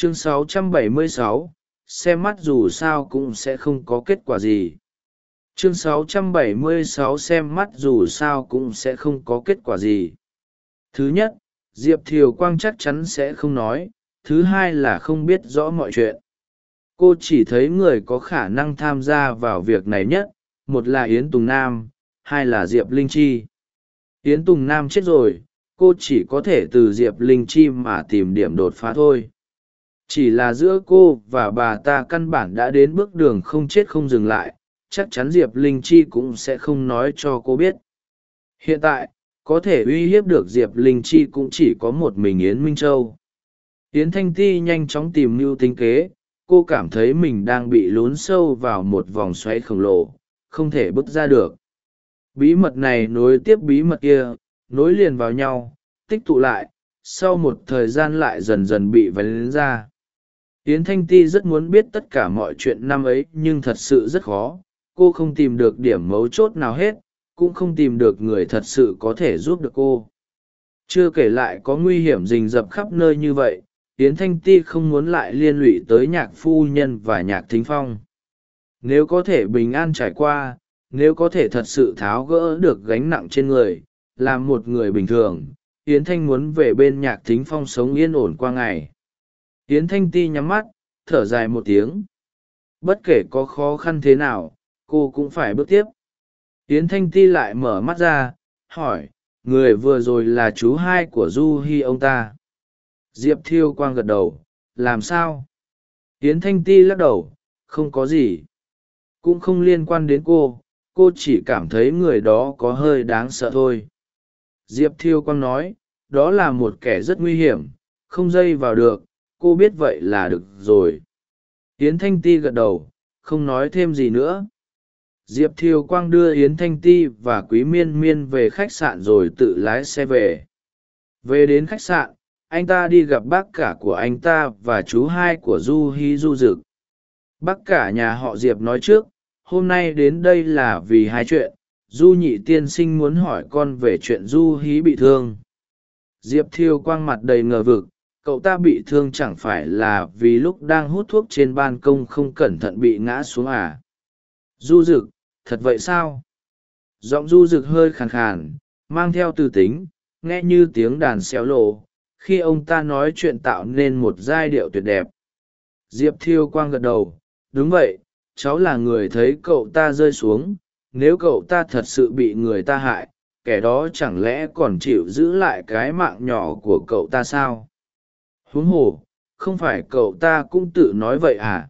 chương 676, xem mắt dù sao cũng sẽ không có kết quả gì. Chương 676 xem mắt dù sao cũng sẽ không có kết quả gì. Thứ nhất diệp thiều quang chắc chắn sẽ không nói thứ hai là không biết rõ mọi chuyện. Cô chỉ thấy người có khả năng tham gia vào việc này nhất một là yến tùng nam hai là diệp linh chi. Yến tùng nam chết rồi cô chỉ có thể từ diệp linh chi mà tìm điểm đột phá thôi chỉ là giữa cô và bà ta căn bản đã đến bước đường không chết không dừng lại, chắc chắn diệp linh chi cũng sẽ không nói cho cô biết. Hiện tại, có thể uy hiếp được diệp linh chi cũng chỉ có một mình yến minh châu. Yến thanh ti nhanh chóng tìm mưu tính kế, cô cảm thấy mình đang bị lún sâu vào một vòng xoáy khổng lồ, không thể bước ra được. Bí mật này nối tiếp bí mật kia, nối liền vào nhau, tích tụ lại, sau một thời gian lại dần dần bị vén ra yến thanh ti rất muốn biết tất cả mọi chuyện năm ấy, nhưng thật sự rất khó. Cô không tìm được điểm mấu chốt nào hết, cũng không tìm được người thật sự có thể giúp được cô. Chưa kể lại có nguy hiểm rình rập khắp nơi như vậy, yến thanh ti không muốn lại liên lụy tới nhạc phu nhân và nhạc thính phong. Nếu có thể bình an trải qua, nếu có thể thật sự tháo gỡ được gánh nặng trên người, làm một người bình thường, yến thanh muốn về bên nhạc thính phong sống yên ổn qua ngày yến thanh ti nhắm mắt, thở dài một tiếng. Bất kể có khó khăn thế nào, cô cũng phải bước tiếp. Yến thanh ti lại mở mắt ra, hỏi, người vừa rồi là chú hai của du hi ông ta? Diệp thiêu quang gật đầu, làm sao? Yến thanh ti lắc đầu, không có gì. Cũng không liên quan đến cô cô chỉ cảm thấy người đó có hơi đáng sợ thôi. Diệp thiêu quang nói, đó là một kẻ rất nguy hiểm, không dây vào được cô biết vậy là được rồi. Yến thanh ti gật đầu, không nói thêm gì nữa. Diệp thiều quang đưa yến thanh ti và quý miên miên về khách sạn rồi tự lái xe về. Về đến khách sạn, anh ta đi gặp bác cả của anh ta và chú hai của du hi du dực. Bác cả nhà họ diệp nói trước, hôm nay đến đây là vì hai chuyện. Du nhị tiên sinh muốn hỏi con về chuyện du hí bị thương. Diệp thiêu quang mặt đầy ngờ vực cậu ta bị thương chẳng phải là vì lúc đang hút thuốc trên ban công không cẩn thận bị ngã xuống à? Du rực thật vậy sao? Giọng du rực hơi khàn khàn, mang theo tư tính, nghe như tiếng đàn xéo lộ, khi ông ta nói chuyện tạo nên một giai điệu tuyệt đẹp. Diệp thiêu quang gật đầu, đúng vậy, cháu là người thấy cậu ta rơi xuống, nếu cậu ta thật sự bị người ta hại, kẻ đó chẳng lẽ còn chịu giữ lại cái mạng nhỏ của cậu ta sao? Huống hồ, không phải cậu ta cũng tự nói vậy à?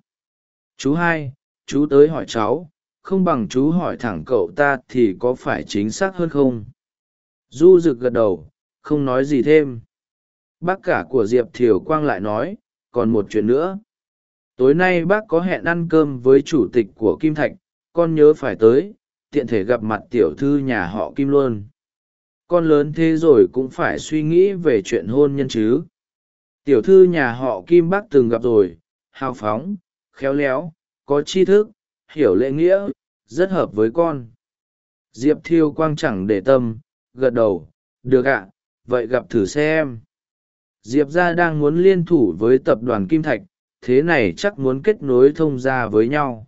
Chú hai, chú tới hỏi cháu, không bằng chú hỏi thẳng cậu ta thì có phải chính xác hơn không? Du rực gật đầu, không nói gì thêm. Bác cả của diệp thiều quang lại nói, còn một chuyện nữa. Tối nay bác có hẹn ăn cơm với chủ tịch của kim thạch, con nhớ phải tới, tiện thể gặp mặt tiểu thư nhà họ kim luôn. Con lớn thế rồi cũng phải suy nghĩ về chuyện hôn nhân chứ tiểu thư nhà họ kim bác từng gặp rồi, hào phóng, khéo léo, có tri thức, hiểu lễ nghĩa, rất hợp với con. Diệp thiêu quang chẳng để tâm, gật đầu, được ạ, vậy gặp thử xem. Diệp gia đang muốn liên thủ với tập đoàn kim thạch, thế này chắc muốn kết nối thông gia với nhau.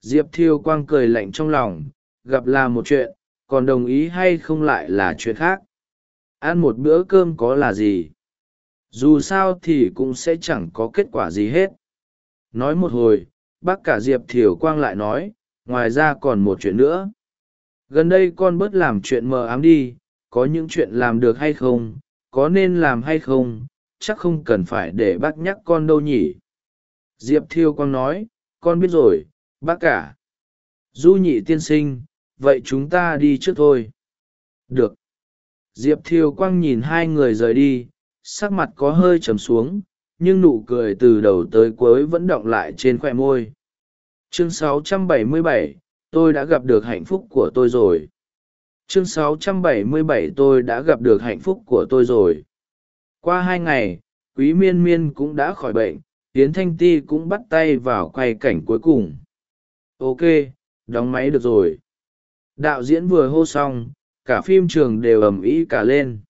Diệp thiêu quang cười lạnh trong lòng, gặp là một chuyện, còn đồng ý hay không lại là chuyện khác. Ăn một bữa cơm có là gì? Dù sao thì cũng sẽ chẳng có kết quả gì hết. Nói một hồi, bác cả diệp thiều quang lại nói, ngoài ra còn một chuyện nữa. Gần đây con bớt làm chuyện mờ ám đi, có những chuyện làm được hay không, có nên làm hay không, chắc không cần phải để bác nhắc con đâu nhỉ. Diệp thiêu quang nói, con biết rồi, bác cả. Du nhị tiên sinh, vậy chúng ta đi trước thôi. Được. Diệp thiêu quang nhìn hai người rời đi sắc mặt có hơi trầm xuống nhưng nụ cười từ đầu tới cuối vẫn động lại trên khoe môi. Chương 677, tôi đã gặp được hạnh phúc của tôi rồi. Chương 677 tôi đã gặp được hạnh phúc của tôi rồi. Qua hai ngày quý miên miên cũng đã khỏi bệnh tiến thanh ti cũng bắt tay vào quay cảnh cuối cùng. Ok đóng máy được rồi. Đạo diễn vừa hô xong cả phim trường đều ầm ĩ cả lên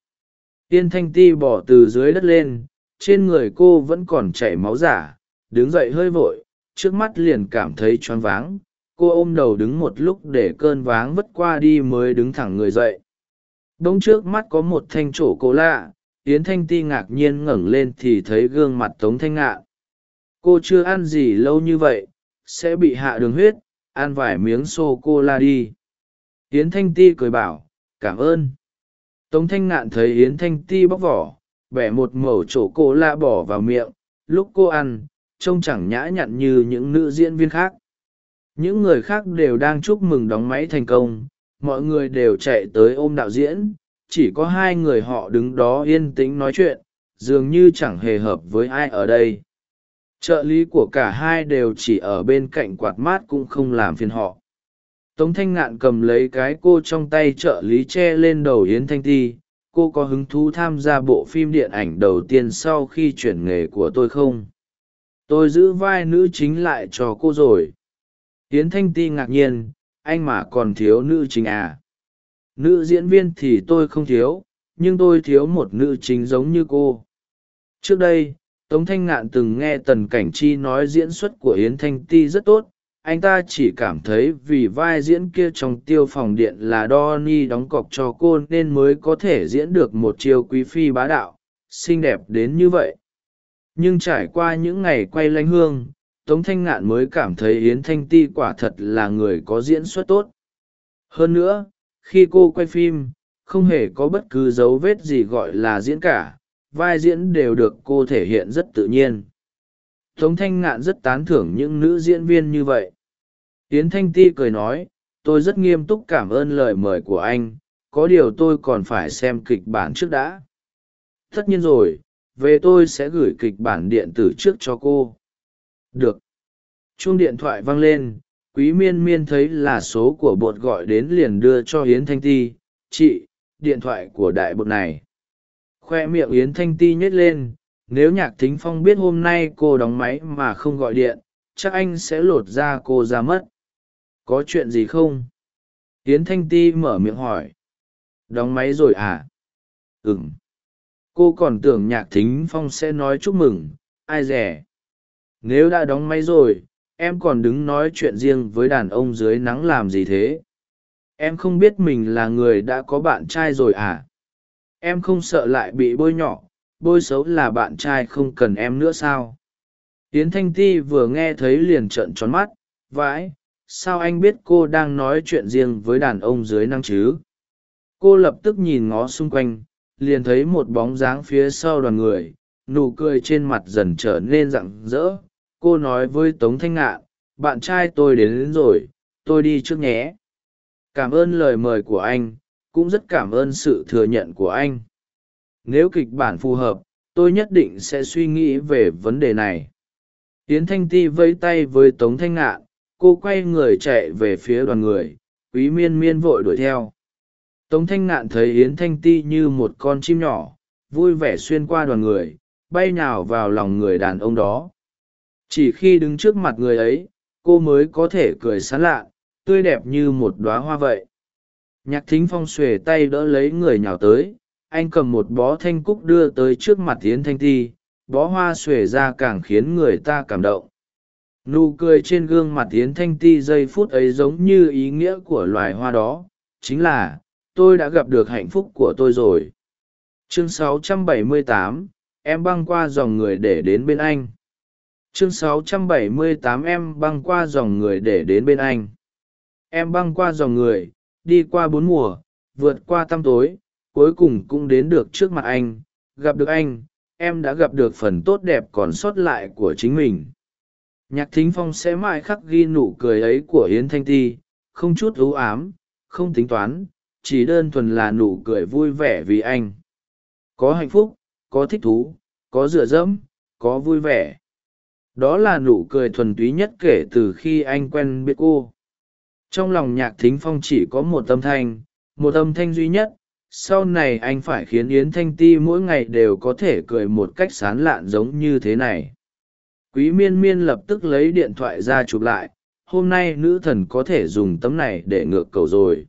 tiên thanh ti bỏ từ dưới đất lên, trên người cô vẫn còn chảy máu giả, đứng dậy hơi vội, trước mắt liền cảm thấy choáng váng. Cô ôm đầu đứng một lúc để cơn váng vất qua đi mới đứng thẳng người dậy. Đ ỗ n g trước mắt có một thanh trổ cố lạ, yến thanh ti ngạc nhiên ngẩng lên thì thấy gương mặt tống thanh ngạn. Cô chưa ăn gì lâu như vậy, sẽ bị hạ đường huyết, ăn vài miếng sô cô la đi. Yến thanh ti cười bảo, cảm ơn tống thanh ngạn thấy yến thanh ti bóc vỏ, bẻ một mẩu chỗ cô la bỏ vào miệng, lúc cô ăn, trông chẳng nhã nhặn như những nữ diễn viên khác. Những người khác đều đang chúc mừng đóng máy thành công, mọi người đều chạy tới ôm đạo diễn, chỉ có hai người họ đứng đó yên tĩnh nói chuyện, dường như chẳng hề hợp với ai ở đây. Trợ lý của cả hai đều chỉ ở bên cạnh quạt mát cũng không làm phiền họ tống thanh ngạn cầm lấy cái cô trong tay trợ lý che lên đầu yến thanh ti. Cô có hứng thú tham gia bộ phim điện ảnh đầu tiên sau khi chuyển nghề của tôi không? Tôi giữ vai nữ chính lại cho cô rồi. Yến thanh ti ngạc nhiên, anh mà còn thiếu nữ chính à? Nữ diễn viên thì tôi không thiếu, nhưng tôi thiếu một nữ chính giống như cô. Trước đây, tống thanh ngạn từng nghe tần cảnh chi nói diễn xuất của yến thanh ti rất tốt anh ta chỉ cảm thấy vì vai diễn kia trong tiêu phòng điện là Donny đóng cọc cho cô nên mới có thể diễn được một chiêu quý phi bá đạo, xinh đẹp đến như vậy. Nhưng trải qua những ngày quay lanh hương, tống thanh ngạn mới cảm thấy yến thanh ti quả thật là người có diễn xuất tốt. Hơn nữa, khi cô quay phim, không hề có bất cứ dấu vết gì gọi là diễn cả, vai diễn đều được cô thể hiện rất tự nhiên. Tống thanh ngạn rất tán thưởng những nữ diễn viên như vậy yến thanh ti cười nói, tôi rất nghiêm túc cảm ơn lời mời của anh, có điều tôi còn phải xem kịch bản trước đã. Tất nhiên rồi, về tôi sẽ gửi kịch bản điện tử trước cho cô. Được. Chuông điện thoại vang lên, quý miên miên thấy là số của bột gọi đến liền đưa cho yến thanh ti, chị, điện thoại của đại bột này. Khoe miệng yến thanh ti nhét lên, nếu nhạc thính phong biết hôm nay cô đóng máy mà không gọi điện, chắc anh sẽ lột ra cô ra mất có chuyện gì không? Yến thanh ti mở miệng hỏi. Đóng máy rồi à? Ừng cô còn tưởng nhạc thính phong sẽ nói chúc mừng. Ai rẻ nếu đã đóng máy rồi, em còn đứng nói chuyện riêng với đàn ông dưới nắng làm gì thế? Em không biết mình là người đã có bạn trai rồi à? Em không sợ lại bị bôi nhọ. Bôi xấu là bạn trai không cần em nữa sao? Tiến thanh ti vừa nghe thấy liền trợn tròn mắt. Vãi sao anh biết cô đang nói chuyện riêng với đàn ông dưới năng chứ? Cô lập tức nhìn ngó xung quanh liền thấy một bóng dáng phía sau đoàn người nụ cười trên mặt dần trở nên rặng rỡ. Cô nói với tống thanh ngạn bạn trai tôi đến, đến rồi tôi đi trước nhé. Cảm ơn lời mời của anh cũng rất cảm ơn sự thừa nhận của anh. Nếu kịch bản phù hợp tôi nhất định sẽ suy nghĩ về vấn đề này. Tiến thanh ti vẫy tay với tống thanh ngạn cô quay người chạy về phía đoàn người, quý miên miên vội đuổi theo. Tống thanh ngạn thấy yến thanh ti như một con chim nhỏ, vui vẻ xuyên qua đoàn người, bay nào vào lòng người đàn ông đó. Chỉ khi đứng trước mặt người ấy, cô mới có thể cười sán lạ, tươi đẹp như một đoá hoa vậy. Nhạc thính phong xuề tay đỡ lấy người nhào tới, anh cầm một bó thanh cúc đưa tới trước mặt yến thanh ti, bó hoa xuề ra càng khiến người ta cảm động nụ cười trên gương mặt yến thanh ti giây phút ấy giống như ý nghĩa của loài hoa đó chính là tôi đã gặp được hạnh phúc của tôi rồi. Chương 678, em băng qua dòng người để đến bên anh. Chương 678 em băng qua dòng người để đến bên anh. Em băng qua dòng người đi qua bốn mùa vượt qua tăm tối cuối cùng cũng đến được trước mặt anh. Gặp được anh em đã gặp được phần tốt đẹp còn sót lại của chính mình nhạc thính phong sẽ mãi khắc ghi nụ cười ấy của yến thanh ti, không chút ưu ám, không tính toán, chỉ đơn thuần là nụ cười vui vẻ vì anh. Có hạnh phúc, có thích thú, có dựa dẫm, có vui vẻ. Đó là nụ cười thuần túy nhất kể từ khi anh quen biết cô. Trong lòng nhạc thính phong chỉ có một âm thanh, một âm thanh duy nhất, sau này anh phải khiến yến thanh ti mỗi ngày đều có thể cười một cách sán lạn giống như thế này quý miên miên lập tức lấy điện thoại ra chụp lại, hôm nay nữ thần có thể dùng tấm này để ngược cầu rồi.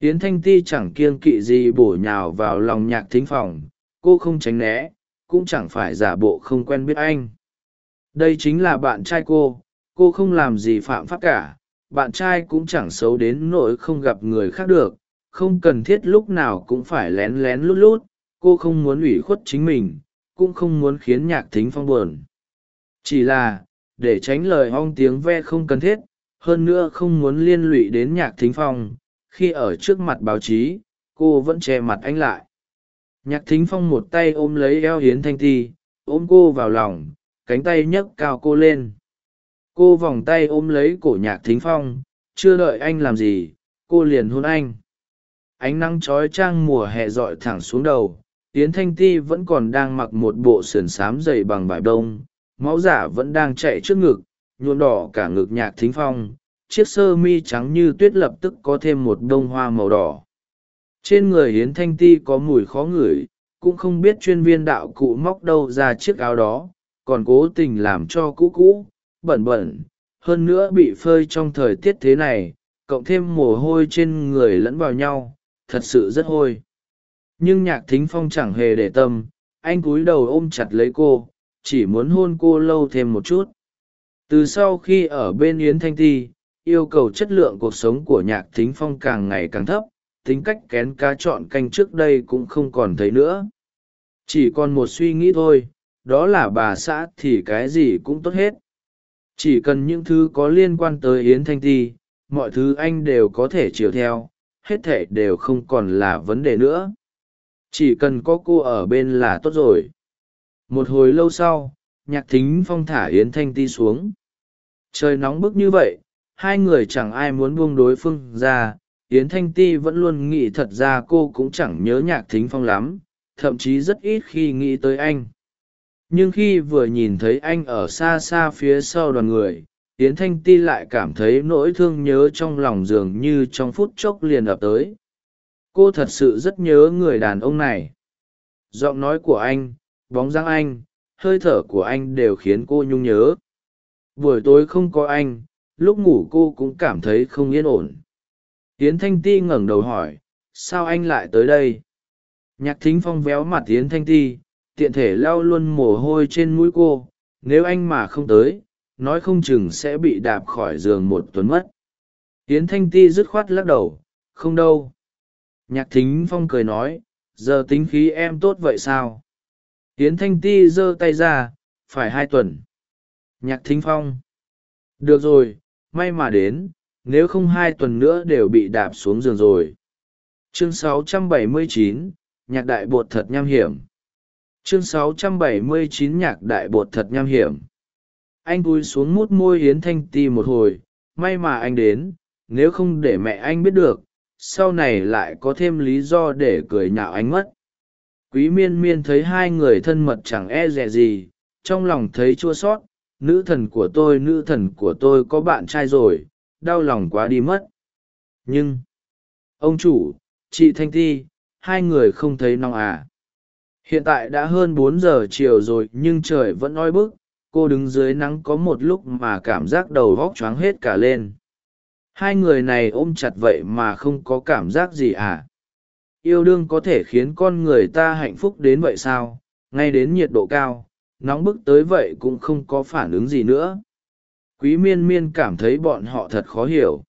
Yến thanh ti chẳng kiêng kỵ gì bổ nhào vào lòng nhạc thính phòng, cô không tránh né, cũng chẳng phải giả bộ không quen biết anh. Đây chính là bạn trai cô cô không làm gì phạm pháp cả, bạn trai cũng chẳng xấu đến nỗi không gặp người khác được, không cần thiết lúc nào cũng phải lén lén lút lút, cô không muốn ủy khuất chính mình, cũng không muốn khiến nhạc thính phong buồn chỉ là, để tránh lời ong tiếng ve không cần thiết, hơn nữa không muốn liên lụy đến nhạc thính phong, khi ở trước mặt báo chí, cô vẫn che mặt anh lại. Nhạc thính phong một tay ôm lấy eo hiến thanh ti, ôm cô vào lòng, cánh tay nhấc cao cô lên. Cô vòng tay ôm lấy cổ nhạc thính phong, chưa đợi anh làm gì, cô liền hôn anh. Ánh nắng trói trang mùa hè dọi thẳng xuống đầu, yến thanh ti vẫn còn đang mặc một bộ sườn xám dày bằng vải đông máu giả vẫn đang chạy trước ngực, nhuộm đỏ cả ngực nhạc thính phong, chiếc sơ mi trắng như tuyết lập tức có thêm một đ ô n hoa màu đỏ. Trên người hiến thanh ti có mùi khó ngửi, cũng không biết chuyên viên đạo cụ móc đâu ra chiếc áo đó, còn cố tình làm cho cũ cũ, bẩn bẩn, hơn nữa bị phơi trong thời tiết thế này, cộng thêm mồ hôi trên người lẫn vào nhau, thật sự rất hôi. Nhưng nhạc thính phong chẳng hề để tâm, anh cúi đầu ôm chặt lấy cô chỉ muốn hôn cô lâu thêm một chút. Từ sau khi ở bên yến thanh ti, yêu cầu chất lượng cuộc sống của nhạc thính phong càng ngày càng thấp, tính cách kén cá chọn canh trước đây cũng không còn thấy nữa. Chỉ còn một suy nghĩ thôi, đó là bà xã thì cái gì cũng tốt hết. Chỉ cần những thứ có liên quan tới yến thanh ti, mọi thứ anh đều có thể chiều theo, hết thể đều không còn là vấn đề nữa. Chỉ cần có cô ở bên là tốt rồi một hồi lâu sau, nhạc thính phong thả yến thanh ti xuống. Trời nóng bức như vậy, hai người chẳng ai muốn buông đối phương ra. Yến thanh ti vẫn luôn nghĩ thật ra cô cũng chẳng nhớ nhạc thính phong lắm, thậm chí rất ít khi nghĩ tới anh. Nhưng khi vừa nhìn thấy anh ở xa xa phía sau đoàn người, yến thanh ti lại cảm thấy nỗi thương nhớ trong lòng dường như trong phút chốc liền ập tới. Cô thật sự rất nhớ người đàn ông này. Giọng nói của anh bóng dáng anh, hơi thở của anh đều khiến cô nhung nhớ. Buổi tối không có anh, lúc ngủ cô cũng cảm thấy không yên ổn. Tiến thanh ti ngẩng đầu hỏi, sao anh lại tới đây? Nhạc thính phong véo mặt tiến thanh ti, tiện thể leo luôn mồ hôi trên mũi cô, nếu anh mà không tới, nói không chừng sẽ bị đạp khỏi giường một tuần mất. Tiến thanh ti dứt khoát lắc đầu, không đâu. Nhạc thính phong cười nói, giờ tính khí em tốt vậy sao? Yến thanh ti giơ tay ra phải hai tuần. Nhạc thính phong. Được rồi may mà đến nếu không hai tuần nữa đều bị đạp xuống giường rồi. Chương 679, nhạc đại bột thật nham hiểm. Chương 679 nhạc đại bột thật nham hiểm. Anh cúi xuống mút môi yến thanh ti một hồi may mà anh đến nếu không để mẹ anh biết được sau này lại có thêm lý do để cười nhạo anh mất quý miên miên thấy hai người thân mật chẳng e dè gì, trong lòng thấy chua sót, nữ thần của tôi, nữ thần của tôi có bạn trai rồi, đau lòng quá đi mất. Nhưng, ông chủ, chị thanh ti, hai người không thấy nong à? Hiện tại đã hơn bốn giờ chiều rồi nhưng trời vẫn oi bức, cô đứng dưới nắng có một lúc mà cảm giác đầu vóc choáng hết cả lên. Hai người này ôm chặt vậy mà không có cảm giác gì à? Yêu đương có thể khiến con người ta hạnh phúc đến vậy sao? Ngay đến nhiệt độ cao, nóng bức tới vậy cũng không có phản ứng gì nữa. Quý miên miên cảm thấy bọn họ thật khó hiểu.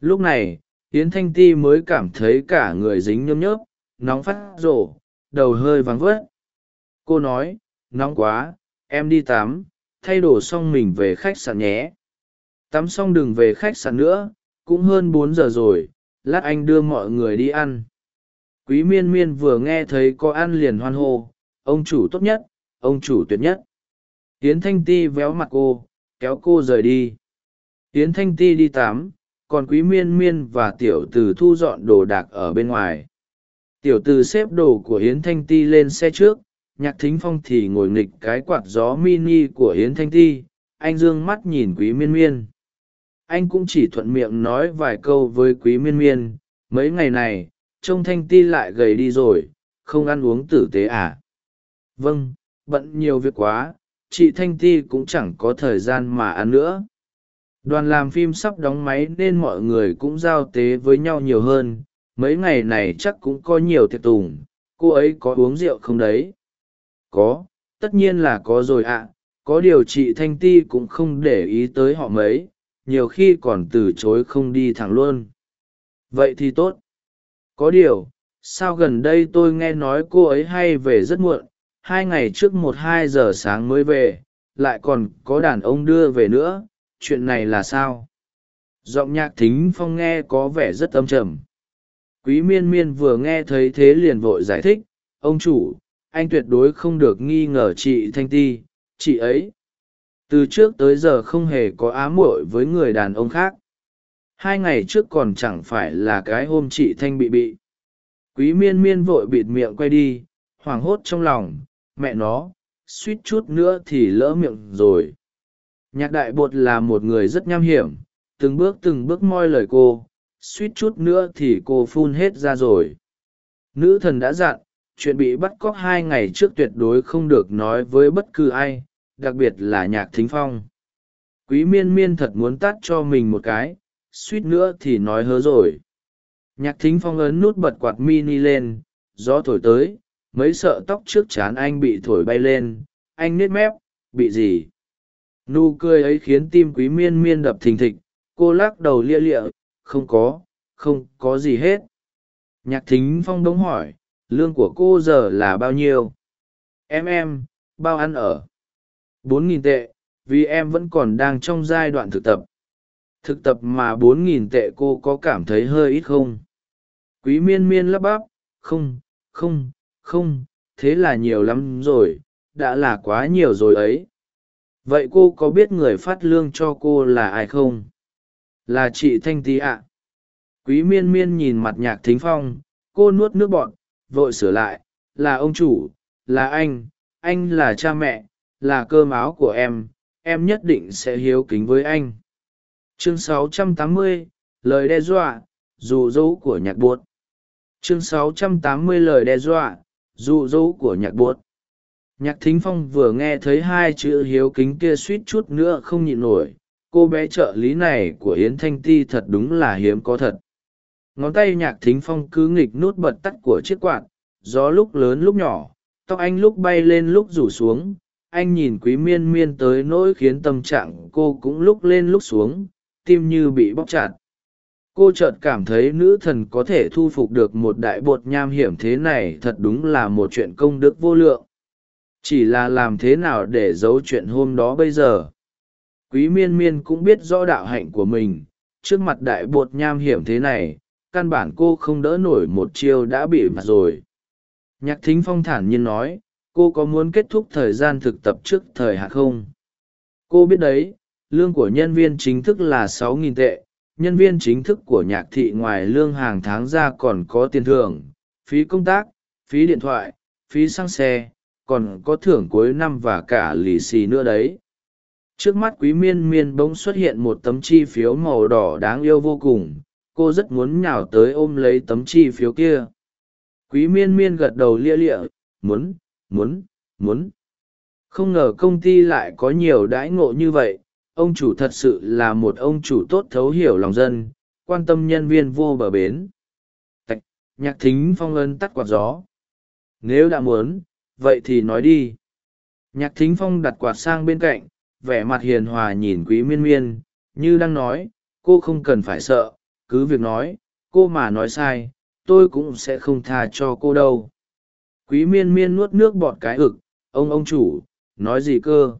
Lúc này, yến thanh ti mới cảm thấy cả người dính nhơm nhớp, nóng phát rổ đầu hơi vắng vớt. Cô nói, nóng quá, em đi tắm, thay đồ xong mình về khách sạn nhé. Tắm xong đừng về khách sạn nữa, cũng hơn bốn giờ rồi, lát anh đưa mọi người đi ăn quý miên miên vừa nghe thấy có ăn liền hoan hô, ông chủ tốt nhất, ông chủ tuyệt nhất. Tiến thanh ti véo mặt cô, kéo cô rời đi. Tiến thanh ti đi tắm, còn quý miên miên và tiểu t ử thu dọn đồ đạc ở bên ngoài. Tiểu t ử xếp đồ của hiến thanh ti lên xe trước, nhạc thính phong thì ngồi nghịch cái quạt gió mini của hiến thanh ti, anh d ư ơ n g mắt nhìn quý miên miên. Anh cũng chỉ thuận miệng nói vài câu với quý miên miên, mấy ngày này trông thanh ti lại gầy đi rồi, không ăn uống tử tế à? Vâng bận nhiều việc quá, chị thanh ti cũng chẳng có thời gian mà ăn nữa. Đoàn làm phim sắp đóng máy nên mọi người cũng giao tế với nhau nhiều hơn, mấy ngày này chắc cũng có nhiều thiệt tùng, cô ấy có uống rượu không đấy? Có, tất nhiên là có rồi ạ, có điều chị thanh ti cũng không để ý tới họ mấy, nhiều khi còn từ chối không đi thẳng luôn. Vậy thì tốt có điều, sao gần đây tôi nghe nói cô ấy hay về rất muộn, hai ngày trước một hai giờ sáng mới về, lại còn có đàn ông đưa về nữa, chuyện này là sao? Giọng nhạc thính phong nghe có vẻ rất âm trầm. Quý miên miên vừa nghe thấy thế liền vội giải thích, ông chủ, anh tuyệt đối không được nghi ngờ chị thanh ti, chị ấy. Từ trước tới giờ không hề có ám muội với người đàn ông khác hai ngày trước còn chẳng phải là cái hôm chị thanh bị bị. Quý miên miên vội bịt miệng quay đi, hoảng hốt trong lòng, mẹ nó, suýt chút nữa thì lỡ miệng rồi. Nhạc đại bột là một người rất nham hiểm, từng bước từng bước moi lời cô, suýt chút nữa thì cô phun hết ra rồi. Nữ thần đã dặn, chuyện bị bắt cóc hai ngày trước tuyệt đối không được nói với bất cứ ai, đặc biệt là nhạc thính phong. Quý miên miên thật muốn tắt cho mình một cái suýt nữa thì nói hớ rồi. Nhạc thính phong ấn nút bật quạt mini lên, gió thổi tới, mấy sợ tóc trước chán anh bị thổi bay lên, anh nết mép, bị gì? Nụ cười ấy khiến tim quý miên miên đập thình thịch, cô lắc đầu lia lịa, không có không có gì hết. Nhạc thính phong đống hỏi, lương của cô giờ là bao nhiêu? Em em, bao ăn ở? Bốn nghìn tệ, vì em vẫn còn đang trong giai đoạn thực tập thực tập mà bốn nghìn tệ cô có cảm thấy hơi ít không? Quý miên miên lắp bắp, không không không, thế là nhiều lắm rồi, đã là quá nhiều rồi ấy. Vậy cô có biết người phát lương cho cô là ai không? Là chị thanh tý ạ. Quý miên miên nhìn mặt nhạc thính phong, cô nuốt nước bọn vội sửa lại, là ông chủ, là anh anh là cha mẹ, là cơm áo của em em nhất định sẽ hiếu kính với anh chương 680, lời đe dọa dụ dỗ của nhạc buốt chương 680 lời đe dọa dụ dỗ của nhạc buốt nhạc thính phong vừa nghe thấy hai chữ hiếu kính kia suýt chút nữa không nhịn nổi. Cô bé trợ lý này của yến thanh ti thật đúng là hiếm có thật. Ngón tay nhạc thính phong cứ nghịch nút bật tắt của chiếc quạt. Gió lúc lớn lúc nhỏ tóc anh lúc bay lên lúc rủ xuống. Anh nhìn quý miên miên tới nỗi khiến tâm trạng cô cũng lúc lên lúc xuống tim như bị bóc chặt. Cô chợt cảm thấy nữ thần có thể thu phục được một đại bột nham hiểm thế này thật đúng là một chuyện công đức vô lượng. Chỉ là làm thế nào để giấu chuyện hôm đó bây giờ? Quý miên miên cũng biết rõ đạo hạnh của mình. Trước mặt đại bột nham hiểm thế này, căn bản cô không đỡ nổi một chiêu đã bị mặt rồi. Nhạc thính phong thản nhiên nói, cô có muốn kết thúc thời gian thực tập trước thời hạn không? Cô biết đấy lương của nhân viên chính thức là sáu nghìn tệ, nhân viên chính thức của nhạc thị ngoài lương hàng tháng ra còn có tiền thưởng, phí công tác, phí điện thoại, phí xăng xe, còn có thưởng cuối năm và cả lì xì nữa đấy. Trước mắt quý miên miên bỗng xuất hiện một tấm chi phiếu màu đỏ đáng yêu vô cùng, cô rất muốn nhào tới ôm lấy tấm chi phiếu kia. Quý miên miên gật đầu lia lịa, muốn muốn muốn. Không ngờ công ty lại có nhiều đãi ngộ như vậy ông chủ thật sự là một ông chủ tốt thấu hiểu lòng dân quan tâm nhân viên vô bờ bến. Tạch, nhạc thính phong ân tắt quạt gió. Nếu đã muốn vậy thì nói đi. Nhạc thính phong đặt quạt sang bên cạnh vẻ mặt hiền hòa nhìn quý miên miên như đang nói cô không cần phải sợ cứ việc nói cô mà nói sai tôi cũng sẽ không tha cho cô đâu. Quý miên miên nuốt nước bọt cái ực ông ông chủ nói gì cơ?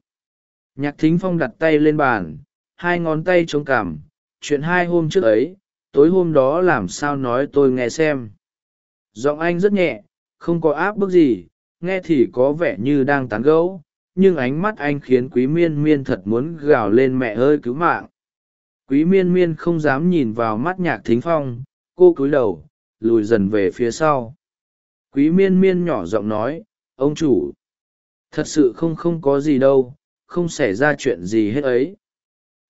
Nhạc thính phong đặt tay lên bàn, hai ngón tay chống cảm chuyện hai hôm trước ấy, tối hôm đó làm sao nói tôi nghe xem. Giọng anh rất nhẹ, không có áp bức gì, nghe thì có vẻ như đang tán gẫu, nhưng ánh mắt anh khiến quý miên miên thật muốn gào lên mẹ ơi cứu mạng. Quý miên miên không dám nhìn vào mắt nhạc thính phong, cô cúi đầu, lùi dần về phía sau. Quý miên miên nhỏ giọng nói, ông chủ, thật sự không không có gì đâu không xảy ra chuyện gì hết ấy.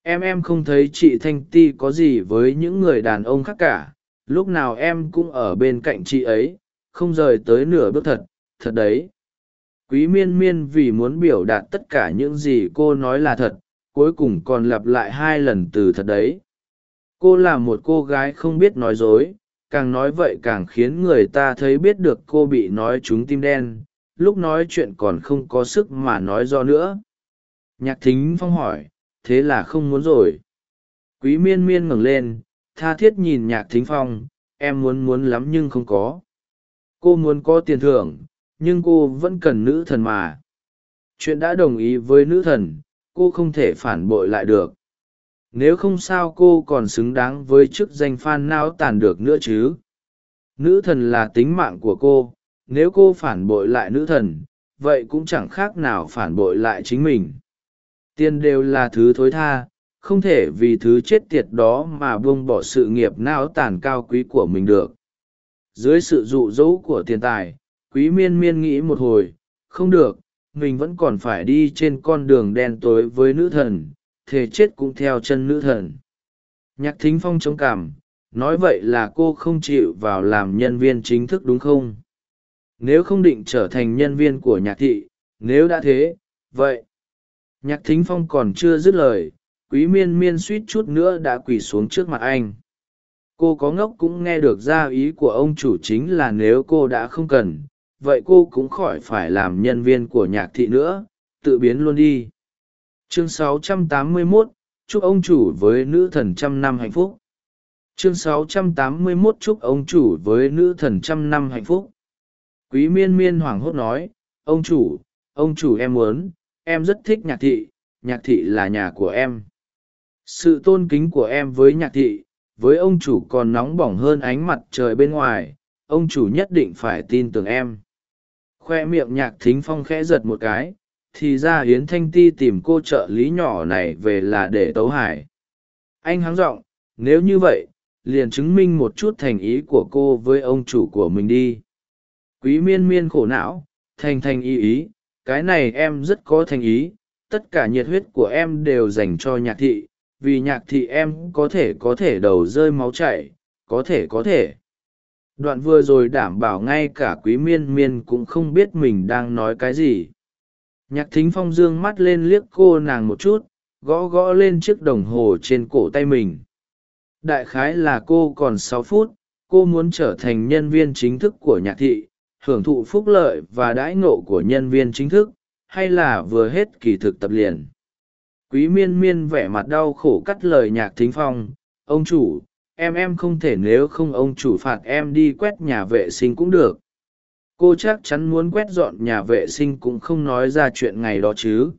Em em không thấy chị thanh ti có gì với những người đàn ông khác cả. Lúc nào em cũng ở bên cạnh chị ấy, không rời tới nửa bước thật thật đấy. Quý miên miên vì muốn biểu đạt tất cả những gì cô nói là thật, cuối cùng còn lặp lại hai lần từ thật đấy. Cô là một cô gái không biết nói dối, càng nói vậy càng khiến người ta thấy biết được cô bị nói trúng tim đen. Lúc nói chuyện còn không có sức mà nói do nữa nhạc thính phong hỏi, thế là không muốn rồi. Quý miên miên ngẩng lên, tha thiết nhìn nhạc thính phong, em muốn muốn lắm nhưng không có. Cô muốn có tiền thưởng, nhưng cô vẫn cần nữ thần mà. Chuyện đã đồng ý với nữ thần, cô không thể phản bội lại được. Nếu không sao cô còn xứng đáng với chức danh phan não tàn được nữa chứ? Nữ thần là tính mạng của cô. Nếu cô phản bội lại nữ thần, vậy cũng chẳng khác nào phản bội lại chính mình tiền đều là thứ thối tha, không thể vì thứ chết tiệt đó mà buông bỏ sự nghiệp não tàn cao quý của mình được. Dưới sự dụ dỗ của tiền tài, quý miên miên nghĩ một hồi, không được, mình vẫn còn phải đi trên con đường đen tối với nữ thần, thề chết cũng theo chân nữ thần. Nhạc thính phong chống cảm nói vậy là cô không chịu vào làm nhân viên chính thức đúng không? Nếu không định trở thành nhân viên của nhạc thị, nếu đã thế, vậy nhạc thính phong còn chưa dứt lời quý miên miên suýt chút nữa đã quỳ xuống trước mặt anh. Cô có ngốc cũng nghe được ra ý của ông chủ chính là nếu cô đã không cần vậy cô cũng khỏi phải làm nhân viên của nhạc thị nữa tự biến luôn đi. Chương 681, chúc ông chủ với nữ thần trăm năm hạnh phúc. Chương 681 chúc ông chủ với nữ thần trăm năm hạnh phúc. Quý miên miên hoảng hốt nói ông chủ ông chủ em muốn em rất thích nhạc thị nhạc thị là nhà của em. Sự tôn kính của em với nhạc thị, với ông chủ còn nóng bỏng hơn ánh mặt trời bên ngoài, ông chủ nhất định phải tin tưởng em. Khoe miệng nhạc thính phong khẽ giật một cái, thì ra hiến thanh ti tìm cô trợ lý nhỏ này về là để tấu hải anh háng r ộ n g nếu như vậy, liền chứng minh một chút thành ý của cô với ông chủ của mình đi. Quý miên miên khổ não, thành thành ý ý cái này em rất có thành ý, tất cả nhiệt huyết của em đều dành cho nhạc thị, vì nhạc thị em có thể có thể đầu rơi máu chảy, có thể có thể. Đoạn vừa rồi đảm bảo ngay cả quý miên miên cũng không biết mình đang nói cái gì. Nhạc thính phong d ư ơ n g mắt lên liếc cô nàng một chút, gõ gõ lên chiếc đồng hồ trên cổ tay mình. Đại khái là cô còn sáu phút, cô muốn trở thành nhân viên chính thức của nhạc thị hưởng thụ phúc lợi và đãi ngộ của nhân viên chính thức, hay là vừa hết kỳ thực tập liền. Quý miên miên vẻ mặt đau khổ cắt lời nhạc thính phong, ông chủ, em em không thể nếu không ông chủ phạt em đi quét nhà vệ sinh cũng được. Cô chắc chắn muốn quét dọn nhà vệ sinh cũng không nói ra chuyện ngày đó chứ.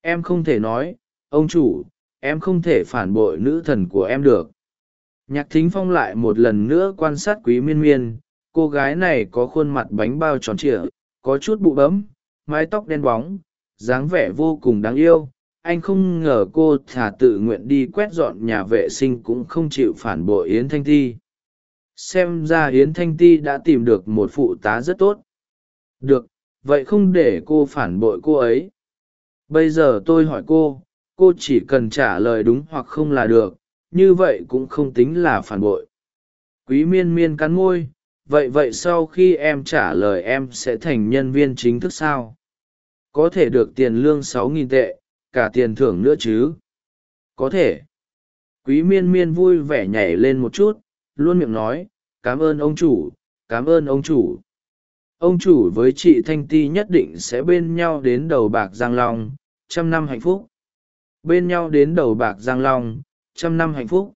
Em không thể nói, ông chủ, em không thể phản bội nữ thần của em được. Nhạc thính phong lại một lần nữa quan sát quý miên miên cô gái này có khuôn mặt bánh bao tròn trịa, có chút bụ bấm, mái tóc đen bóng, dáng vẻ vô cùng đáng yêu. Anh không ngờ cô thà tự nguyện đi quét dọn nhà vệ sinh cũng không chịu phản bội yến thanh thi xem ra yến thanh ti đã tìm được một phụ tá rất tốt. Được, vậy không để cô phản bội cô ấy. Bây giờ tôi hỏi cô cô chỉ cần trả lời đúng hoặc không là được, như vậy cũng không tính là phản bội. Quý miên miên cắn môi vậy vậy sau khi em trả lời em sẽ thành nhân viên chính thức sao? Có thể được tiền lương sáu nghìn tệ, cả tiền thưởng nữa chứ? Có thể. Quý miên miên vui vẻ nhảy lên một chút, luôn miệng nói, cảm ơn ông chủ, cảm ơn ông chủ. Ông chủ với chị thanh ti nhất định sẽ bên nhau đến đầu bạc giang long, trăm năm hạnh phúc. Bên nhau đến đầu bạc giang long, trăm năm hạnh phúc.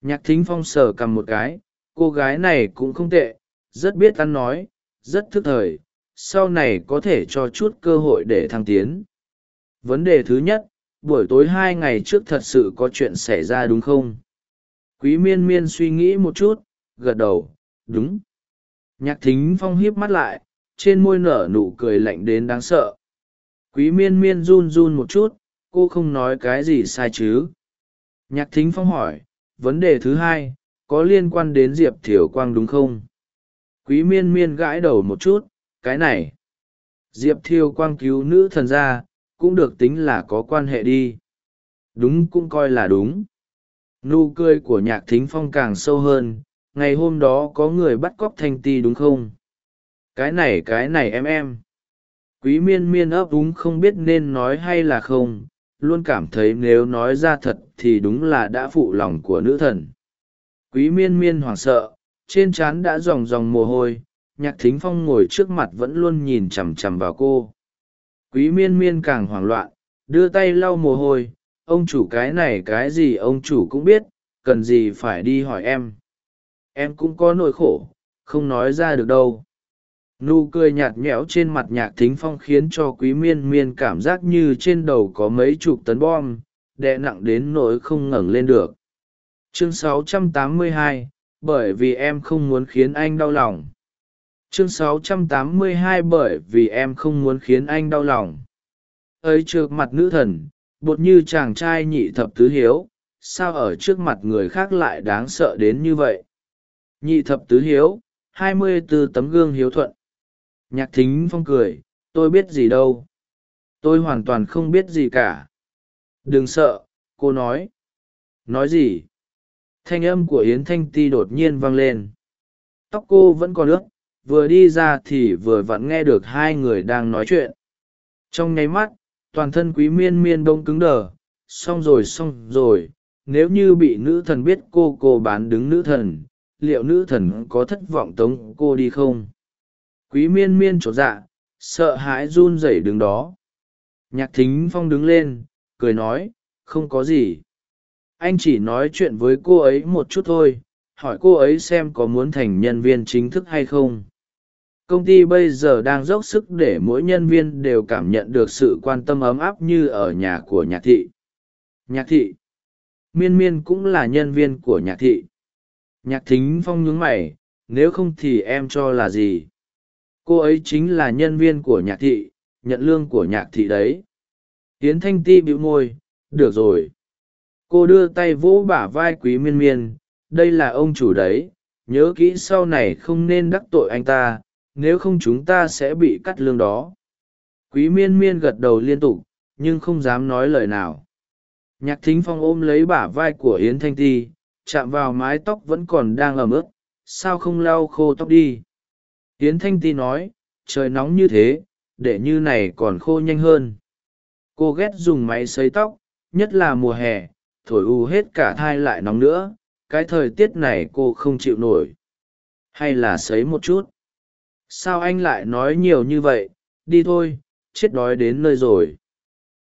Nhạc thính phong sờ cầm một cái cô gái này cũng không tệ, rất biết ăn nói, rất thức thời, sau này có thể cho chút cơ hội để thăng tiến. Vấn đề thứ nhất, buổi tối hai ngày trước thật sự có chuyện xảy ra đúng không? Quý miên miên suy nghĩ một chút, gật đầu, đúng. Nhạc thính phong hiếp mắt lại, trên môi nở nụ cười lạnh đến đáng sợ. Quý miên miên run run một chút, cô không nói cái gì sai chứ? Nhạc thính phong hỏi, vấn đề thứ hai có liên quan đến diệp thiều quang đúng không? Quý miên miên gãi đầu một chút, cái này. Diệp thiều quang cứu nữ thần ra, cũng được tính là có quan hệ đi. Đúng cũng coi là đúng. Nụ cười của nhạc thính phong càng sâu hơn, ngày hôm đó có người bắt cóc thanh ti đúng không? Cái này cái này em em. Quý miên miên ấp úng không biết nên nói hay là không, luôn cảm thấy nếu nói ra thật thì đúng là đã phụ lòng của nữ thần quý miên miên hoảng sợ, trên trán đã ròng ròng mồ hôi, nhạc thính phong ngồi trước mặt vẫn luôn nhìn chằm chằm vào cô. Quý miên miên càng hoảng loạn, đưa tay lau mồ hôi, ông chủ cái này cái gì ông chủ cũng biết, cần gì phải đi hỏi em. Em cũng có nỗi khổ, không nói ra được đâu. Nụ cười nhạt nhẽo trên mặt nhạc thính phong khiến cho quý miên miên cảm giác như trên đầu có mấy chục tấn bom, đè nặng đến nỗi không ngẩng lên được chương 682, bởi vì em không muốn khiến anh đau lòng. Chương 682 bởi vì em không muốn khiến anh đau lòng. Ấy trước mặt nữ thần bột như chàng trai nhị thập tứ hiếu sao ở trước mặt người khác lại đáng sợ đến như vậy? Nhị thập tứ hiếu hai mươi b ố tấm gương hiếu thuận. Nhạc thính phong cười tôi biết gì đâu. Tôi hoàn toàn không biết gì cả. Đừng sợ cô nói. Nói gì? Thanh âm của yến thanh ti đột nhiên vang lên. Tóc cô vẫn còn ướt, vừa đi ra thì vừa vặn nghe được hai người đang nói chuyện. Trong nháy mắt, toàn thân quý miên miên bông cứng đờ, xong rồi xong rồi, nếu như bị nữ thần biết cô cô bán đứng nữ thần, liệu nữ thần có thất vọng tống cô đi không? Quý miên miên chột dạ sợ hãi run rẩy đứng đó. Nhạc thính phong đứng lên, cười nói, không có gì anh chỉ nói chuyện với cô ấy một chút thôi, hỏi cô ấy xem có muốn thành nhân viên chính thức hay không. Công ty bây giờ đang dốc sức để mỗi nhân viên đều cảm nhận được sự quan tâm ấm áp như ở nhà của nhạc thị. Nhạc thị. Miên miên cũng là nhân viên của nhạc thị. Nhạc thính phong nhướng mày, nếu không thì em cho là gì? Cô ấy chính là nhân viên của nhạc thị, nhận lương của nhạc thị đấy. Tiến thanh ti bĩu môi, được rồi cô đưa tay vỗ bả vai quý miên miên, đây là ông chủ đấy, nhớ kỹ sau này không nên đắc tội anh ta, nếu không chúng ta sẽ bị cắt lương đó. Quý miên miên gật đầu liên tục, nhưng không dám nói lời nào. Nhạc thính phong ôm lấy bả vai của yến thanh ti, chạm vào mái tóc vẫn còn đang ẩm ướt, sao không lau khô tóc đi? Yến thanh ti nói, trời nóng như thế, để như này còn khô nhanh hơn. Cô ghét dùng máy xấy tóc, nhất là mùa hè thổi u hết cả thai lại nóng nữa, cái thời tiết này cô không chịu nổi. Hay là sấy một chút? Sao anh lại nói nhiều như vậy? Đi thôi, chết đói đến nơi rồi.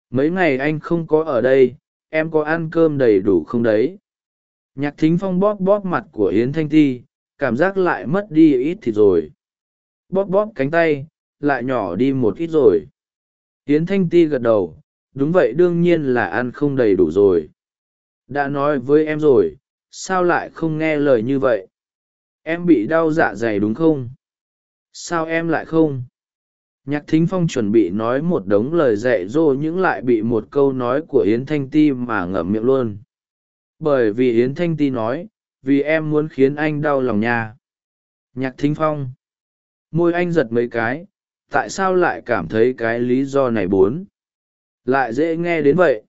Mấy ngày anh không có ở đây, em có ăn cơm đầy đủ không đấy? Nhạc thính phong bóp bóp mặt của yến thanh ti cảm giác lại mất đi ít thịt rồi. Bóp bóp cánh tay, lại nhỏ đi một ít rồi. Yến thanh ti gật đầu, đúng vậy đương nhiên là ăn không đầy đủ rồi đã nói với em rồi, sao lại không nghe lời như vậy? Em bị đau dạ dày đúng không? Sao em lại không? Nhạc thính phong chuẩn bị nói một đống lời dạy dỗ những lại bị một câu nói của yến thanh ti mà ngậm miệng luôn. Bởi vì yến thanh ti nói, vì em muốn khiến anh đau lòng nha. Nhạc thính phong. Môi anh giật mấy cái, tại sao lại cảm thấy cái lý do này bốn? Lại dễ nghe đến vậy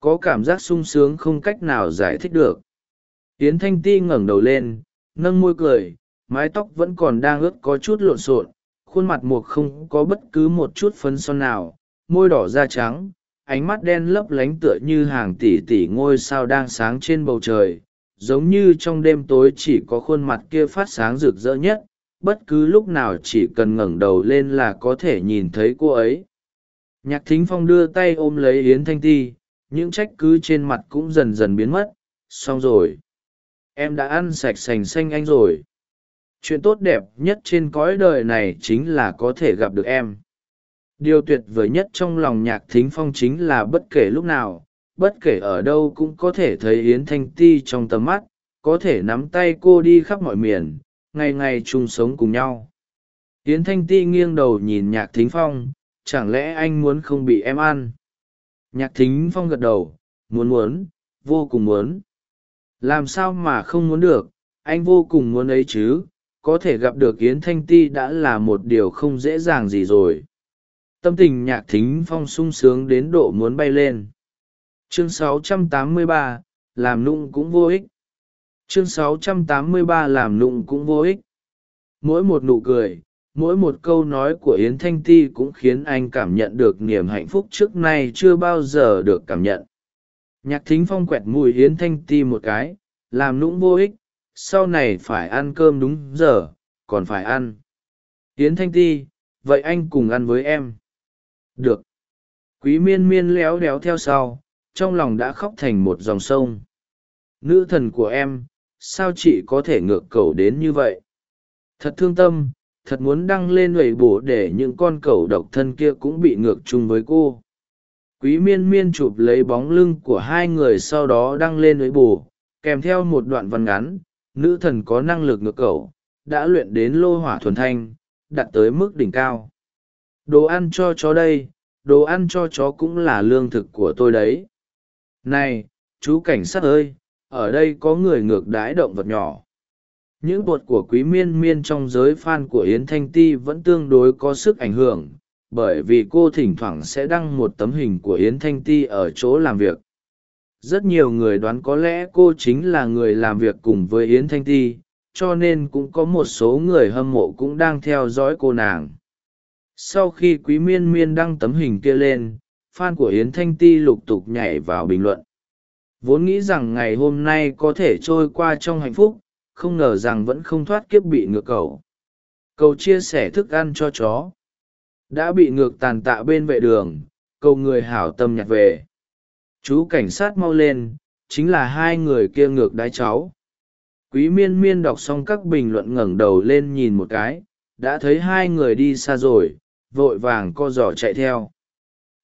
có cảm giác sung sướng không cách nào giải thích được. Yến thanh ti ngẩng đầu lên, nâng môi cười, mái tóc vẫn còn đang ướt có chút lộn xộn, khuôn mặt mục không có bất cứ một chút phấn son nào, môi đỏ da trắng, ánh mắt đen lấp lánh tựa như hàng tỷ tỷ ngôi sao đang sáng trên bầu trời, giống như trong đêm tối chỉ có khuôn mặt kia phát sáng rực rỡ nhất, bất cứ lúc nào chỉ cần ngẩng đầu lên là có thể nhìn thấy cô ấy. Nhạc thính phong đưa tay ôm lấy yến thanh ti những trách cứ trên mặt cũng dần dần biến mất. Xong rồi. Em đã ăn sạch sành xanh anh rồi. Chuyện tốt đẹp nhất trên cõi đời này chính là có thể gặp được em. Điều tuyệt vời nhất trong lòng nhạc thính phong chính là bất kể lúc nào, bất kể ở đâu cũng có thể thấy yến thanh ti trong tầm mắt, có thể nắm tay cô đi khắp mọi miền, ngày ngày chung sống cùng nhau. Yến thanh ti nghiêng đầu nhìn nhạc thính phong, chẳng lẽ anh muốn không bị em ăn? Nhạc thính phong gật đầu muốn muốn vô cùng muốn. Làm sao mà không muốn được? Anh vô cùng muốn ấy chứ có thể gặp được yến thanh ti đã là một điều không dễ dàng gì rồi. Tâm tình nhạc thính phong sung sướng đến độ muốn bay lên. Chương 683, làm nụng cũng vô ích. Chương 683 làm nụng cũng vô ích. Mỗi một nụ cười mỗi một câu nói của yến thanh ti cũng khiến anh cảm nhận được niềm hạnh phúc trước nay chưa bao giờ được cảm nhận. Nhạc thính phong quẹt mùi yến thanh ti một cái, làm nũng vô ích, sau này phải ăn cơm đúng giờ, còn phải ăn. Yến thanh ti, vậy anh cùng ăn với em. Được. Quý miên miên léo đéo theo sau, trong lòng đã khóc thành một dòng sông. Nữ thần của em, sao chị có thể ngược cầu đến như vậy? Thật thương tâm thật muốn đăng lên lầy bổ để những con cẩu độc thân kia cũng bị ngược chung với cô. Quý miên miên chụp lấy bóng lưng của hai người sau đó đăng lên lưới bù kèm theo một đoạn văn ngắn, nữ thần có năng lực ngược cẩu đã luyện đến lô hỏa thuần thanh, đạt tới mức đỉnh cao. Đồ ăn cho chó đây, đồ ăn cho chó cũng là lương thực của tôi đấy. Này, chú cảnh sát ơi, ở đây có người ngược đái động vật nhỏ những bột của quý miên miên trong giới f a n của yến thanh ti vẫn tương đối có sức ảnh hưởng, bởi vì cô thỉnh thoảng sẽ đăng một tấm hình của yến thanh ti ở chỗ làm việc. Rất nhiều người đoán có lẽ cô chính là người làm việc cùng với yến thanh ti, cho nên cũng có một số người hâm mộ cũng đang theo dõi cô nàng. Sau khi quý miên miên đăng tấm hình kia lên f a n của yến thanh ti lục tục nhảy vào bình luận. Vốn nghĩ rằng ngày hôm nay có thể trôi qua trong hạnh phúc không ngờ rằng vẫn không thoát kiếp bị ngược cầu. Cầu chia sẻ thức ăn cho chó. Đã bị ngược tàn tạ bên vệ đường, cầu người hảo tâm nhặt về. Chú cảnh sát mau lên, chính là hai người kia ngược đái cháu. Quý miên miên đọc xong các bình luận ngẩng đầu lên nhìn một cái, đã thấy hai người đi xa rồi, vội vàng co giỏ chạy theo.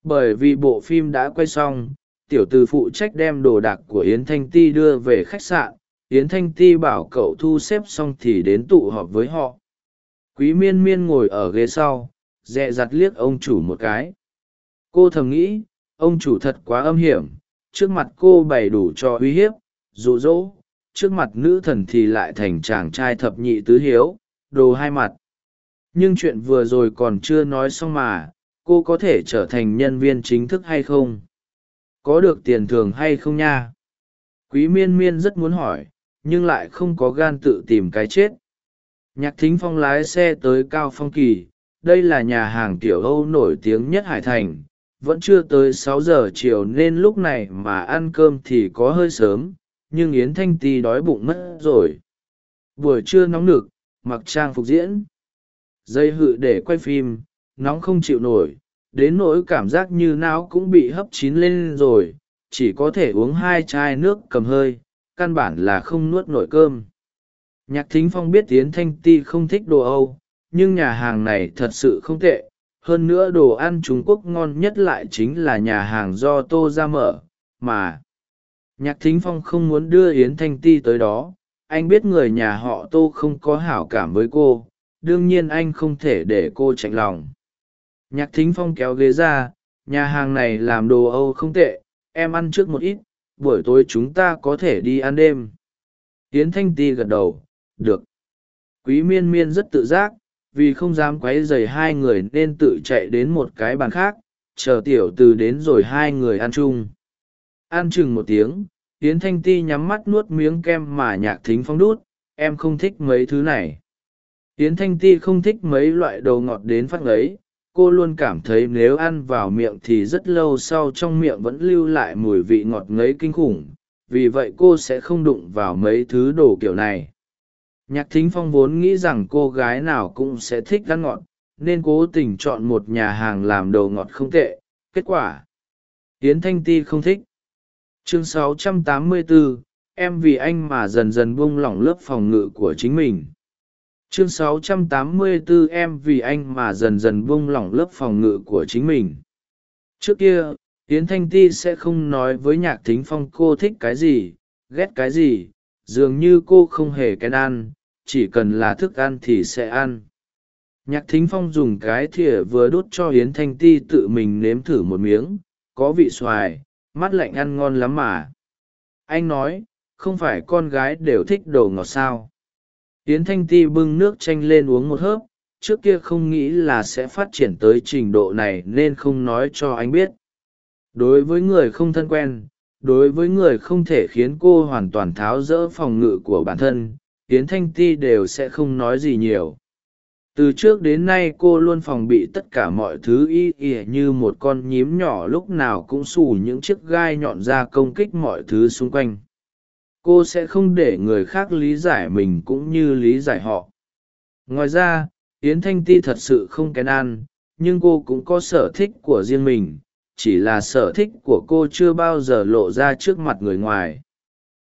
Bởi vì bộ phim đã quay xong, tiểu từ phụ trách đem đồ đạc của yến thanh ti đưa về khách sạn yến thanh ti bảo cậu thu xếp xong thì đến tụ họp với họ. Quý miên miên ngồi ở ghế sau dẹ dặt liếc ông chủ một cái. Cô thầm nghĩ, ông chủ thật quá âm hiểm, trước mặt cô bày đủ cho uy hiếp rụ rỗ trước mặt nữ thần thì lại thành chàng trai thập nhị tứ hiếu, đồ hai mặt. Nhưng chuyện vừa rồi còn chưa nói xong mà, cô có thể trở thành nhân viên chính thức hay không? Có được tiền thường hay không nha? Quý miên miên rất muốn hỏi nhưng lại không có gan tự tìm cái chết. Nhạc thính phong lái xe tới cao phong kỳ, đây là nhà hàng tiểu âu nổi tiếng nhất hải thành, vẫn chưa tới sáu giờ chiều nên lúc này mà ăn cơm thì có hơi sớm, nhưng yến thanh ti đói bụng mất rồi. Buổi trưa nóng nực, mặc trang phục diễn. Dây hự để quay phim, nóng không chịu nổi, đến nỗi cảm giác như não cũng bị hấp chín lên rồi, chỉ có thể uống hai chai nước cầm hơi căn bản là không nuốt nổi cơm. Nhạc thính phong biết tiến thanh ti không thích đồ âu, nhưng nhà hàng này thật sự không tệ. Hơn nữa đồ ăn trung quốc ngon nhất lại chính là nhà hàng do tô ra mở, mà nhạc thính phong không muốn đưa yến thanh ti tới đó. Anh biết người nhà họ tô không có hảo cảm với cô, đương nhiên anh không thể để cô chạnh lòng. Nhạc thính phong kéo ghế ra, nhà hàng này làm đồ âu không tệ, em ăn trước một ít buổi tối chúng ta có thể đi ăn đêm. Yến thanh ti gật đầu, được. Quý miên miên rất tự giác, vì không dám q u ấ y dày hai người nên tự chạy đến một cái bàn khác, chờ tiểu từ đến rồi hai người ăn chung. Ăn chừng một tiếng, yến thanh ti nhắm mắt nuốt miếng kem mà nhạc thính phong đút, em không thích mấy thứ này. Yến thanh ti không thích mấy loại đồ ngọt đến phát ấy cô luôn cảm thấy nếu ăn vào miệng thì rất lâu sau trong miệng vẫn lưu lại mùi vị ngọt ngấy kinh khủng vì vậy cô sẽ không đụng vào mấy thứ đồ kiểu này. Nhạc thính phong vốn nghĩ rằng cô gái nào cũng sẽ thích ăn ngọt nên cố tình chọn một nhà hàng làm đồ ngọt không tệ kết quả. Yến thanh ti không thích. Chương 684, em vì anh mà dần dần buông lỏng lớp phòng ngự của chính mình chương 684 em vì anh mà dần dần buông lỏng lớp phòng ngự của chính mình. Trước kia, yến thanh ti sẽ không nói với nhạc thính phong cô thích cái gì, ghét cái gì, dường như cô không hề kén ăn, chỉ cần là thức ăn thì sẽ ăn. Nhạc thính phong dùng cái thìa vừa đốt cho yến thanh ti tự mình nếm thử một miếng, có vị xoài mắt lạnh ăn ngon lắm mà. Anh nói, không phải con gái đều thích đồ ngọt sao? Yến thanh ti bưng nước chanh lên uống một hớp, trước kia không nghĩ là sẽ phát triển tới trình độ này nên không nói cho anh biết. Đối với người không thân quen, đối với người không thể khiến cô hoàn toàn tháo rỡ phòng ngự của bản thân, yến thanh ti đều sẽ không nói gì nhiều. Từ trước đến nay cô luôn phòng bị tất cả mọi thứ y ỉa như một con nhím nhỏ lúc nào cũng xù những chiếc gai nhọn ra công kích mọi thứ xung quanh cô sẽ không để người khác lý giải mình cũng như lý giải họ. Ngoài ra, yến thanh ti thật sự không kén ăn, nhưng cô cũng có sở thích của riêng mình, chỉ là sở thích của cô chưa bao giờ lộ ra trước mặt người ngoài.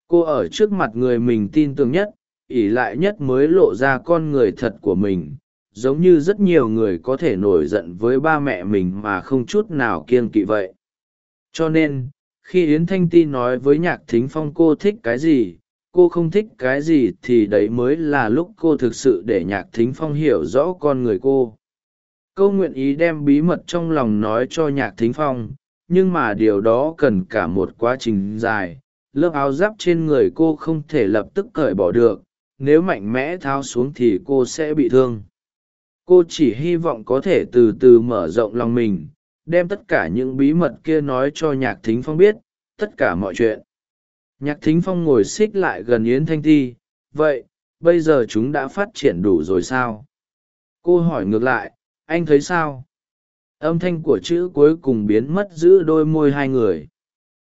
Cô ở trước mặt người mình tin tưởng nhất, ỷ lại nhất mới lộ ra con người thật của mình, giống như rất nhiều người có thể nổi giận với ba mẹ mình mà không chút nào kiêng kỵ vậy. Cho nên khi yến thanh ti nói với nhạc thính phong cô thích cái gì, cô không thích cái gì thì đấy mới là lúc cô thực sự để nhạc thính phong hiểu rõ con người cô. Câu nguyện ý đem bí mật trong lòng nói cho nhạc thính phong, nhưng mà điều đó cần cả một quá trình dài. Lớp áo giáp trên người cô không thể lập tức cởi bỏ được, nếu mạnh mẽ tháo xuống thì cô sẽ bị thương. Cô chỉ hy vọng có thể từ từ mở rộng lòng mình đem tất cả những bí mật kia nói cho nhạc thính phong biết tất cả mọi chuyện. Nhạc thính phong ngồi xích lại gần yến thanh ti vậy bây giờ chúng đã phát triển đủ rồi sao? Cô hỏi ngược lại anh thấy sao? Âm thanh của chữ cuối cùng biến mất giữa đôi môi hai người.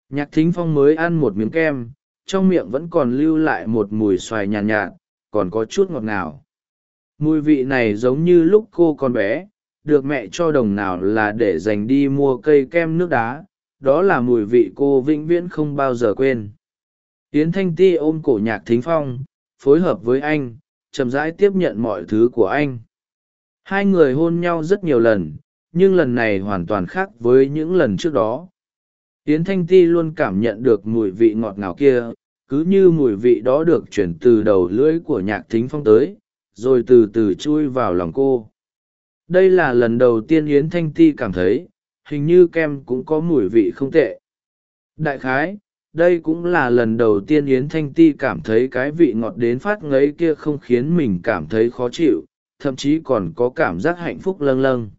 Nhạc thính phong mới ăn một miếng kem trong miệng vẫn còn lưu lại một mùi xoài nhàn nhạt, nhạt còn có chút ngọt ngào. Mùi vị này giống như lúc cô còn bé được mẹ cho đồng nào là để dành đi mua cây kem nước đá, đó là mùi vị cô vĩnh viễn không bao giờ quên. Yến thanh ti ôm cổ nhạc thính phong, phối hợp với anh, chậm rãi tiếp nhận mọi thứ của anh. Hai người hôn nhau rất nhiều lần, nhưng lần này hoàn toàn khác với những lần trước đó. Yến thanh ti luôn cảm nhận được mùi vị ngọt ngào kia, cứ như mùi vị đó được chuyển từ đầu lưỡi của nhạc thính phong tới, rồi từ từ chui vào lòng cô đây là lần đầu tiên yến thanh ti cảm thấy, hình như kem cũng có mùi vị không tệ. Đại khái, đây cũng là lần đầu tiên yến thanh ti cảm thấy cái vị ngọt đến phát ngấy kia không khiến mình cảm thấy khó chịu, thậm chí còn có cảm giác hạnh phúc lâng lâng.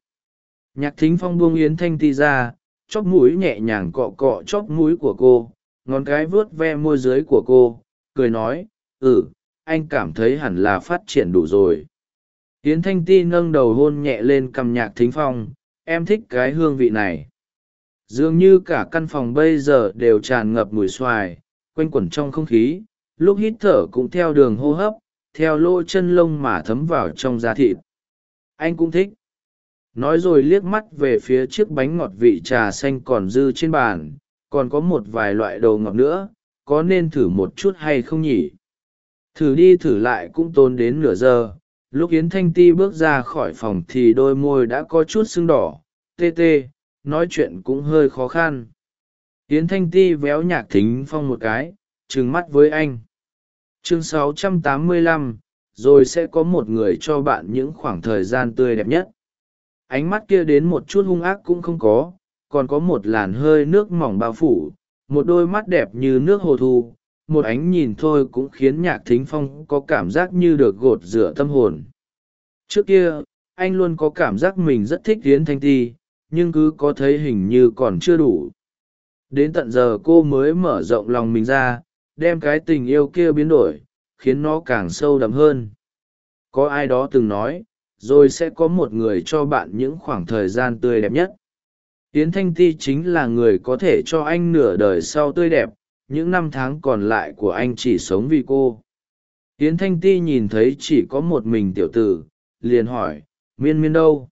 Nhạc thính phong buông yến thanh ti ra, chóp mũi nhẹ nhàng cọ cọ chóp mũi của cô, ngón cái vuốt ve môi dưới của cô, cười nói ừ anh cảm thấy hẳn là phát triển đủ rồi yến thanh ti nâng đầu hôn nhẹ lên cằm nhạc thính phong, em thích cái hương vị này. Dường như cả căn phòng bây giờ đều tràn ngập mùi xoài, quanh quẩn trong không khí, lúc hít thở cũng theo đường hô hấp, theo lỗ chân lông mà thấm vào trong da thịt. Anh cũng thích. Nói rồi liếc mắt về phía chiếc bánh ngọt vị trà xanh còn dư trên bàn, còn có một vài loại đồ ngọt nữa, có nên thử một chút hay không nhỉ? Thử đi thử lại cũng tốn đến nửa giờ lúc yến thanh ti bước ra khỏi phòng thì đôi môi đã có chút sưng đỏ tê tê nói chuyện cũng hơi khó khăn. Yến thanh ti véo nhạc thính phong một cái trừng mắt với anh. Chương 685, rồi sẽ có một người cho bạn những khoảng thời gian tươi đẹp nhất. Ánh mắt kia đến một chút hung ác cũng không có còn có một làn hơi nước mỏng bao phủ một đôi mắt đẹp như nước hồ thu một ánh nhìn thôi cũng khiến nhạc thính phong có cảm giác như được gột rửa tâm hồn. Trước kia, anh luôn có cảm giác mình rất thích tiến thanh ti, nhưng cứ có thấy hình như còn chưa đủ. Đến tận giờ cô mới mở rộng lòng mình ra, đem cái tình yêu kia biến đổi, khiến nó càng sâu đậm hơn. Có ai đó từng nói, rồi sẽ có một người cho bạn những khoảng thời gian tươi đẹp nhất. Tiến thanh ti chính là người có thể cho anh nửa đời sau tươi đẹp những năm tháng còn lại của anh chỉ sống vì cô. Hiến thanh ti nhìn thấy chỉ có một mình tiểu tử, liền hỏi, miên miên đâu?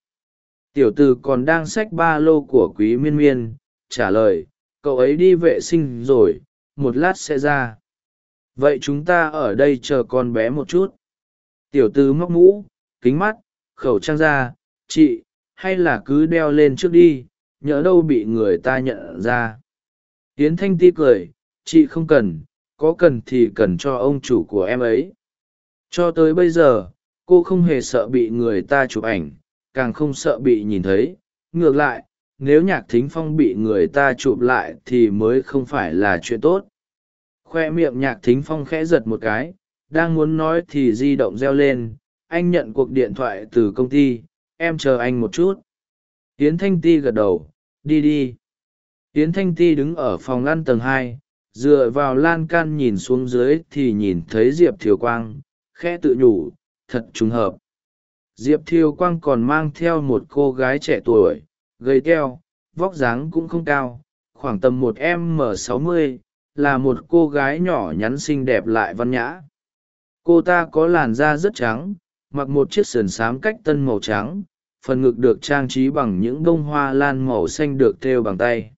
Tiểu tử còn đang xách ba lô của quý miên miên, trả lời, cậu ấy đi vệ sinh rồi, một lát sẽ ra. Vậy chúng ta ở đây chờ con bé một chút. Tiểu tư móc mũ kính mắt, khẩu trang ra, chị, hay là cứ đeo lên trước đi, nhỡ đâu bị người ta nhận ra. Yến thanh ti cười chị không cần, có cần thì cần cho ông chủ của em ấy. Cho tới bây giờ, cô không hề sợ bị người ta chụp ảnh, càng không sợ bị nhìn thấy. Ngược lại, nếu nhạc thính phong bị người ta chụp lại thì mới không phải là chuyện tốt. Khoe miệng nhạc thính phong khẽ giật một cái, đang muốn nói thì di động reo lên. Anh nhận cuộc điện thoại từ công ty, em chờ anh một chút. Tiến thanh ti gật đầu, đi đi. Tiến thanh ti đứng ở phòng ngăn tầng hai dựa vào lan can nhìn xuống dưới thì nhìn thấy diệp thiều quang khe tự nhủ, thật trùng hợp. Diệp thiều quang còn mang theo một cô gái trẻ tuổi, gầy teo vóc dáng cũng không cao, khoảng tầm một m sáu mươi, là một cô gái nhỏ nhắn xinh đẹp lại văn nhã. Cô ta có làn da rất trắng, mặc một chiếc sườn xám cách tân màu trắng, phần ngực được trang trí bằng những bông hoa lan màu xanh được thêu bằng tay.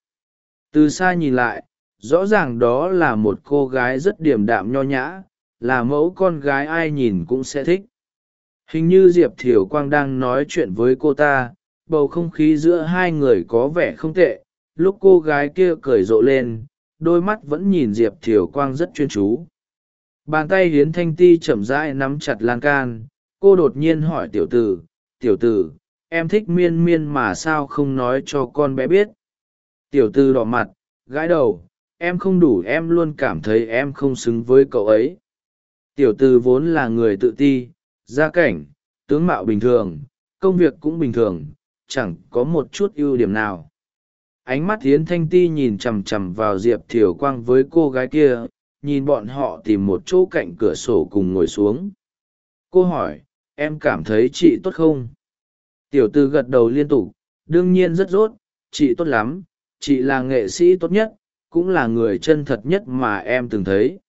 Từ xa nhìn lại rõ ràng đó là một cô gái rất điềm đạm nho nhã, là mẫu con gái ai nhìn cũng sẽ thích. Hình như diệp thiều quang đang nói chuyện với cô ta, bầu không khí giữa hai người có vẻ không tệ. Lúc cô gái kia cười rộ lên, đôi mắt vẫn nhìn diệp thiều quang rất chuyên chú. Bàn tay hiến thanh ti chậm rãi nắm chặt lan can. Cô đột nhiên hỏi tiểu tử tiểu tử, em thích miên miên mà sao không nói cho con bé biết? Tiểu tư đỏ mặt, gãi đầu em không đủ, em luôn cảm thấy em không xứng với cậu ấy. Tiểu tư vốn là người tự ti, gia cảnh, tướng mạo bình thường, công việc cũng bình thường, chẳng có một chút ưu điểm nào. Ánh mắt hiến thanh ti nhìn chằm chằm vào diệp thiều quang với cô gái kia, nhìn bọn họ tìm một chỗ cạnh cửa sổ cùng ngồi xuống. Cô hỏi, em cảm thấy chị tốt không? Tiểu tư gật đầu liên tục, đương nhiên rất rốt, chị tốt lắm, chị là nghệ sĩ tốt nhất cũng là người chân thật nhất mà em từng thấy.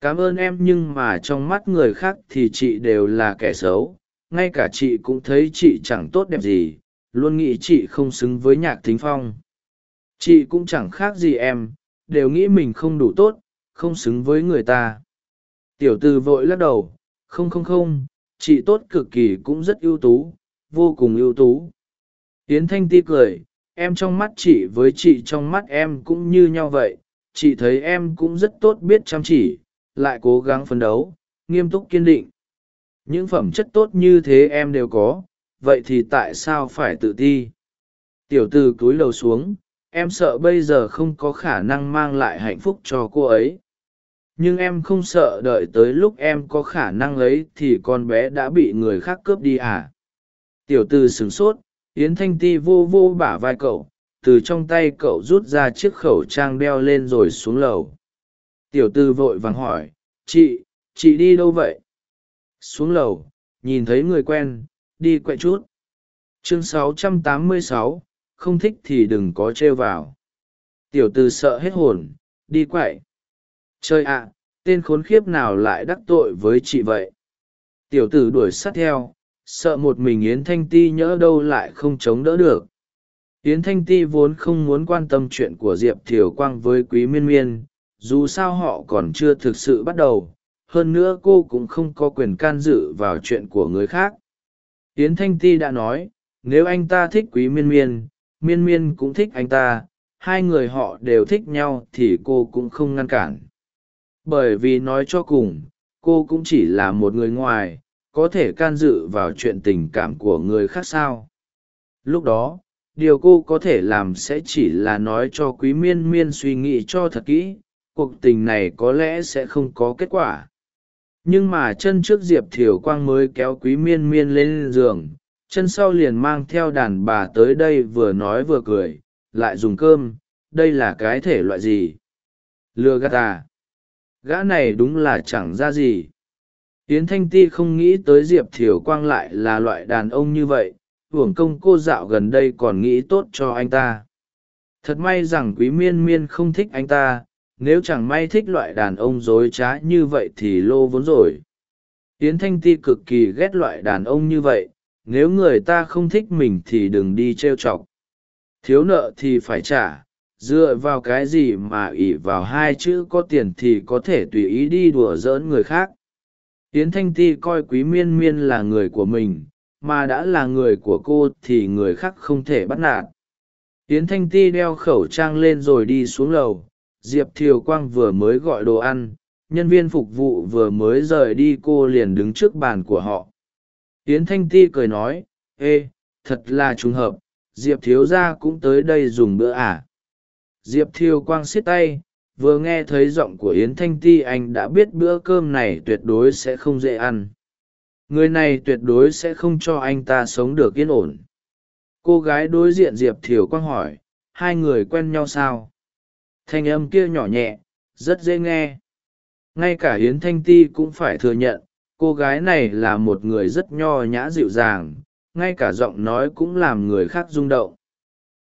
Cảm ơn em nhưng mà trong mắt người khác thì chị đều là kẻ xấu. Ngay cả chị cũng thấy chị chẳng tốt đẹp gì. Luôn nghĩ chị không xứng với nhạc thính phong. Chị cũng chẳng khác gì em. Đều nghĩ mình không đủ tốt, không xứng với người ta. Tiểu tư vội lắc đầu. Không không không. Chị tốt cực kỳ cũng rất ưu tú. Vô cùng ưu tú. Yến thanh ti cười em trong mắt chị với chị trong mắt em cũng như nhau vậy, chị thấy em cũng rất tốt biết chăm chỉ, lại cố gắng phấn đấu, nghiêm túc kiên định. Những phẩm chất tốt như thế em đều có, vậy thì tại sao phải tự ti? Tiểu t ử cúi đầu xuống, em sợ bây giờ không có khả năng mang lại hạnh phúc cho cô ấy. Nhưng em không sợ đợi tới lúc em có khả năng ấy thì con bé đã bị người khác cướp đi à? Tiểu tư sửng sốt yến thanh ti vô vô bả vai cậu từ trong tay cậu rút ra chiếc khẩu trang đeo lên rồi xuống lầu. Tiểu tư vội vàng hỏi chị chị đi đâu vậy? Xuống lầu nhìn thấy người quen đi quẹt chút. Chương 686, không thích thì đừng có trêu vào. Tiểu tư sợ hết hồn đi quậy chơi ạ tên khốn khiếp nào lại đắc tội với chị vậy? Tiểu tử đuổi sát theo sợ một mình yến thanh ti nhỡ đâu lại không chống đỡ được. Yến thanh ti vốn không muốn quan tâm chuyện của diệp thiều quang với quý miên miên, dù sao họ còn chưa thực sự bắt đầu, hơn nữa cô cũng không có quyền can dự vào chuyện của người khác. Yến thanh ti đã nói, nếu anh ta thích quý miên miên miên miên cũng thích anh ta, hai người họ đều thích nhau thì cô cũng không ngăn cản. Bởi vì nói cho cùng, cô cũng chỉ là một người ngoài có thể can dự vào chuyện tình cảm của người khác sao? Lúc đó, điều cô có thể làm sẽ chỉ là nói cho quý miên miên suy nghĩ cho thật kỹ, cuộc tình này có lẽ sẽ không có kết quả. Nhưng mà chân trước diệp thiều quang mới kéo quý miên miên lên giường, chân sau liền mang theo đàn bà tới đây vừa nói vừa cười, lại dùng cơm, đây là cái thể loại gì? Lừa gạt à? Gã này đúng là chẳng ra gì yến thanh ti không nghĩ tới diệp thiều quang lại là loại đàn ông như vậy, hưởng công cô dạo gần đây còn nghĩ tốt cho anh ta. Thật may rằng quý miên miên không thích anh ta, nếu chẳng may thích loại đàn ông dối trá như vậy thì lô vốn rồi. Yến thanh ti cực kỳ ghét loại đàn ông như vậy, nếu người ta không thích mình thì đừng đi trêu chọc. Thiếu nợ thì phải trả, dựa vào cái gì mà ỷ vào hai chữ có tiền thì có thể tùy ý đi đùa giỡn người khác yến thanh ti coi quý miên miên là người của mình, mà đã là người của cô thì người khác không thể bắt nạt. Yến thanh ti đeo khẩu trang lên rồi đi xuống lầu, diệp thiều quang vừa mới gọi đồ ăn, nhân viên phục vụ vừa mới rời đi cô liền đứng trước bàn của họ. Yến thanh ti cười nói, ê, thật là trùng hợp, diệp thiếu gia cũng tới đây dùng bữa à? Diệp thiều quang xiết tay vừa nghe thấy giọng của yến thanh ti, anh đã biết bữa cơm này tuyệt đối sẽ không dễ ăn. Người này tuyệt đối sẽ không cho anh ta sống được yên ổn. Cô gái đối diện diệp thiều quang hỏi, hai người quen nhau sao? Thanh âm kia nhỏ nhẹ, rất dễ nghe. Ngay cả yến thanh ti cũng phải thừa nhận, cô gái này là một người rất nho nhã dịu dàng, ngay cả giọng nói cũng làm người khác rung động.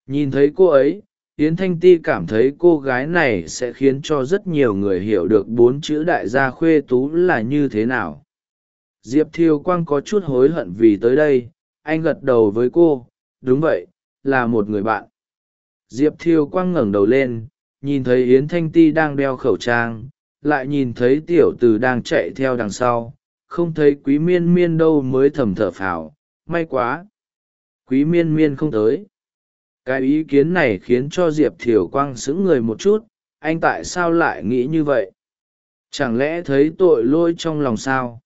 Nhìn thấy cô ấy yến thanh ti cảm thấy cô gái này sẽ khiến cho rất nhiều người hiểu được bốn chữ đại gia khuê tú là như thế nào. Diệp thiều quang có chút hối hận vì tới đây, anh gật đầu với cô, đúng vậy, là một người bạn. Diệp thiều quang ngẩng đầu lên, nhìn thấy yến thanh ti đang đeo khẩu trang, lại nhìn thấy tiểu từ đang chạy theo đằng sau, không thấy quý miên miên đâu mới thầm thở phào, may quá, quý miên miên không tới cái ý kiến này khiến cho diệp thiều quang sững người một chút, anh tại sao lại nghĩ như vậy? Chẳng lẽ thấy tội lôi trong lòng sao?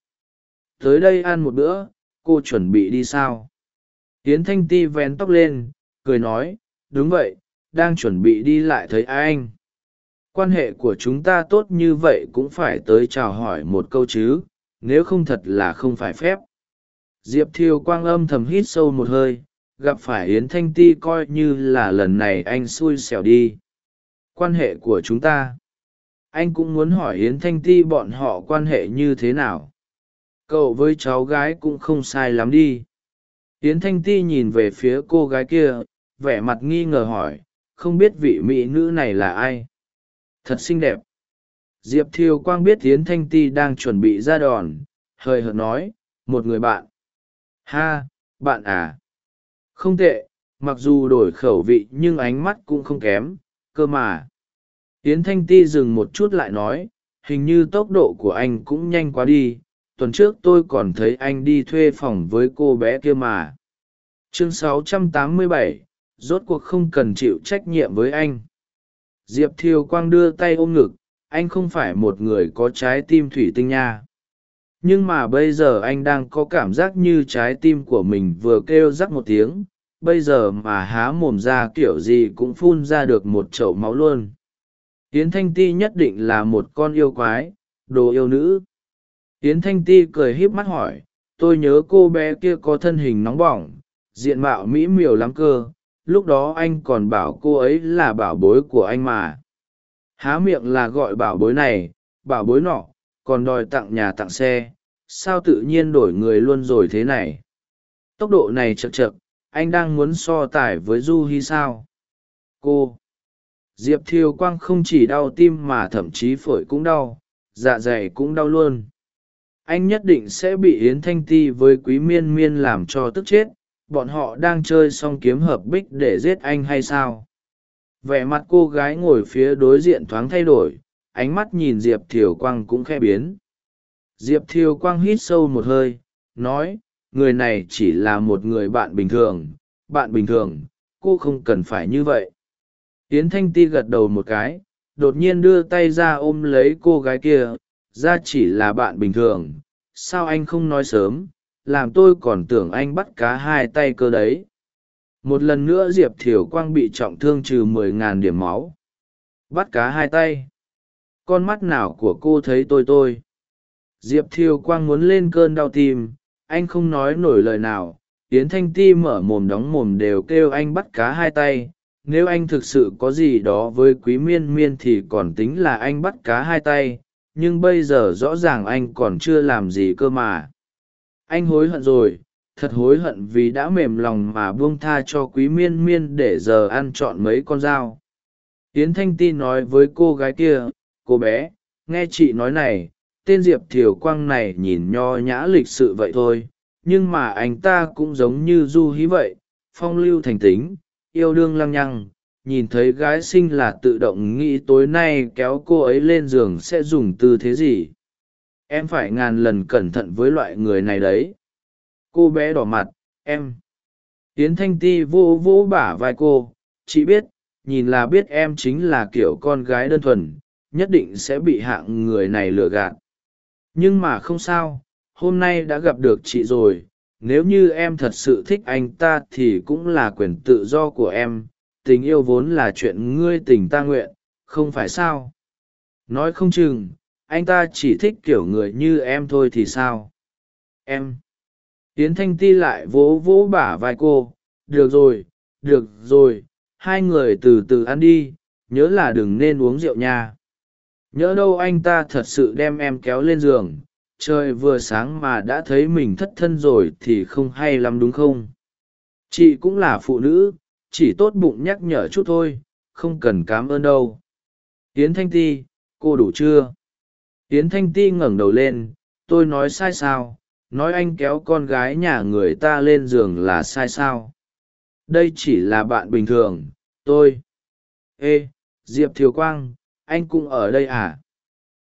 Tới đây ăn một bữa, cô chuẩn bị đi sao? Tiến thanh ti vén tóc lên, cười nói, đúng vậy, đang chuẩn bị đi lại thấy anh. Quan hệ của chúng ta tốt như vậy cũng phải tới chào hỏi một câu chứ, nếu không thật là không phải phép. Diệp thiều quang âm thầm hít sâu một hơi gặp phải yến thanh ti coi như là lần này anh xui xẻo đi. Quan hệ của chúng ta. Anh cũng muốn hỏi yến thanh ti bọn họ quan hệ như thế nào. Cậu với cháu gái cũng không sai lắm đi. Yến thanh ti nhìn về phía cô gái kia, vẻ mặt nghi ngờ hỏi, không biết vị mỹ nữ này là ai? Thật xinh đẹp. Diệp thiều quang biết yến thanh ti đang chuẩn bị ra đòn hời hợt nói, một người bạn. Ha, bạn à? Không tệ mặc dù đổi khẩu vị nhưng ánh mắt cũng không kém cơ mà. Yến thanh ti dừng một chút lại nói hình như tốc độ của anh cũng nhanh quá đi tuần trước tôi còn thấy anh đi thuê phòng với cô bé kia mà. Chương 687, rốt cuộc không cần chịu trách nhiệm với anh. Diệp thiều quang đưa tay ôm ngực anh không phải một người có trái tim thủy tinh nha nhưng mà bây giờ anh đang có cảm giác như trái tim của mình vừa kêu rắc một tiếng, bây giờ mà há mồm ra kiểu gì cũng phun ra được một chậu máu luôn. Yến thanh ti nhất định là một con yêu quái, đồ yêu nữ. Yến thanh ti cười híp mắt hỏi, tôi nhớ cô bé kia có thân hình nóng bỏng, diện mạo mỹ miều lắm cơ, lúc đó anh còn bảo cô ấy là bảo bối của anh mà. Há miệng là gọi bảo bối này, bảo bối nọ, còn đòi tặng nhà tặng xe sao tự nhiên đổi người luôn rồi thế này? Tốc độ này chật chật anh đang muốn so tài với du hi sao? Cô. Diệp thiều quang không chỉ đau tim mà thậm chí phổi cũng đau dạ dày cũng đau luôn. Anh nhất định sẽ bị yến thanh ti với quý miên miên làm cho tức chết, bọn họ đang chơi xong kiếm hợp bích để giết anh hay sao? Vẻ mặt cô gái ngồi phía đối diện thoáng thay đổi, ánh mắt nhìn diệp thiều quang cũng khe biến diệp thiều quang hít sâu một hơi, nói, người này chỉ là một người bạn bình thường, bạn bình thường, cô không cần phải như vậy. Yến thanh ti gật đầu một cái, đột nhiên đưa tay ra ôm lấy cô gái kia, ra chỉ là bạn bình thường, sao anh không nói sớm, làm tôi còn tưởng anh bắt cá hai tay cơ đấy. Một lần nữa diệp thiều quang bị trọng thương trừ mười ngàn điểm máu. Bắt cá hai tay. Con mắt nào của cô thấy tôi tôi? Diệp thiều quang muốn lên cơn đau tim, anh không nói nổi lời nào. Yến thanh ti mở mồm đóng mồm đều kêu anh bắt cá hai tay. Nếu anh thực sự có gì đó với quý miên miên thì còn tính là anh bắt cá hai tay. Nhưng bây giờ rõ ràng anh còn chưa làm gì cơ mà. Anh hối hận rồi, thật hối hận vì đã mềm lòng mà buông tha cho quý miên miên để giờ ăn chọn mấy con dao. Yến thanh ti nói với cô gái kia, cô bé, nghe chị nói này tên diệp thiều quang này nhìn nho nhã lịch sự vậy thôi, nhưng mà anh ta cũng giống như du hí vậy, phong lưu thành tính, yêu đương lăng nhăng, nhìn thấy gái sinh là tự động nghĩ tối nay kéo cô ấy lên giường sẽ dùng tư thế gì. Em phải ngàn lần cẩn thận với loại người này đấy. Cô bé đỏ mặt, em. Tiến thanh ti vô vô bả vai cô, chị biết, nhìn là biết em chính là kiểu con gái đơn thuần, nhất định sẽ bị hạng người này lừa gạt nhưng mà không sao, hôm nay đã gặp được chị rồi, nếu như em thật sự thích anh ta thì cũng là quyền tự do của em, tình yêu vốn là chuyện ngươi tình ta nguyện, không phải sao? Nói không chừng, anh ta chỉ thích kiểu người như em thôi thì sao? Em. Tiến thanh ti lại vỗ vỗ bả vai cô. Được rồi được rồi, hai người từ từ ăn đi, nhớ là đừng nên uống rượu nha nhớ đâu anh ta thật sự đem em kéo lên giường, trời vừa sáng mà đã thấy mình thất thân rồi thì không hay lắm đúng không? Chị cũng là phụ nữ, chỉ tốt bụng nhắc nhở chút thôi, không cần cám ơn đâu. Tiến thanh ti, cô đủ chưa? Tiến thanh ti ngẩng đầu lên, tôi nói sai sao? Nói anh kéo con gái nhà người ta lên giường là sai sao? Đây chỉ là bạn bình thường, tôi. Ê, diệp thiều quang anh cũng ở đây à?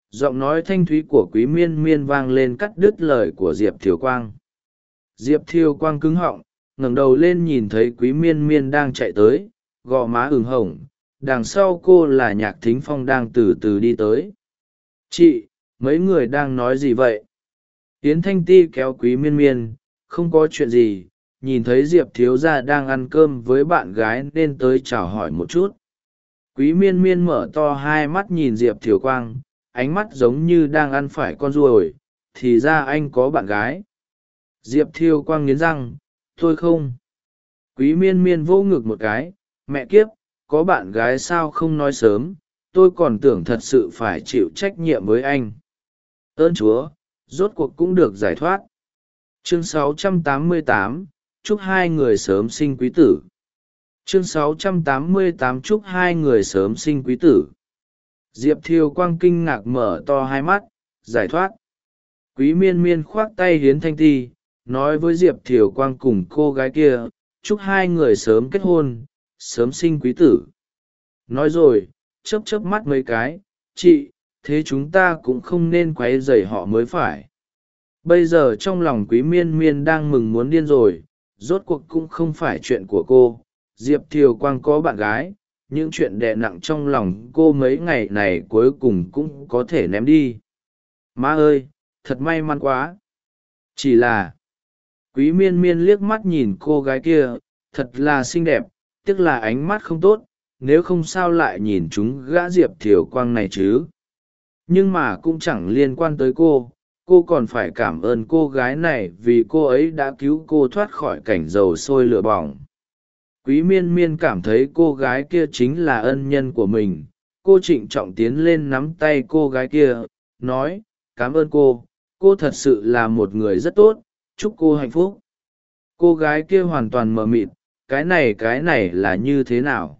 Giọng nói thanh thúy của quý miên miên vang lên cắt đứt lời của diệp thiều quang. Diệp thiều quang cứng họng, ngẩng đầu lên nhìn thấy quý miên miên đang chạy tới, gò má ửng hồng, đằng sau cô là nhạc thính phong đang từ từ đi tới. Chị, mấy người đang nói gì vậy? Yến thanh ti kéo quý miên miên, không có chuyện gì, nhìn thấy diệp thiếu gia đang ăn cơm với bạn gái nên tới chào hỏi một chút quý miên miên mở to hai mắt nhìn diệp thiều quang ánh mắt giống như đang ăn phải con ruồi thì ra anh có bạn gái. Diệp thiêu quang nghiến răng thôi không. Quý miên miên vỗ ngực một cái mẹ kiếp có bạn gái sao không nói sớm tôi còn tưởng thật sự phải chịu trách nhiệm với anh. Ơn chúa rốt cuộc cũng được giải thoát. Chương 688, chúc hai người sớm sinh quý tử chương 688 chúc hai người sớm sinh quý tử. Diệp thiều quang kinh ngạc mở to hai mắt, giải thoát. Quý miên miên khoác tay hiến thanh ti, nói với diệp thiều quang cùng cô gái kia, chúc hai người sớm kết hôn, sớm sinh quý tử. Nói rồi, chớp chớp mắt mấy cái, chị, thế chúng ta cũng không nên q u ấ y dày họ mới phải. Bây giờ trong lòng quý miên miên đang mừng muốn điên rồi, rốt cuộc cũng không phải chuyện của cô diệp thiều quang có bạn gái, những chuyện đè nặng trong lòng cô mấy ngày này cuối cùng cũng có thể ném đi. Má ơi, thật may mắn quá. Chỉ là, quý miên miên liếc mắt nhìn cô gái kia, thật là xinh đẹp tiếc là ánh mắt không tốt, nếu không sao lại nhìn chúng gã diệp thiều quang này chứ. Nhưng mà cũng chẳng liên quan tới cô cô còn phải cảm ơn cô gái này vì cô ấy đã cứu cô thoát khỏi cảnh dầu sôi lửa bỏng quý miên miên cảm thấy cô gái kia chính là ân nhân của mình. Cô trịnh trọng tiến lên nắm tay cô gái kia, nói, cảm ơn cô. Cô thật sự là một người rất tốt. Chúc cô hạnh phúc. Cô gái kia hoàn toàn mờ mịt, cái này cái này là như thế nào?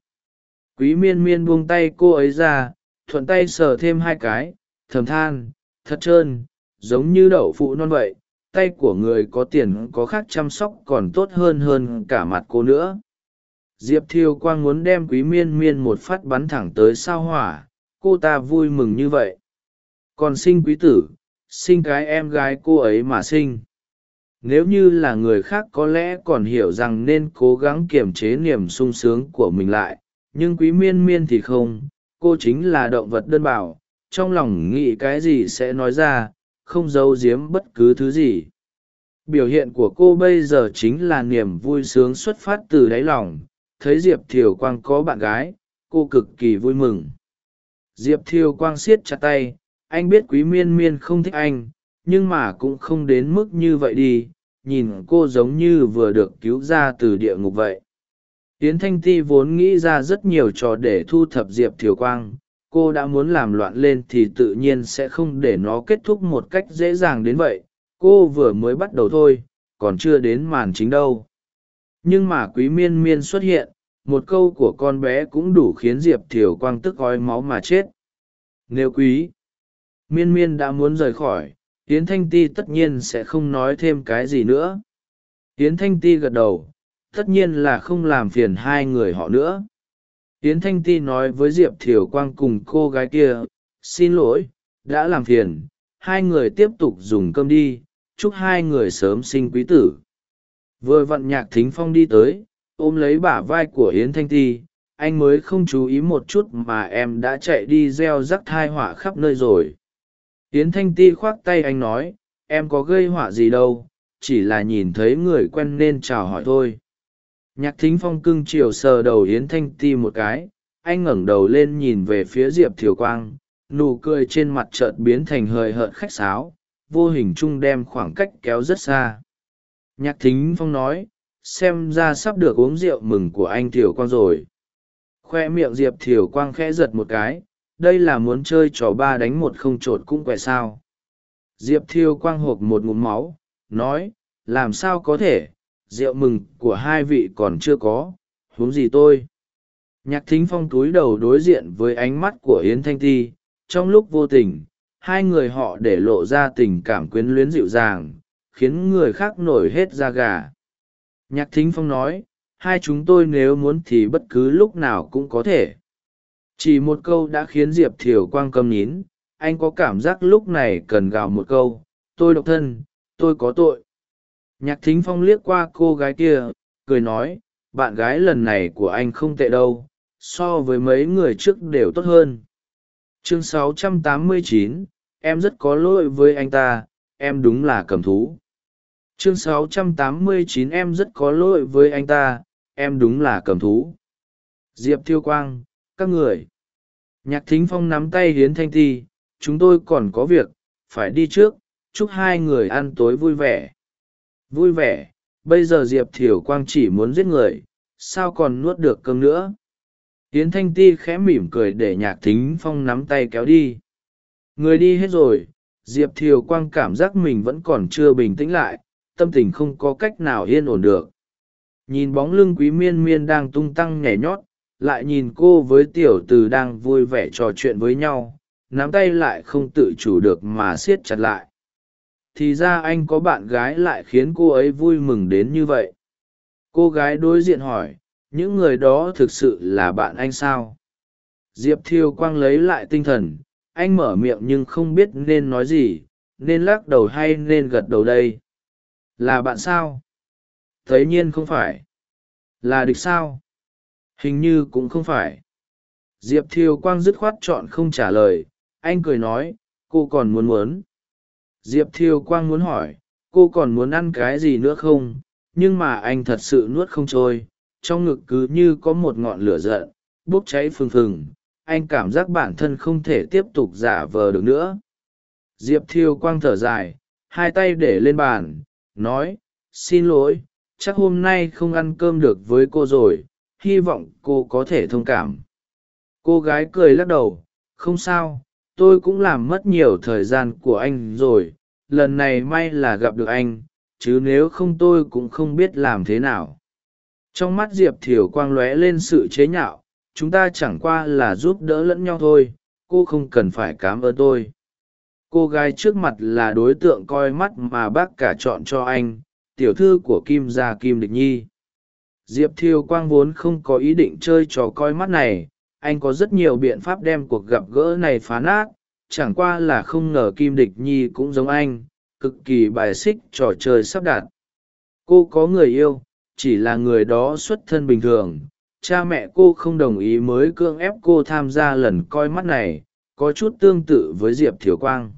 Quý miên miên buông tay cô ấy ra, thuận tay sờ thêm hai cái, thầm than, thật trơn, giống như đậu phụ non vậy. Tay của người có tiền có khác chăm sóc còn tốt hơn hơn cả mặt cô nữa diệp thiêu quang muốn đem quý miên miên một phát bắn thẳng tới sao hỏa, cô ta vui mừng như vậy. Còn sinh quý tử, sinh cái em gái cô ấy mà sinh. Nếu như là người khác có lẽ còn hiểu rằng nên cố gắng kiềm chế niềm sung sướng của mình lại, nhưng quý miên miên thì không, cô chính là động vật đơn bảo, trong lòng nghĩ cái gì sẽ nói ra, không giấu giếm bất cứ thứ gì. Biểu hiện của cô bây giờ chính là niềm vui sướng xuất phát từ đáy lòng thấy diệp thiều quang có bạn gái, cô cực kỳ vui mừng. Diệp thiều quang siết chặt tay, anh biết quý miên miên không thích anh, nhưng mà cũng không đến mức như vậy đi, nhìn cô giống như vừa được cứu ra từ địa ngục vậy. Tiến thanh ti vốn nghĩ ra rất nhiều trò để thu thập diệp thiều quang, cô đã muốn làm loạn lên thì tự nhiên sẽ không để nó kết thúc một cách dễ dàng đến vậy, cô vừa mới bắt đầu thôi, còn chưa đến màn chính đâu nhưng mà quý miên miên xuất hiện, một câu của con bé cũng đủ khiến diệp thiều quang tức gói máu mà chết. Nếu quý, miên miên đã muốn rời khỏi, yến thanh ti tất nhiên sẽ không nói thêm cái gì nữa. Yến thanh ti gật đầu, tất nhiên là không làm phiền hai người họ nữa. Yến thanh ti nói với diệp thiều quang cùng cô gái kia, xin lỗi, đã làm phiền, hai người tiếp tục dùng cơm đi, chúc hai người sớm sinh quý tử vừa vặn nhạc thính phong đi tới, ôm lấy bả vai của yến thanh ti, anh mới không chú ý một chút mà em đã chạy đi gieo rắc thai họa khắp nơi rồi. Yến thanh ti khoác tay anh nói, em có gây họa gì đâu, chỉ là nhìn thấy người quen nên chào hỏi thôi. Nhạc thính phong cưng chiều sờ đầu yến thanh ti một cái, anh ngẩng đầu lên nhìn về phía diệp thiều quang, nụ cười trên mặt chợt biến thành hời hợt khách sáo, vô hình chung đem khoảng cách kéo rất xa nhạc thính phong nói, xem ra sắp được uống rượu mừng của anh thiều quang rồi. Khoe miệng diệp thiều quang khẽ giật một cái, đây là muốn chơi trò ba đánh một không t r ộ t cũng quẻ sao. Diệp thiều quang hộp một ngụm máu, nói, làm sao có thể, rượu mừng của hai vị còn chưa có, huống gì tôi. Nhạc thính phong túi đầu đối diện với ánh mắt của yến thanh ti, trong lúc vô tình, hai người họ để lộ ra tình cảm quyến luyến dịu dàng khiến người khác nổi hết da gà. Nhạc thính phong nói hai chúng tôi nếu muốn thì bất cứ lúc nào cũng có thể. Chỉ một câu đã khiến diệp thiều quang câm nhín anh có cảm giác lúc này cần gào một câu tôi độc thân tôi có tội. Nhạc thính phong liếc qua cô gái kia cười nói bạn gái lần này của anh không tệ đâu so với mấy người trước đều tốt hơn. Chương 689, em rất có lỗi với anh ta em đúng là cầm thú chương 689 em rất có lỗi với anh ta, em đúng là cầm thú. Diệp thiêu quang, các người. Nhạc thính phong nắm tay hiến thanh ti, chúng tôi còn có việc, phải đi trước, chúc hai người ăn tối vui vẻ. Vui vẻ, bây giờ diệp thiều quang chỉ muốn giết người, sao còn nuốt được cơm nữa? Hiến thanh ti khẽ mỉm cười để nhạc thính phong nắm tay kéo đi. Người đi hết rồi, diệp thiều quang cảm giác mình vẫn còn chưa bình tĩnh lại tâm tình không có cách nào yên ổn được. Nhìn bóng lưng quý miên miên đang tung tăng nhảy nhót, lại nhìn cô với tiểu từ đang vui vẻ trò chuyện với nhau, nắm tay lại không tự chủ được mà siết chặt lại. Thì ra anh có bạn gái lại khiến cô ấy vui mừng đến như vậy. Cô gái đối diện hỏi, những người đó thực sự là bạn anh sao? Diệp thiêu quang lấy lại tinh thần, anh mở miệng nhưng không biết nên nói gì, nên lắc đầu hay nên gật đầu đây là bạn sao? Thấy nhiên không phải. Là địch sao? Hình như cũng không phải. Diệp thiều quang dứt khoát chọn không trả lời. Anh cười nói, cô còn muốn muốn? Diệp thiều quang muốn hỏi, cô còn muốn ăn cái gì nữa không? Nhưng mà anh thật sự nuốt không trôi. Trong ngực cứ như có một ngọn lửa giận, bốc cháy phừng phừng. Anh cảm giác bản thân không thể tiếp tục giả vờ được nữa. Diệp thiêu quang thở dài, hai tay để lên bàn nói, xin lỗi, chắc hôm nay không ăn cơm được với cô rồi, hy vọng cô có thể thông cảm. Cô gái cười lắc đầu, không sao, tôi cũng làm mất nhiều thời gian của anh rồi, lần này may là gặp được anh, chứ nếu không tôi cũng không biết làm thế nào. Trong mắt diệp thiều quang lóe lên sự chế nhạo, chúng ta chẳng qua là giúp đỡ lẫn nhau thôi, cô không cần phải cám ơn tôi cô gái trước mặt là đối tượng coi mắt mà bác cả chọn cho anh, tiểu thư của kim gia kim địch nhi. Diệp thiêu quang vốn không có ý định chơi trò coi mắt này, anh có rất nhiều biện pháp đem cuộc gặp gỡ này phá nát, chẳng qua là không ngờ kim địch nhi cũng giống anh, cực kỳ bài xích trò chơi sắp đặt. Cô có người yêu, chỉ là người đó xuất thân bình thường, cha mẹ cô không đồng ý mới cưỡng ép cô tham gia lần coi mắt này, có chút tương tự với diệp thiều quang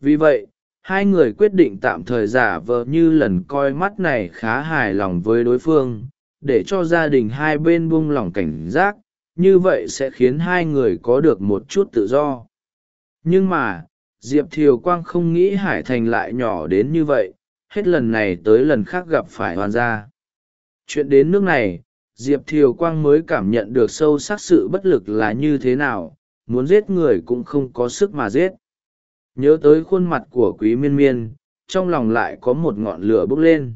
vì vậy, hai người quyết định tạm thời giả vờ như lần coi mắt này khá hài lòng với đối phương, để cho gia đình hai bên buông lỏng cảnh giác, như vậy sẽ khiến hai người có được một chút tự do. Nhưng mà, diệp thiều quang không nghĩ hải thành lại nhỏ đến như vậy, hết lần này tới lần khác gặp phải hoàn gia. Chuyện đến nước này, diệp thiều quang mới cảm nhận được sâu sắc sự bất lực là như thế nào, muốn giết người cũng không có sức mà giết nhớ tới khuôn mặt của quý miên miên, trong lòng lại có một ngọn lửa bốc lên.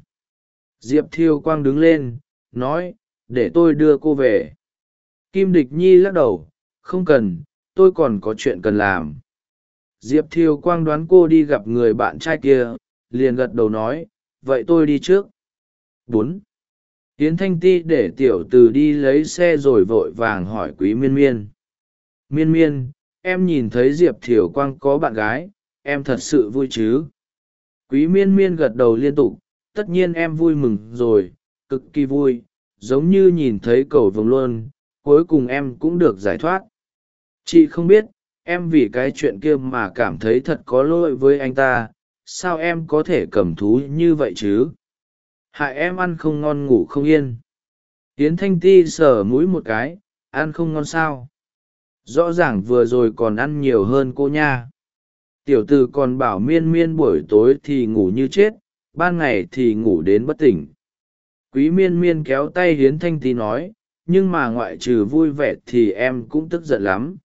Diệp thiêu quang đứng lên, nói, để tôi đưa cô về. Kim địch nhi lắc đầu, không cần, tôi còn có chuyện cần làm. Diệp thiêu quang đoán cô đi gặp người bạn trai kia, liền gật đầu nói, vậy tôi đi trước. Bốn. Tiến thanh ti để tiểu từ đi lấy xe rồi vội vàng hỏi quý miên miên. Miên miên em nhìn thấy diệp thiều quang có bạn gái, em thật sự vui chứ? Quý miên miên gật đầu liên tục, tất nhiên em vui mừng rồi, cực kỳ vui, giống như nhìn thấy cầu vồng luôn, cuối cùng em cũng được giải thoát. Chị không biết, em vì cái chuyện kia mà cảm thấy thật có lỗi với anh ta, sao em có thể cầm thú như vậy chứ? Hại em ăn không ngon ngủ không yên. Tiến thanh ti sờ mũi một cái, ăn không ngon sao? Rõ ràng vừa rồi còn ăn nhiều hơn cô nha. Tiểu t ử còn bảo miên miên buổi tối thì ngủ như chết ban ngày thì ngủ đến bất tỉnh. Quý miên miên kéo tay hiến thanh tý nói nhưng mà ngoại trừ vui vẻ thì em cũng tức giận lắm.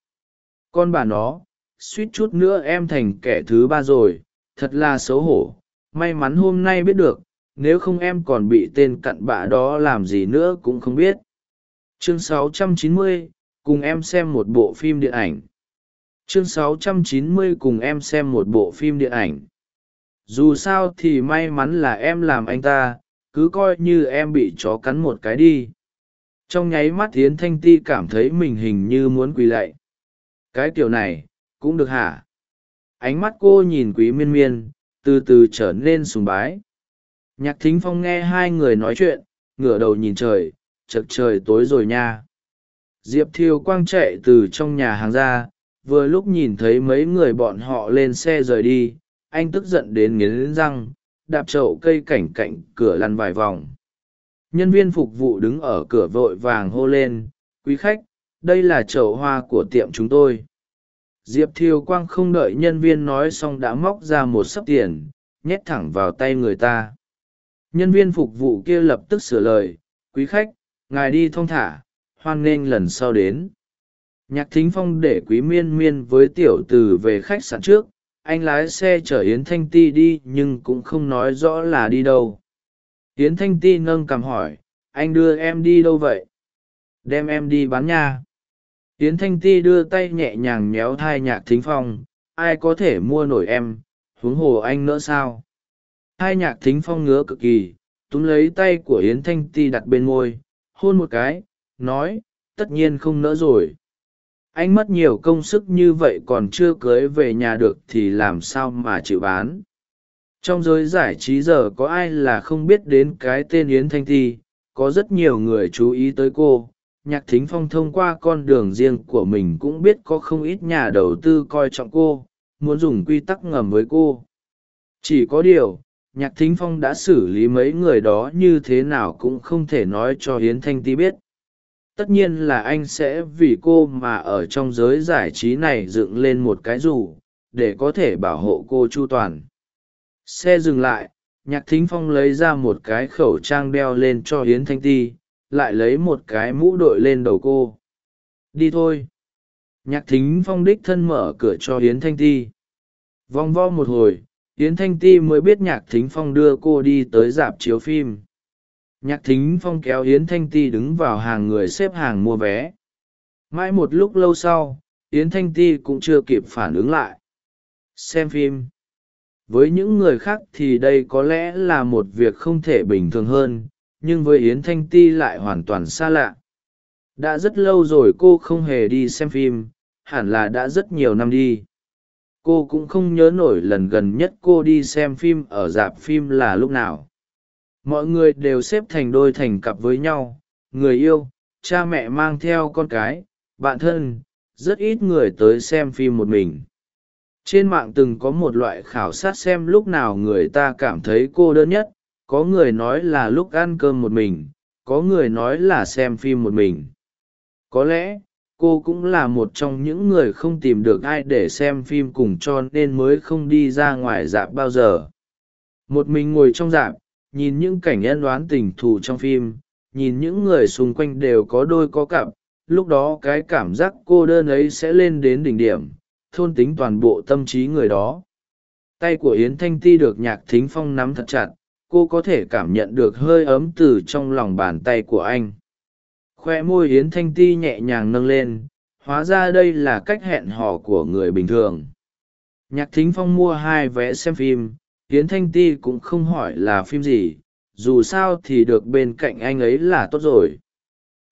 Con bà nó suýt chút nữa em thành kẻ thứ ba rồi thật là xấu hổ. May mắn hôm nay biết được nếu không em còn bị tên cặn bạ đó làm gì nữa cũng không biết. Chương 690, cùng em xem một bộ phim điện ảnh. Chương 690 cùng em xem một bộ phim điện ảnh. Dù sao thì may mắn là em làm anh ta, cứ coi như em bị chó cắn một cái đi. Trong nháy mắt tiến thanh ti cảm thấy mình hình như muốn quỳ lạy. Cái kiểu này, cũng được hả? Ánh mắt cô nhìn quý miên miên, từ từ trở nên sùng bái. Nhạc thính phong nghe hai người nói chuyện, ngửa đầu nhìn trời chật trời tối rồi nha diệp thiêu quang chạy từ trong nhà hàng ra, vừa lúc nhìn thấy mấy người bọn họ lên xe rời đi, anh tức giận đến nghiến răng, đạp trậu cây cảnh cạnh cửa lăn vài vòng. Nhân viên phục vụ đứng ở cửa vội vàng hô lên, quý khách, đây là chậu hoa của tiệm chúng tôi. Diệp thiều quang không đợi nhân viên nói xong đã móc ra một sấp tiền, nhét thẳng vào tay người ta. Nhân viên phục vụ kia lập tức sửa lời, quý khách, ngài đi thong thả hoan nghênh lần sau đến. Nhạc thính phong để quý miên miên với tiểu t ử về khách sạn trước. Anh lái xe chở yến thanh ti đi, nhưng cũng không nói rõ là đi đâu. Yến thanh ti nâng cằm hỏi, anh đưa em đi đâu vậy? Đem em đi bán nha. Yến thanh ti đưa tay nhẹ nhàng méo thai nhạc thính phong, ai có thể mua nổi em? Huống hồ anh nữa sao? Hai nhạc thính phong ngứa cực kỳ, túm lấy tay của yến thanh ti đặt bên môi, hôn một cái nói, tất nhiên không nỡ rồi. Anh mất nhiều công sức như vậy còn chưa cưới về nhà được thì làm sao mà chịu bán? Trong giới giải trí giờ có ai là không biết đến cái tên yến thanh ti, có rất nhiều người chú ý tới cô. Nhạc thính phong thông qua con đường riêng của mình cũng biết có không ít nhà đầu tư coi trọng cô, muốn dùng quy tắc ngầm với cô. Chỉ có điều, nhạc thính phong đã xử lý mấy người đó như thế nào cũng không thể nói cho hiến thanh ti biết tất nhiên là anh sẽ vì cô mà ở trong giới giải trí này dựng lên một cái dù để có thể bảo hộ cô chu toàn. Xe dừng lại, nhạc thính phong lấy ra một cái khẩu trang đeo lên cho hiến thanh ti, lại lấy một cái mũ đội lên đầu cô. Đi thôi. Nhạc thính phong đích thân mở cửa cho hiến thanh ti. Vòng vo một hồi, yến thanh ti mới biết nhạc thính phong đưa cô đi tới dạp chiếu phim nhạc thính phong kéo yến thanh ti đứng vào hàng người xếp hàng mua vé. Mãi một lúc lâu sau, yến thanh ti cũng chưa kịp phản ứng lại. Xem phim. Với những người khác thì đây có lẽ là một việc không thể bình thường hơn, nhưng với yến thanh ti lại hoàn toàn xa lạ. Đã rất lâu rồi cô không hề đi xem phim, hẳn là đã rất nhiều năm đi. Cô cũng không nhớ nổi lần gần nhất cô đi xem phim ở dạp phim là lúc nào mọi người đều xếp thành đôi thành cặp với nhau. Người yêu, cha mẹ mang theo con cái, bạn thân, rất ít người tới xem phim một mình. Trên mạng từng có một loại khảo sát xem lúc nào người ta cảm thấy cô đơn nhất. Có người nói là lúc ăn cơm một mình, có người nói là xem phim một mình. Có lẽ, cô cũng là một trong những người không tìm được ai để xem phim cùng cho nên mới không đi ra ngoài dạp bao giờ. Một mình ngồi trong dạp nhìn những cảnh nhân đoán tình thù trong phim, nhìn những người xung quanh đều có đôi có cặp, lúc đó cái cảm giác cô đơn ấy sẽ lên đến đỉnh điểm, thôn tính toàn bộ tâm trí người đó. Tay của yến thanh ti được nhạc thính phong nắm thật chặt, cô có thể cảm nhận được hơi ấm từ trong lòng bàn tay của anh. Khoe môi yến thanh ti nhẹ nhàng nâng lên, hóa ra đây là cách hẹn hò của người bình thường. Nhạc thính phong mua hai vé xem phim Hiến thanh ti cũng không hỏi là phim gì dù sao thì được bên cạnh anh ấy là tốt rồi.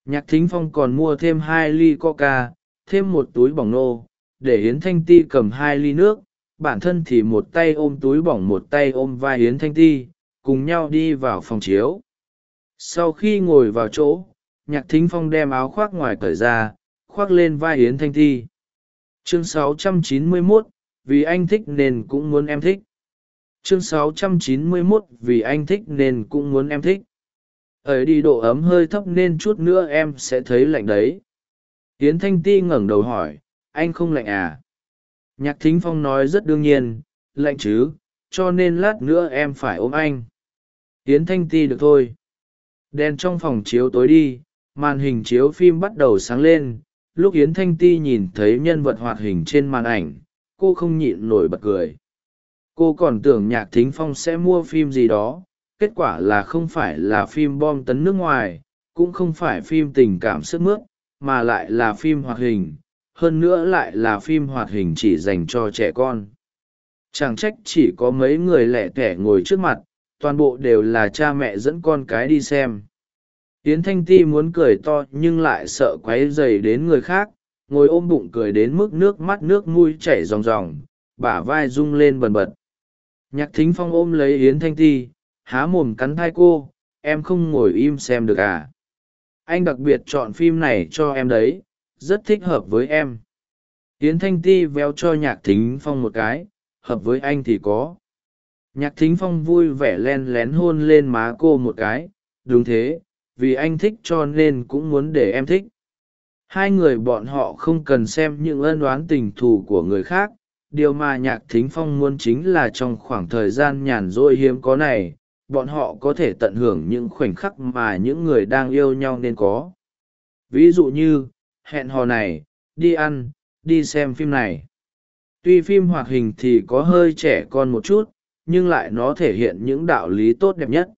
Nhạc thính phong còn mua thêm hai ly coca thêm một túi bỏng nô để Hiến thanh ti cầm hai ly nước bản thân thì một tay ôm túi bỏng một tay ôm vai Hiến thanh ti cùng nhau đi vào phòng chiếu. Sau khi ngồi vào chỗ nhạc thính phong đem áo khoác ngoài cởi ra khoác lên vai Hiến thanh Ti. chương 691, vì anh thích nên cũng muốn em thích chương 691, vì anh thích nên cũng muốn em thích. Ở đi độ ấm hơi thấp nên chút nữa em sẽ thấy lạnh đấy. Yến thanh ti ngẩng đầu hỏi anh không lạnh à? Nhạc thính phong nói rất đương nhiên lạnh chứ cho nên lát nữa em phải ôm anh. Yến thanh ti được thôi. Đèn trong phòng chiếu tối đi màn hình chiếu phim bắt đầu sáng lên. Lúc yến thanh ti nhìn thấy nhân vật hoạt hình trên màn ảnh cô không nhịn nổi bật cười cô còn tưởng nhạc thính phong sẽ mua phim gì đó, kết quả là không phải là phim bom tấn nước ngoài, cũng không phải phim tình cảm sức mướt, mà lại là phim hoạt hình, hơn nữa lại là phim hoạt hình chỉ dành cho trẻ con. Chẳng trách chỉ có mấy người lẻ tẻ ngồi trước mặt, toàn bộ đều là cha mẹ dẫn con cái đi xem. Yến thanh ti muốn cười to nhưng lại sợ quáy dày đến người khác, ngồi ôm bụng cười đến mức nước mắt nước mũi chảy ròng ròng, bả vai rung lên bần bật nhạc thính phong ôm lấy yến thanh ti, há mồm cắn thai cô, em không ngồi im xem được à? Anh đặc biệt chọn phim này cho em đấy, rất thích hợp với em. Yến thanh ti véo cho nhạc thính phong một cái, hợp với anh thì có. Nhạc thính phong vui vẻ len lén hôn lên má cô một cái, đúng thế, vì anh thích cho nên cũng muốn để em thích. Hai người bọn họ không cần xem những ân oán tình thù của người khác điều mà nhạc thính phong muốn chính là trong khoảng thời gian nhàn rỗi hiếm có này, bọn họ có thể tận hưởng những khoảnh khắc mà những người đang yêu nhau nên có. Ví dụ như, hẹn hò này, đi ăn, đi xem phim này. Tuy phim hoạt hình thì có hơi trẻ con một chút, nhưng lại nó thể hiện những đạo lý tốt đẹp nhất.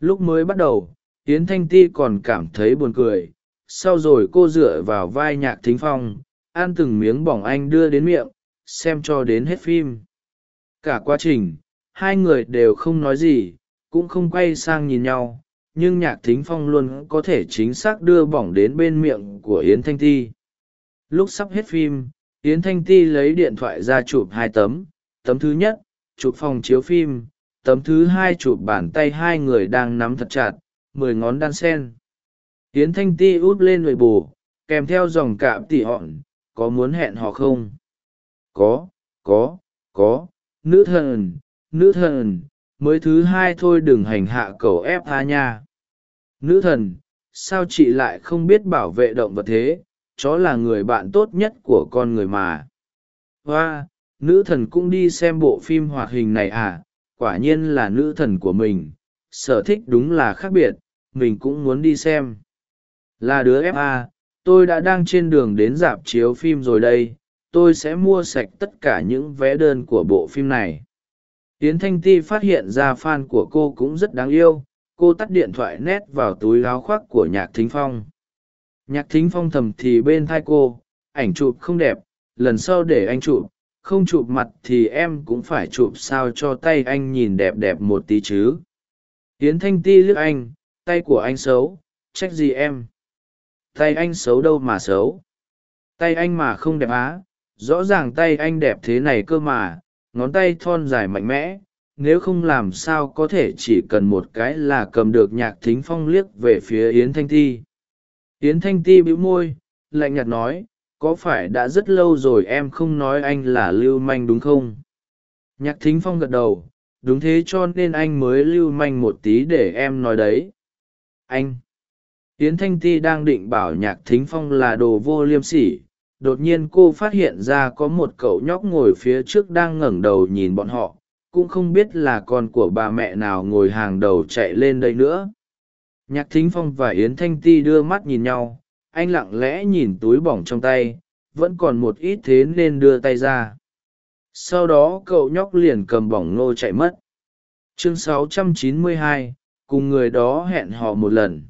Lúc mới bắt đầu, yến thanh ti còn cảm thấy buồn cười. Sau rồi cô dựa vào vai nhạc thính phong, ăn từng miếng bỏng anh đưa đến miệng xem cho đến hết phim. Cả quá trình, hai người đều không nói gì, cũng không quay sang nhìn nhau, nhưng nhạc thính phong luôn có thể chính xác đưa bỏng đến bên miệng của yến thanh ti. Lúc sắp hết phim, yến thanh ti lấy điện thoại ra chụp hai tấm tấm thứ nhất, chụp phòng chiếu phim, tấm thứ hai chụp bàn tay hai người đang nắm thật chặt, mười ngón đan sen. Yến thanh ti út lên người bù, kèm theo dòng cạm tỉ họn, có muốn hẹn họ không? Có có có, nữ thần nữ thần, mới thứ hai thôi đừng hành hạ cầu ép tha nha. Nữ thần, sao chị lại không biết bảo vệ động vật thế? Chó là người bạn tốt nhất của con người mà. Hoa, nữ thần cũng đi xem bộ phim hoạt hình này à? Quả nhiên là nữ thần của mình. Sở thích đúng là khác biệt. Mình cũng muốn đi xem. Là đứa fa tôi đã đang trên đường đến dạp chiếu phim rồi đây tôi sẽ mua sạch tất cả những vé đơn của bộ phim này. Tiến thanh ti phát hiện ra fan của cô cũng rất đáng yêu, cô tắt điện thoại nét vào túi áo khoác của nhạc thính phong. Nhạc thính phong thầm thì bên thai cô, ảnh chụp không đẹp, lần sau để anh chụp, không chụp mặt thì em cũng phải chụp sao cho tay anh nhìn đẹp đẹp một tí chứ. Tiến thanh ti liếc anh, tay của anh xấu, trách gì em? Tay anh xấu đâu mà xấu? Tay anh mà không đẹp á rõ ràng tay anh đẹp thế này cơ mà, ngón tay thon dài mạnh mẽ, nếu không làm sao có thể chỉ cần một cái là cầm được nhạc thính phong liếc về phía yến thanh ti. Yến thanh ti bĩu môi, lạnh nhạt nói, có phải đã rất lâu rồi em không nói anh là lưu manh đúng không? Nhạc thính phong gật đầu, đúng thế cho nên anh mới lưu manh một tí để em nói đấy. Anh, yến thanh ti đang định bảo nhạc thính phong là đồ vô liêm sỉ đột nhiên cô phát hiện ra có một cậu nhóc ngồi phía trước đang ngẩng đầu nhìn bọn họ cũng không biết là con của bà mẹ nào ngồi hàng đầu chạy lên đây nữa. Nhạc thính phong và yến thanh ti đưa mắt nhìn nhau anh lặng lẽ nhìn túi bỏng trong tay vẫn còn một ít thế nên đưa tay ra. Sau đó cậu nhóc liền cầm bỏng nô chạy mất. Chương 692, cùng người đó hẹn hò một lần.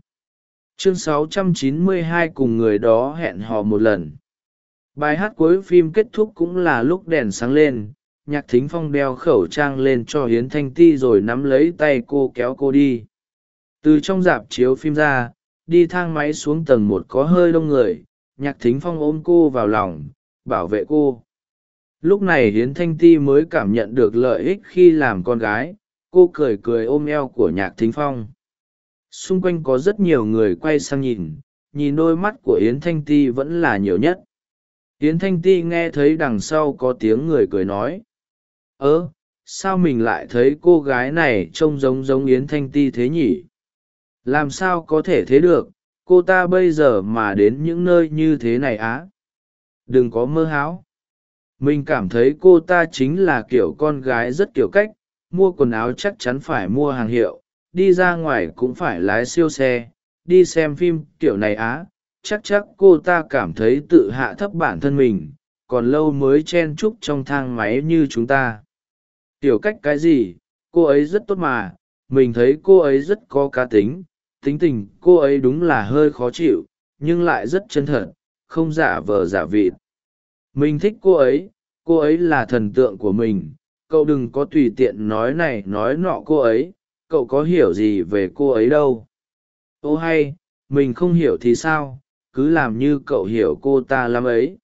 Chương 692 cùng người đó hẹn hò một lần bài hát cuối phim kết thúc cũng là lúc đèn sáng lên, nhạc thính phong đeo khẩu trang lên cho hiến thanh ti rồi nắm lấy tay cô kéo cô đi. Từ trong dạp chiếu phim ra, đi thang máy xuống tầng một có hơi đông người, nhạc thính phong ôm cô vào lòng, bảo vệ cô. Lúc này hiến thanh ti mới cảm nhận được lợi ích khi làm con gái, cô cười cười ôm eo của nhạc thính phong. Xung quanh có rất nhiều người quay sang nhìn nhìn đôi mắt của yến thanh ti vẫn là nhiều nhất yến thanh ti nghe thấy đằng sau có tiếng người cười nói. Ơ, sao mình lại thấy cô gái này trông giống giống yến thanh ti thế nhỉ? Làm sao có thể thế được? Cô ta bây giờ mà đến những nơi như thế này á? Đừng có mơ hão mình cảm thấy cô ta chính là kiểu con gái rất kiểu cách, mua quần áo chắc chắn phải mua hàng hiệu, đi ra ngoài cũng phải lái siêu xe, đi xem phim kiểu này á chắc chắc cô ta cảm thấy tự hạ thấp bản thân mình, còn lâu mới chen chúc trong thang máy như chúng ta. Tiểu cách cái gì, cô ấy rất tốt mà, mình thấy cô ấy rất có cá tính tính tình cô ấy đúng là hơi khó chịu, nhưng lại rất chân thật, không giả vờ giả vịt. Mình thích cô ấy cô ấy là thần tượng của mình, cậu đừng có tùy tiện nói này nói nọ cô ấy, cậu có hiểu gì về cô ấy đâu. Ô hay, mình không hiểu thì sao? Cứ làm như cậu hiểu cô ta lắm ấy.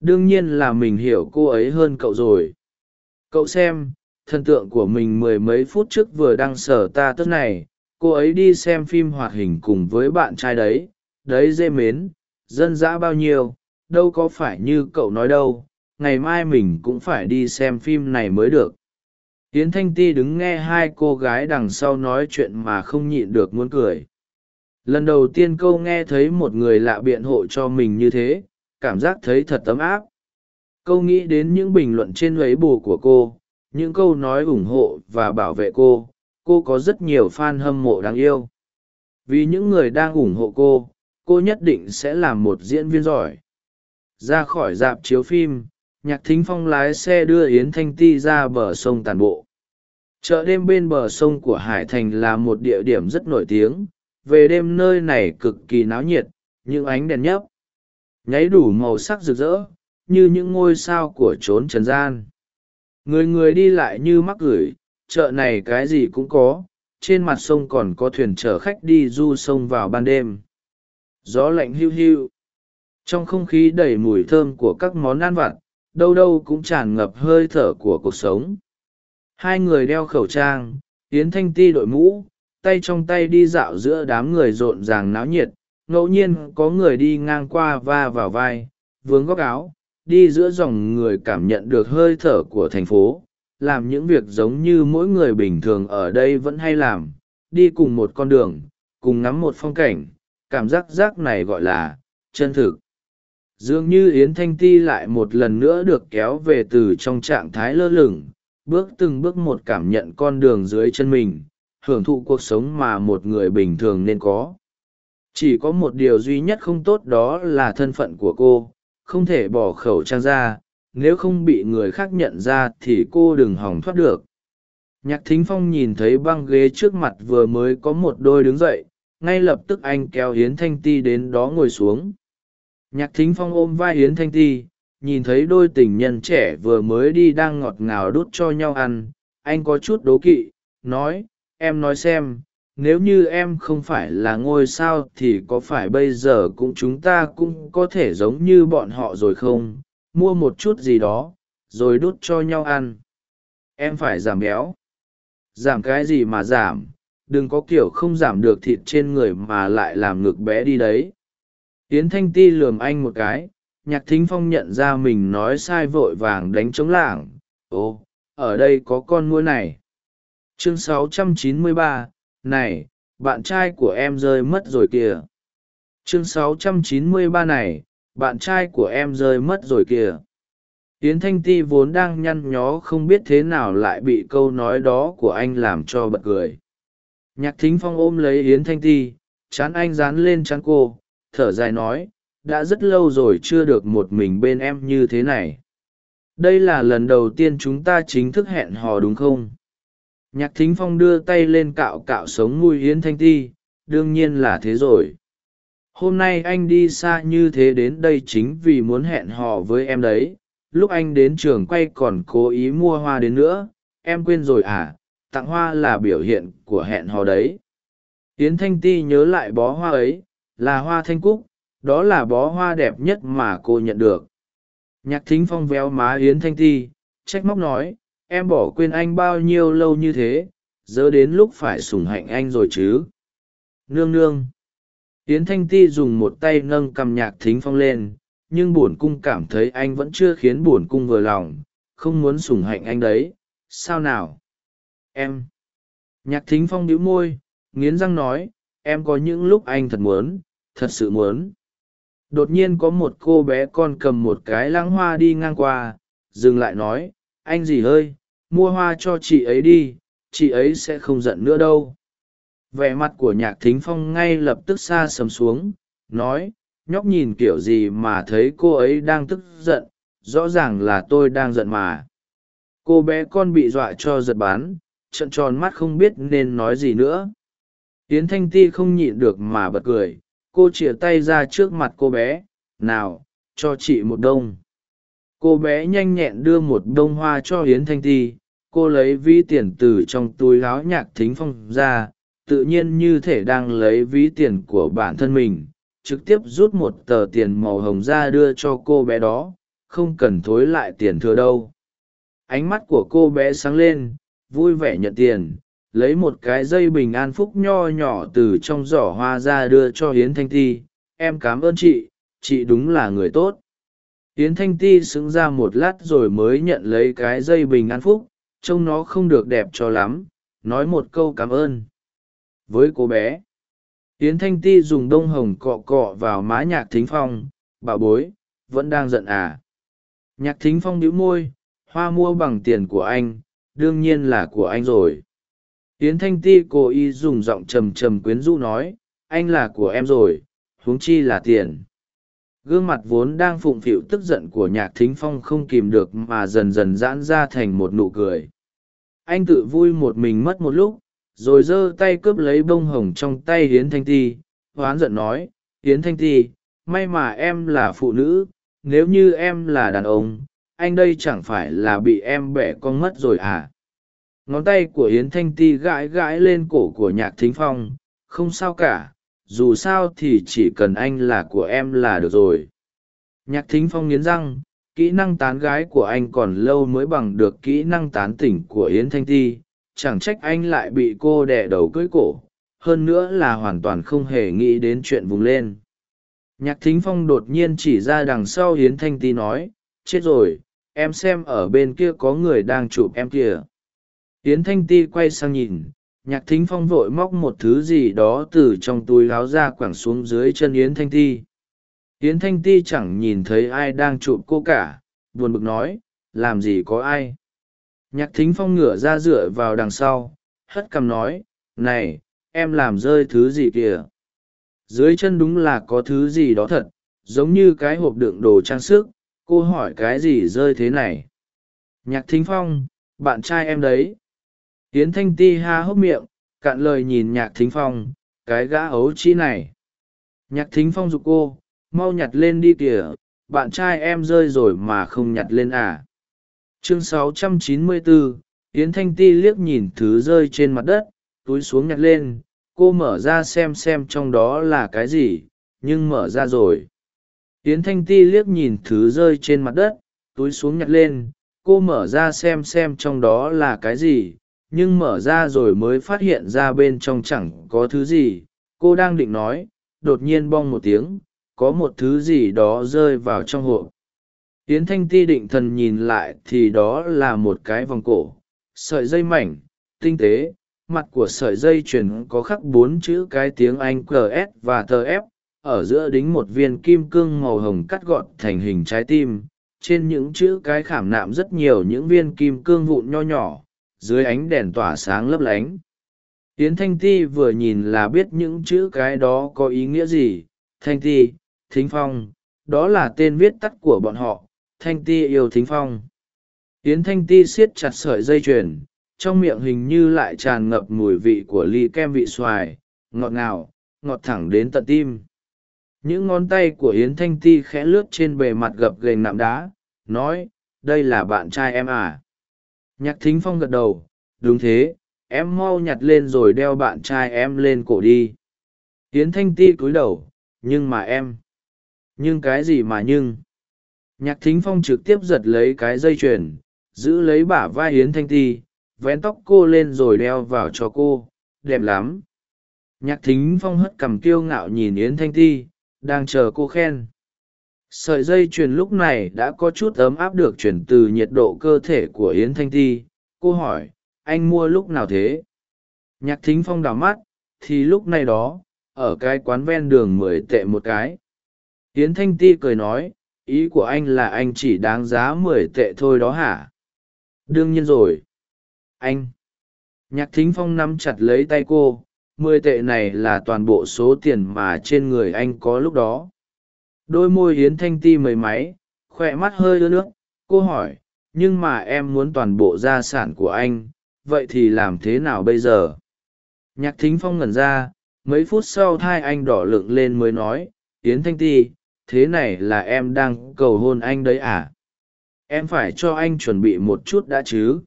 Đương nhiên là mình hiểu cô ấy hơn cậu rồi. Cậu xem, thần tượng của mình mười mấy phút trước vừa đăng sở ta tức này, cô ấy đi xem phim hoạt hình cùng với bạn trai đấy. Đấy dễ mến, dân dã bao nhiêu, đâu có phải như cậu nói đâu. Ngày mai mình cũng phải đi xem phim này mới được. Yến thanh ti đứng nghe hai cô gái đằng sau nói chuyện mà không nhịn được muốn cười lần đầu tiên câu nghe thấy một người lạ biện hộ cho mình như thế, cảm giác thấy thật ấm áp. Câu nghĩ đến những bình luận trên lấy bù của cô, những câu nói ủng hộ và bảo vệ cô cô có rất nhiều fan hâm mộ đáng yêu. Vì những người đang ủng hộ cô cô nhất định sẽ là một diễn viên giỏi. Ra khỏi dạp chiếu phim, nhạc thính phong lái xe đưa yến thanh ti ra bờ sông tàn bộ. Chợ đêm bên bờ sông của hải thành là một địa điểm rất nổi tiếng về đêm nơi này cực kỳ náo nhiệt, những ánh đèn nhấp, nháy đủ màu sắc rực rỡ, như những ngôi sao của trốn trần gian. Người người đi lại như mắc gửi, chợ này cái gì cũng có, trên mặt sông còn có thuyền chở khách đi du sông vào ban đêm. Gió lạnh hiu hiu. Trong không khí đầy mùi thơm của các món ăn vặt, đâu đâu cũng tràn ngập hơi thở của cuộc sống. Hai người đeo khẩu trang, yến thanh ti đội mũ tay trong tay đi dạo giữa đám người rộn ràng náo nhiệt, ngẫu nhiên có người đi ngang qua va vào vai, vướng góc áo, đi giữa dòng người cảm nhận được hơi thở của thành phố, làm những việc giống như mỗi người bình thường ở đây vẫn hay làm, đi cùng một con đường, cùng ngắm một phong cảnh, cảm giác giác này gọi là chân thực. Dường như yến thanh ti lại một lần nữa được kéo về từ trong trạng thái lơ lửng, bước từng bước một cảm nhận con đường dưới chân mình hưởng thụ cuộc sống mà một người bình thường nên có. Chỉ có một điều duy nhất không tốt đó là thân phận của cô, không thể bỏ khẩu trang ra, nếu không bị người khác nhận ra thì cô đừng hòng thoát được. Nhạc thính phong nhìn thấy băng ghế trước mặt vừa mới có một đôi đứng dậy, ngay lập tức anh kéo hiến thanh ti đến đó ngồi xuống. Nhạc thính phong ôm vai hiến thanh ti, nhìn thấy đôi tình nhân trẻ vừa mới đi đang ngọt ngào đút cho nhau ăn, anh có chút đố kỵ, nói em nói xem, nếu như em không phải là ngôi sao thì có phải bây giờ cũng chúng ta cũng có thể giống như bọn họ rồi không? Mua một chút gì đó, rồi đút cho nhau ăn. Em phải giảm béo. Giảm cái gì mà giảm? Đừng có kiểu không giảm được thịt trên người mà lại làm ngực bé đi đấy. Yến thanh ti lườm anh một cái. Nhạc thính phong nhận ra mình nói sai vội vàng đánh trống lảng. Ồ, ở đây có con muỗi này chương 693, này bạn trai của em rơi mất rồi kìa. Chương 693 này bạn trai của em rơi mất rồi kìa. Yến thanh ti vốn đang nhăn nhó không biết thế nào lại bị câu nói đó của anh làm cho bật cười. Nhạc thính phong ôm lấy yến thanh ti chán anh dán lên chán cô thở dài nói đã rất lâu rồi chưa được một mình bên em như thế này. Đây là lần đầu tiên chúng ta chính thức hẹn hò đúng không? Nhạc thính phong đưa tay lên cạo cạo sống mùi yến thanh ti, đương nhiên là thế rồi. Hôm nay anh đi xa như thế đến đây chính vì muốn hẹn hò với em đấy. Lúc anh đến trường quay còn cố ý mua hoa đến nữa. Em quên rồi à tặng hoa là biểu hiện của hẹn hò đấy. Yến thanh ti nhớ lại bó hoa ấy, là hoa thanh cúc. Đó là bó hoa đẹp nhất mà cô nhận được. Nhạc thính phong véo má yến thanh ti, trách móc nói em bỏ quên anh bao nhiêu lâu như thế, giờ đến lúc phải sủng hạnh anh rồi chứ? Nương nương. Yến thanh ti dùng một tay nâng cầm nhạc thính phong lên, nhưng bổn cung cảm thấy anh vẫn chưa khiến bổn cung vừa lòng, không muốn sủng hạnh anh đấy, sao nào? Em. Nhạc thính phong bĩu môi, nghiến răng nói, em có những lúc anh thật muốn, thật sự muốn. Đột nhiên có một cô bé con cầm một cái lãng hoa đi ngang qua, dừng lại nói, anh gì ơi mua hoa cho chị ấy đi, chị ấy sẽ không giận nữa đâu. Vẻ mặt của nhạc thính phong ngay lập tức xa sầm xuống, nói, nhóc nhìn kiểu gì mà thấy cô ấy đang tức giận, rõ ràng là tôi đang giận mà. Cô bé con bị dọa cho giật bán trận tròn mắt không biết nên nói gì nữa. Tiến thanh ti không nhịn được mà bật cười, cô chìa tay ra trước mặt cô bé, nào, cho chị một đông cô bé nhanh nhẹn đưa một đ ô n hoa cho hiến thanh ti cô lấy ví tiền từ trong túi láo nhạc thính phong ra, tự nhiên như thể đang lấy ví tiền của bản thân mình, trực tiếp rút một tờ tiền màu hồng ra đưa cho cô bé đó, không cần thối lại tiền thừa đâu. Ánh mắt của cô bé sáng lên, vui vẻ nhận tiền, lấy một cái dây bình an phúc nho nhỏ từ trong giỏ hoa ra đưa cho hiến thanh ti. Em cảm ơn chị chị đúng là người tốt. Hiến thanh ti sững ra một lát rồi mới nhận lấy cái dây bình an phúc trông nó không được đẹp cho lắm, nói một câu cảm ơn. Với cô bé, yến thanh ti dùng đông hồng cọ cọ vào má nhạc thính phong, bảo bối, vẫn đang giận à? Nhạc thính phong đĩu môi, hoa mua bằng tiền của anh, đương nhiên là của anh rồi. Yến thanh ti cố ý dùng giọng trầm trầm quyến rũ nói, anh là của em rồi, huống chi là tiền. Gương mặt vốn đang phụng phịu tức giận của nhạc thính phong không kìm được mà dần dần giãn ra thành một nụ cười anh tự vui một mình mất một lúc, rồi giơ tay cướp lấy bông hồng trong tay hiến thanh ti. Hoán giận nói hiến thanh ti, may mà em là phụ nữ, nếu như em là đàn ông, anh đây chẳng phải là bị em bẻ con mất rồi à? Ngón tay của yến thanh ti gãi gãi lên cổ của nhạc thính phong, không sao cả, dù sao thì chỉ cần anh là của em là được rồi. Nhạc thính phong nghiến răng kỹ năng tán gái của anh còn lâu mới bằng được kỹ năng tán tỉnh của yến thanh ti, chẳng trách anh lại bị cô đẻ đầu cưỡi cổ, hơn nữa là hoàn toàn không hề nghĩ đến chuyện vùng lên. Nhạc thính phong đột nhiên chỉ ra đằng sau yến thanh ti nói, chết rồi, em xem ở bên kia có người đang chụp em kìa. Yến thanh ti quay sang nhìn, nhạc thính phong vội móc một thứ gì đó từ trong túi láo ra quẳng xuống dưới chân yến thanh ti yến thanh ti chẳng nhìn thấy ai đang chụp cô cả, buồn bực nói, làm gì có ai? Nhạc thính phong ngửa ra dựa vào đằng sau, hất cằm nói, này, em làm rơi thứ gì kìa? Dưới chân đúng là có thứ gì đó thật, giống như cái hộp đựng đồ trang sức, cô hỏi cái gì rơi thế này? Nhạc thính phong, bạn trai em đấy. Tiến thanh ti ha hốc miệng, cạn lời nhìn nhạc thính phong, cái gã ấu trĩ này. Nhạc thính phong giục cô mau nhặt lên đi kìa bạn trai em rơi rồi mà không nhặt lên à. Chương 694, yến thanh ti liếc nhìn thứ rơi trên mặt đất túi xuống nhặt lên cô mở ra xem xem trong đó là cái gì nhưng mở ra rồi. Yến thanh ti liếc nhìn thứ rơi trên mặt đất túi xuống nhặt lên cô mở ra xem xem trong đó là cái gì nhưng mở ra rồi mới phát hiện ra bên trong chẳng có thứ gì. Cô đang định nói đột nhiên bong một tiếng có một thứ gì đó rơi vào trong hộp. Yến thanh ti định thần nhìn lại thì đó là một cái vòng cổ, sợi dây mảnh, tinh tế, mặt của sợi dây chuyền có khắc bốn chữ cái tiếng anh q s và tờ f, ở giữa đính một viên kim cương màu hồng cắt gọn thành hình trái tim, trên những chữ cái khảm nạm rất nhiều những viên kim cương vụn nho nhỏ, dưới ánh đèn tỏa sáng lấp lánh. Yến thanh ti vừa nhìn là biết những chữ cái đó có ý nghĩa gì. Thanh ti thính phong, đó là tên viết tắt của bọn họ, thanh ti yêu thính phong. Yến thanh ti siết chặt sợi dây chuyền, trong miệng hình như lại tràn ngập mùi vị của ly kem vị xoài, ngọt ngào, ngọt thẳng đến tận tim. Những ngón tay của yến thanh ti khẽ lướt trên bề mặt gập ghềnh nạm đá, nói, đây là bạn trai em à? Nhạc thính phong gật đầu, đúng thế, em mau nhặt lên rồi đeo bạn trai em lên cổ đi. Yến thanh ti cúi đầu, nhưng mà em nhưng cái gì mà nhưng? Nhạc thính phong trực tiếp giật lấy cái dây chuyền, giữ lấy bả vai yến thanh ti, vén tóc cô lên rồi đeo vào cho cô. Đẹp lắm. Nhạc thính phong hất cằm kiêu ngạo nhìn yến thanh ti, đang chờ cô khen. Sợi dây chuyền lúc này đã có chút ấm áp được chuyển từ nhiệt độ cơ thể của yến thanh ti. Cô hỏi, anh mua lúc nào thế? Nhạc thính phong đào mắt, thì lúc này đó, ở cái quán ven đường mười tệ một cái yến thanh ti cười nói, ý của anh là anh chỉ đáng giá mười tệ thôi đó hả? Đương nhiên rồi. Anh. Nhạc thính phong nắm chặt lấy tay cô, mười tệ này là toàn bộ số tiền mà trên người anh có lúc đó. Đôi môi hiến thanh ti mầy máy khoe mắt hơi ưa nước. Cô hỏi, nhưng mà em muốn toàn bộ gia sản của anh, vậy thì làm thế nào bây giờ? Nhạc thính phong ngẩn ra, mấy phút sau thai anh đỏ lựng lên mới nói, yến thanh ti thế này là em đang cầu hôn anh đấy à? Em phải cho anh chuẩn bị một chút đã chứ?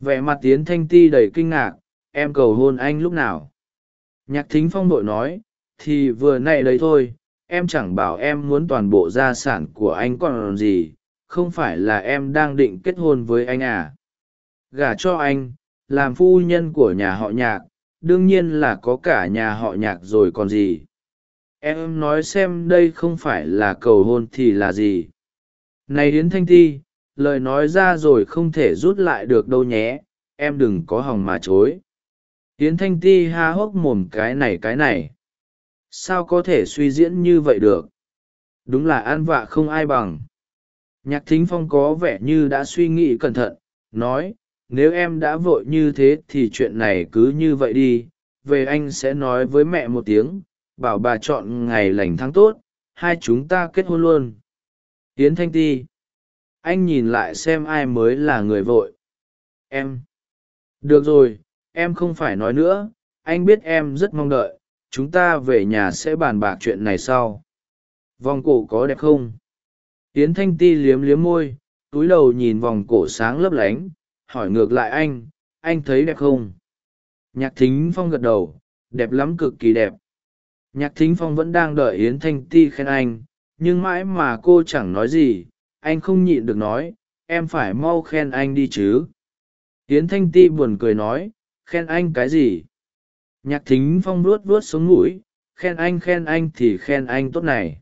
Vẻ mặt tiến thanh ti đầy kinh ngạc, em cầu hôn anh lúc nào? Nhạc thính phong nội nói, thì vừa n ã y đấy thôi, em chẳng bảo em muốn toàn bộ gia sản của anh còn gì, không phải là em đang định kết hôn với anh à? Gả cho anh, làm phu nhân của nhà họ nhạc, đương nhiên là có cả nhà họ nhạc rồi còn gì em nói xem đây không phải là cầu hôn thì là gì? Này yến thanh ti, lời nói ra rồi không thể rút lại được đâu nhé, em đừng có hòng mà chối. Yến thanh ti ha hốc mồm cái này cái này. Sao có thể suy diễn như vậy được? Đúng là an vạ không ai bằng. Nhạc thính phong có vẻ như đã suy nghĩ cẩn thận, nói, nếu em đã vội như thế thì chuyện này cứ như vậy đi, về anh sẽ nói với mẹ một tiếng bảo bà chọn ngày lành tháng tốt, hai chúng ta kết hôn luôn. Tiến thanh ti, anh nhìn lại xem ai mới là người vội. Em. Được rồi, em không phải nói nữa, anh biết em rất mong đợi, chúng ta về nhà sẽ bàn bạc chuyện này sau. Vòng cổ có đẹp không? Tiến thanh ti liếm liếm môi, túi đầu nhìn vòng cổ sáng lấp lánh, hỏi ngược lại anh anh thấy đẹp không? Nhạc thính phong gật đầu, đẹp lắm cực kỳ đẹp nhạc thính phong vẫn đang đợi yến thanh ti khen anh, nhưng mãi mà cô chẳng nói gì, anh không nhịn được nói, em phải mau khen anh đi chứ. Yến thanh ti buồn cười nói, khen anh cái gì? Nhạc thính phong luốt vuốt xuống mũi, khen anh khen anh thì khen anh tốt này.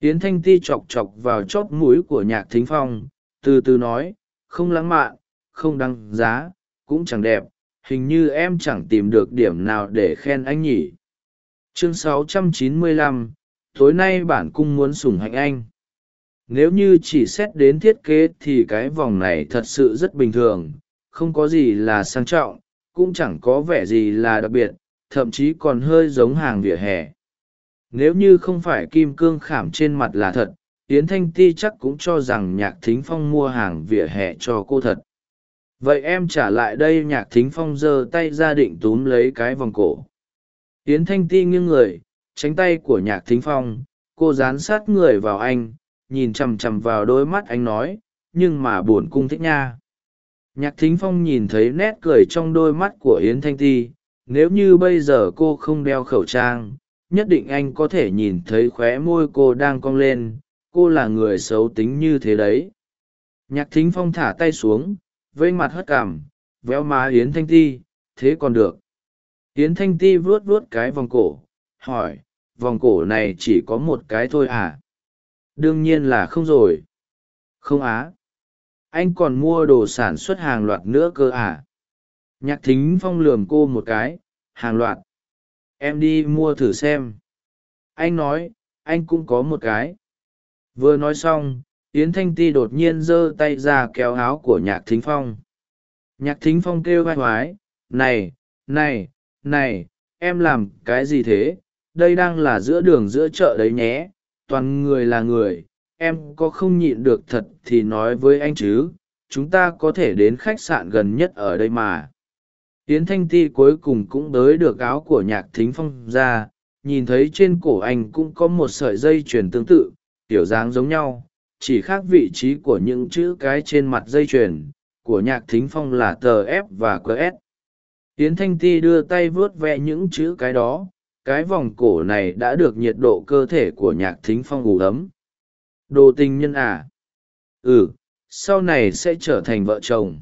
Yến thanh ti chọc chọc vào chóp mũi của nhạc thính phong, từ từ nói, không lãng mạn, không đăng giá, cũng chẳng đẹp, hình như em chẳng tìm được điểm nào để khen anh nhỉ chương 695, tối nay bản cung muốn sủng hạnh anh. Nếu như chỉ xét đến thiết kế thì cái vòng này thật sự rất bình thường không có gì là sang trọng cũng chẳng có vẻ gì là đặc biệt thậm chí còn hơi giống hàng vỉa hè. Nếu như không phải kim cương khảm trên mặt là thật yến thanh ti chắc cũng cho rằng nhạc thính phong mua hàng vỉa hè cho cô thật. Vậy em trả lại đây nhạc thính phong giơ tay ra định túm lấy cái vòng cổ yến thanh ti nghiêng người, tránh tay của nhạc thính phong, cô dán sát người vào anh, nhìn chằm chằm vào đôi mắt anh nói, nhưng mà buồn cung thích nha. Nhạc thính phong nhìn thấy nét cười trong đôi mắt của yến thanh ti, nếu như bây giờ cô không đeo khẩu trang, nhất định anh có thể nhìn thấy khóe môi cô đang cong lên, cô là người xấu tính như thế đấy. Nhạc thính phong thả tay xuống, vây mặt hất cảm véo má yến thanh ti, thế còn được yến thanh ti vuốt vuốt cái vòng cổ, hỏi, vòng cổ này chỉ có một cái thôi à? Đương nhiên là không rồi. Không á. Anh còn mua đồ sản xuất hàng loạt nữa cơ à? Nhạc thính phong lườm cô một cái, hàng loạt. Em đi mua thử xem. Anh nói, anh cũng có một cái. Vừa nói xong, yến thanh ti đột nhiên giơ tay ra kéo áo của nhạc thính phong. Nhạc thính phong kêu vai hoái, này này này, em làm cái gì thế? Đây đang là giữa đường giữa chợ đấy nhé. Toàn người là người. Em có không nhịn được thật thì nói với anh chứ. Chúng ta có thể đến khách sạn gần nhất ở đây mà. Yến thanh ti cuối cùng cũng đới được áo của nhạc thính phong ra. Nhìn thấy trên cổ anh cũng có một sợi dây chuyền tương tự tiểu dáng giống nhau. Chỉ khác vị trí của những chữ cái trên mặt dây chuyền của nhạc thính phong là tờ f và q s yến thanh ti đưa tay vớt ve những chữ cái đó, cái vòng cổ này đã được nhiệt độ cơ thể của nhạc thính phong ủ ấm. Đồ tình nhân à? Ừ sau này sẽ trở thành vợ chồng.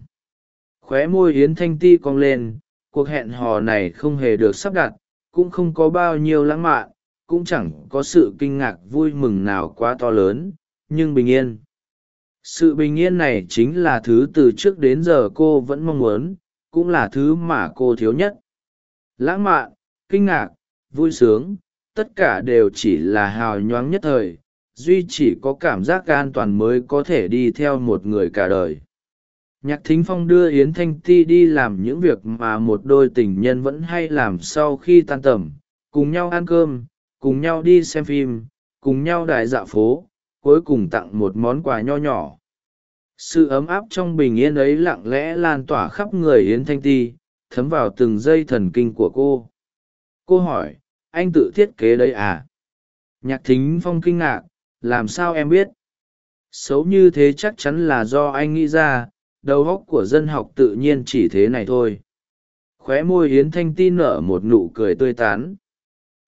Khóe môi yến thanh ti cong lên, cuộc hẹn hò này không hề được sắp đặt, cũng không có bao nhiêu lãng mạn, cũng chẳng có sự kinh ngạc vui mừng nào quá to lớn, nhưng bình yên. Sự bình yên này chính là thứ từ trước đến giờ cô vẫn mong muốn cũng là thứ mà cô thiếu nhất. Lãng mạn, kinh ngạc, vui sướng, tất cả đều chỉ là hào nhoáng nhất thời, duy chỉ có cảm giác an toàn mới có thể đi theo một người cả đời. Nhạc thính phong đưa yến thanh ti đi làm những việc mà một đôi tình nhân vẫn hay làm sau khi tan tầm, cùng nhau ăn cơm, cùng nhau đi xem phim, cùng nhau đại dạo phố, cuối cùng tặng một món quà nho nhỏ sự ấm áp trong bình yên ấy lặng lẽ lan tỏa khắp người yến thanh ti, thấm vào từng dây thần kinh của cô. Cô hỏi, anh tự thiết kế đấy à? Nhạc thính phong kinh ngạc, làm sao em biết? Xấu như thế chắc chắn là do anh nghĩ ra, đầu óc của dân học tự nhiên chỉ thế này thôi. Khóe môi yến thanh ti nở một nụ cười tươi tán.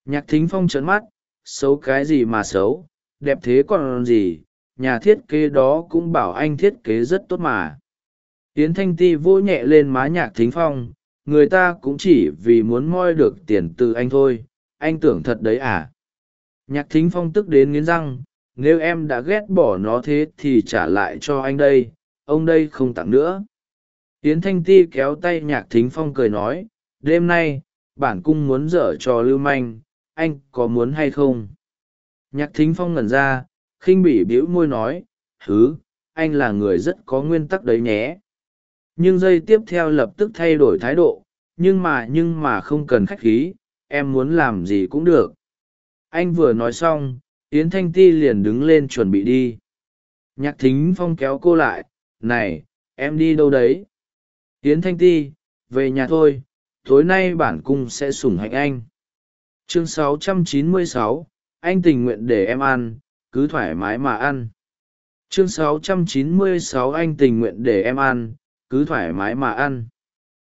Nhạc thính phong trấn mắt, xấu cái gì mà xấu, đẹp thế còn gì nhà thiết kế đó cũng bảo anh thiết kế rất tốt mà. Yến thanh ti vỗ nhẹ lên má nhạc thính phong, người ta cũng chỉ vì muốn moi được tiền từ anh thôi, anh tưởng thật đấy à? Nhạc thính phong tức đến nghiến răng, nếu em đã ghét bỏ nó thế thì trả lại cho anh đây, ông đây không tặng nữa. Yến thanh ti kéo tay nhạc thính phong cười nói, đêm nay, bản cung muốn dở trò lưu manh, anh có muốn hay không? Nhạc thính phong ngẩn ra khinh bỉ bĩu môi nói hứ anh là người rất có nguyên tắc đấy nhé. Nhưng giây tiếp theo lập tức thay đổi thái độ nhưng mà nhưng mà không cần khách khí em muốn làm gì cũng được. Anh vừa nói xong yến thanh ti liền đứng lên chuẩn bị đi. Nhạc thính phong kéo cô lại này em đi đâu đấy? Yến thanh ti về nhà thôi tối nay bản cung sẽ sủng hạnh anh. Chương 696, anh tình nguyện để em ăn cứ thoải mái mà ăn. Chương 696 anh tình nguyện để em ăn, cứ thoải mái mà ăn.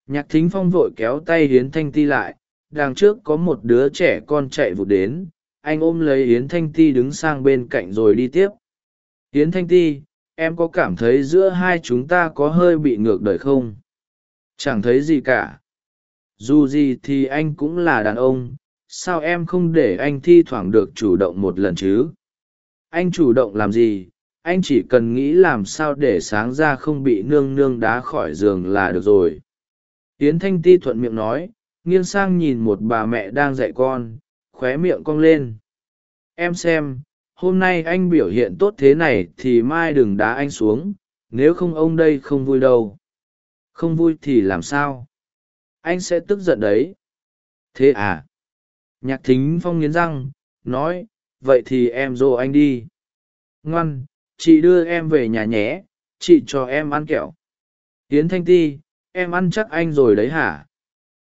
Nhạc thính phong vội kéo tay hiến thanh ti lại, đằng trước có một đứa trẻ con chạy vụt đến, anh ôm lấy hiến thanh ti đứng sang bên cạnh rồi đi tiếp. Hiến thanh ti, em có cảm thấy giữa hai chúng ta có hơi bị ngược đời không? Chẳng thấy gì cả. Dù gì thì anh cũng là đàn ông, sao em không để anh thi thoảng được chủ động một lần chứ? Anh chủ động làm gì? Anh chỉ cần nghĩ làm sao để sáng ra không bị nương nương đá khỏi giường là được rồi. Tiến thanh ti thuận miệng nói, nghiêng sang nhìn một bà mẹ đang dạy con, khóe miệng cong lên. Em xem, hôm nay anh biểu hiện tốt thế này thì mai đừng đá anh xuống, nếu không ông đây không vui đâu. Không vui thì làm sao? Anh sẽ tức giận đấy. Thế à? Nhạc thính phong nghiến răng, nói vậy thì em dô anh đi. Ngoan, chị đưa em về nhà nhé, chị cho em ăn kẹo. Tiến thanh ti, em ăn chắc anh rồi đấy hả?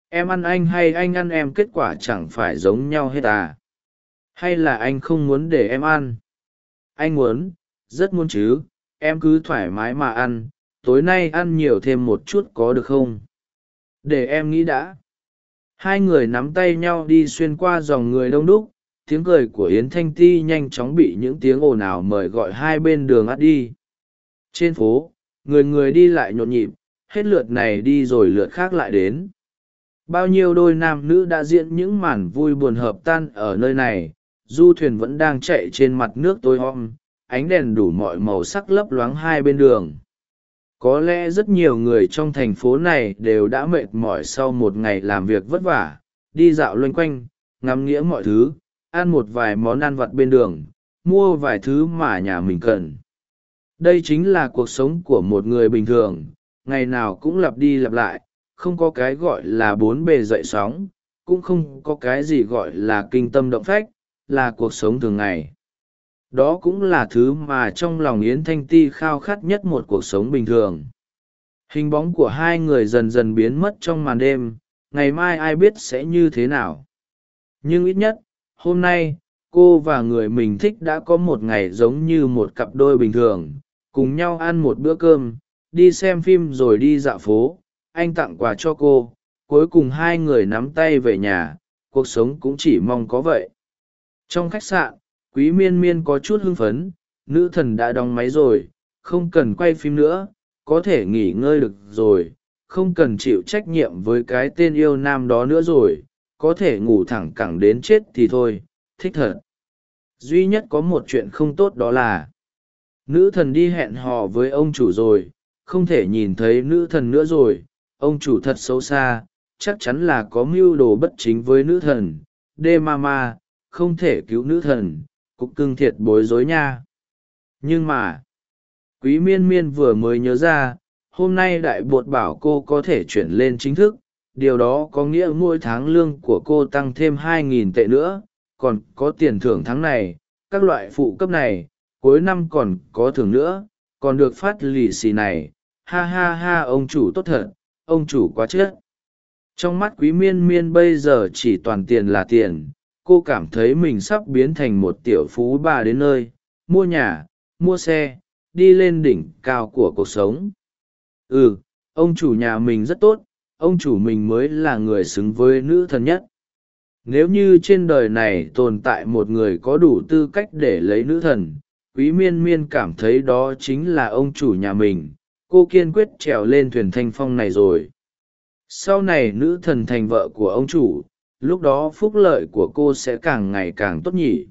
Em ăn anh hay anh ăn em kết quả chẳng phải giống nhau hết à? Hay là anh không muốn để em ăn? Anh muốn, rất muốn chứ, em cứ thoải mái mà ăn, tối nay ăn nhiều thêm một chút có được không? Để em nghĩ đã. Hai người nắm tay nhau đi xuyên qua dòng người đông đúc tiếng cười của yến thanh ti nhanh chóng bị những tiếng ồn ào mời gọi hai bên đường ắt đi. Trên phố, người người đi lại nhộn nhịp, hết lượt này đi rồi lượt khác lại đến. Bao nhiêu đôi nam nữ đã diễn những màn vui buồn hợp tan ở nơi này, du thuyền vẫn đang chạy trên mặt nước tối om, ánh đèn đủ mọi màu sắc lấp loáng hai bên đường. Có lẽ rất nhiều người trong thành phố này đều đã mệt mỏi sau một ngày làm việc vất vả, đi dạo loanh quanh, ngắm nghĩa mọi thứ ăn một vài món ăn vặt bên đường, mua vài thứ mà nhà mình cần. Đây chính là cuộc sống của một người bình thường, ngày nào cũng lặp đi lặp lại, không có cái gọi là bốn bề dậy sóng, cũng không có cái gì gọi là kinh tâm động phách, là cuộc sống thường ngày. Đó cũng là thứ mà trong lòng yến thanh ti khao khát nhất một cuộc sống bình thường. Hình bóng của hai người dần dần biến mất trong màn đêm, ngày mai ai biết sẽ như thế nào. Nhưng ít nhất hôm nay, cô và người mình thích đã có một ngày giống như một cặp đôi bình thường, cùng nhau ăn một bữa cơm, đi xem phim rồi đi dạo phố. Anh tặng quà cho cô, cuối cùng hai người nắm tay về nhà, cuộc sống cũng chỉ mong có vậy. Trong khách sạn, quý miên miên có chút hưng phấn, nữ thần đã đóng máy rồi, không cần quay phim nữa, có thể nghỉ ngơi được rồi, không cần chịu trách nhiệm với cái tên yêu nam đó nữa rồi có thể ngủ thẳng cẳng đến chết thì thôi, thích thật. Duy nhất có một chuyện không tốt đó là, nữ thần đi hẹn hò với ông chủ rồi, không thể nhìn thấy nữ thần nữa rồi, ông chủ thật xấu xa, chắc chắn là có mưu đồ bất chính với nữ thần. Đê ma ma, không thể cứu nữ thần, cục cưng thiệt bối rối nha. Nhưng mà, quý miên miên vừa mới nhớ ra, hôm nay đại bột bảo cô có thể chuyển lên chính thức điều đó có nghĩa mỗi tháng lương của cô tăng thêm 2.000 tệ nữa, còn có tiền thưởng tháng này, các loại phụ cấp này, cuối năm còn có thưởng nữa, còn được phát lì xì này. Ha ha ha, ông chủ tốt thật, ông chủ quá chết. Trong mắt quý miên miên bây giờ chỉ toàn tiền là tiền, cô cảm thấy mình sắp biến thành một tiểu phú bà đến nơi. Mua nhà, mua xe, đi lên đỉnh cao của cuộc sống. Ừ ông chủ nhà mình rất tốt ông chủ mình mới là người xứng với nữ thần nhất. Nếu như trên đời này tồn tại một người có đủ tư cách để lấy nữ thần, quý miên miên cảm thấy đó chính là ông chủ nhà mình. Cô kiên quyết trèo lên thuyền thanh phong này rồi. Sau này nữ thần thành vợ của ông chủ, lúc đó phúc lợi của cô sẽ càng ngày càng tốt nhỉ.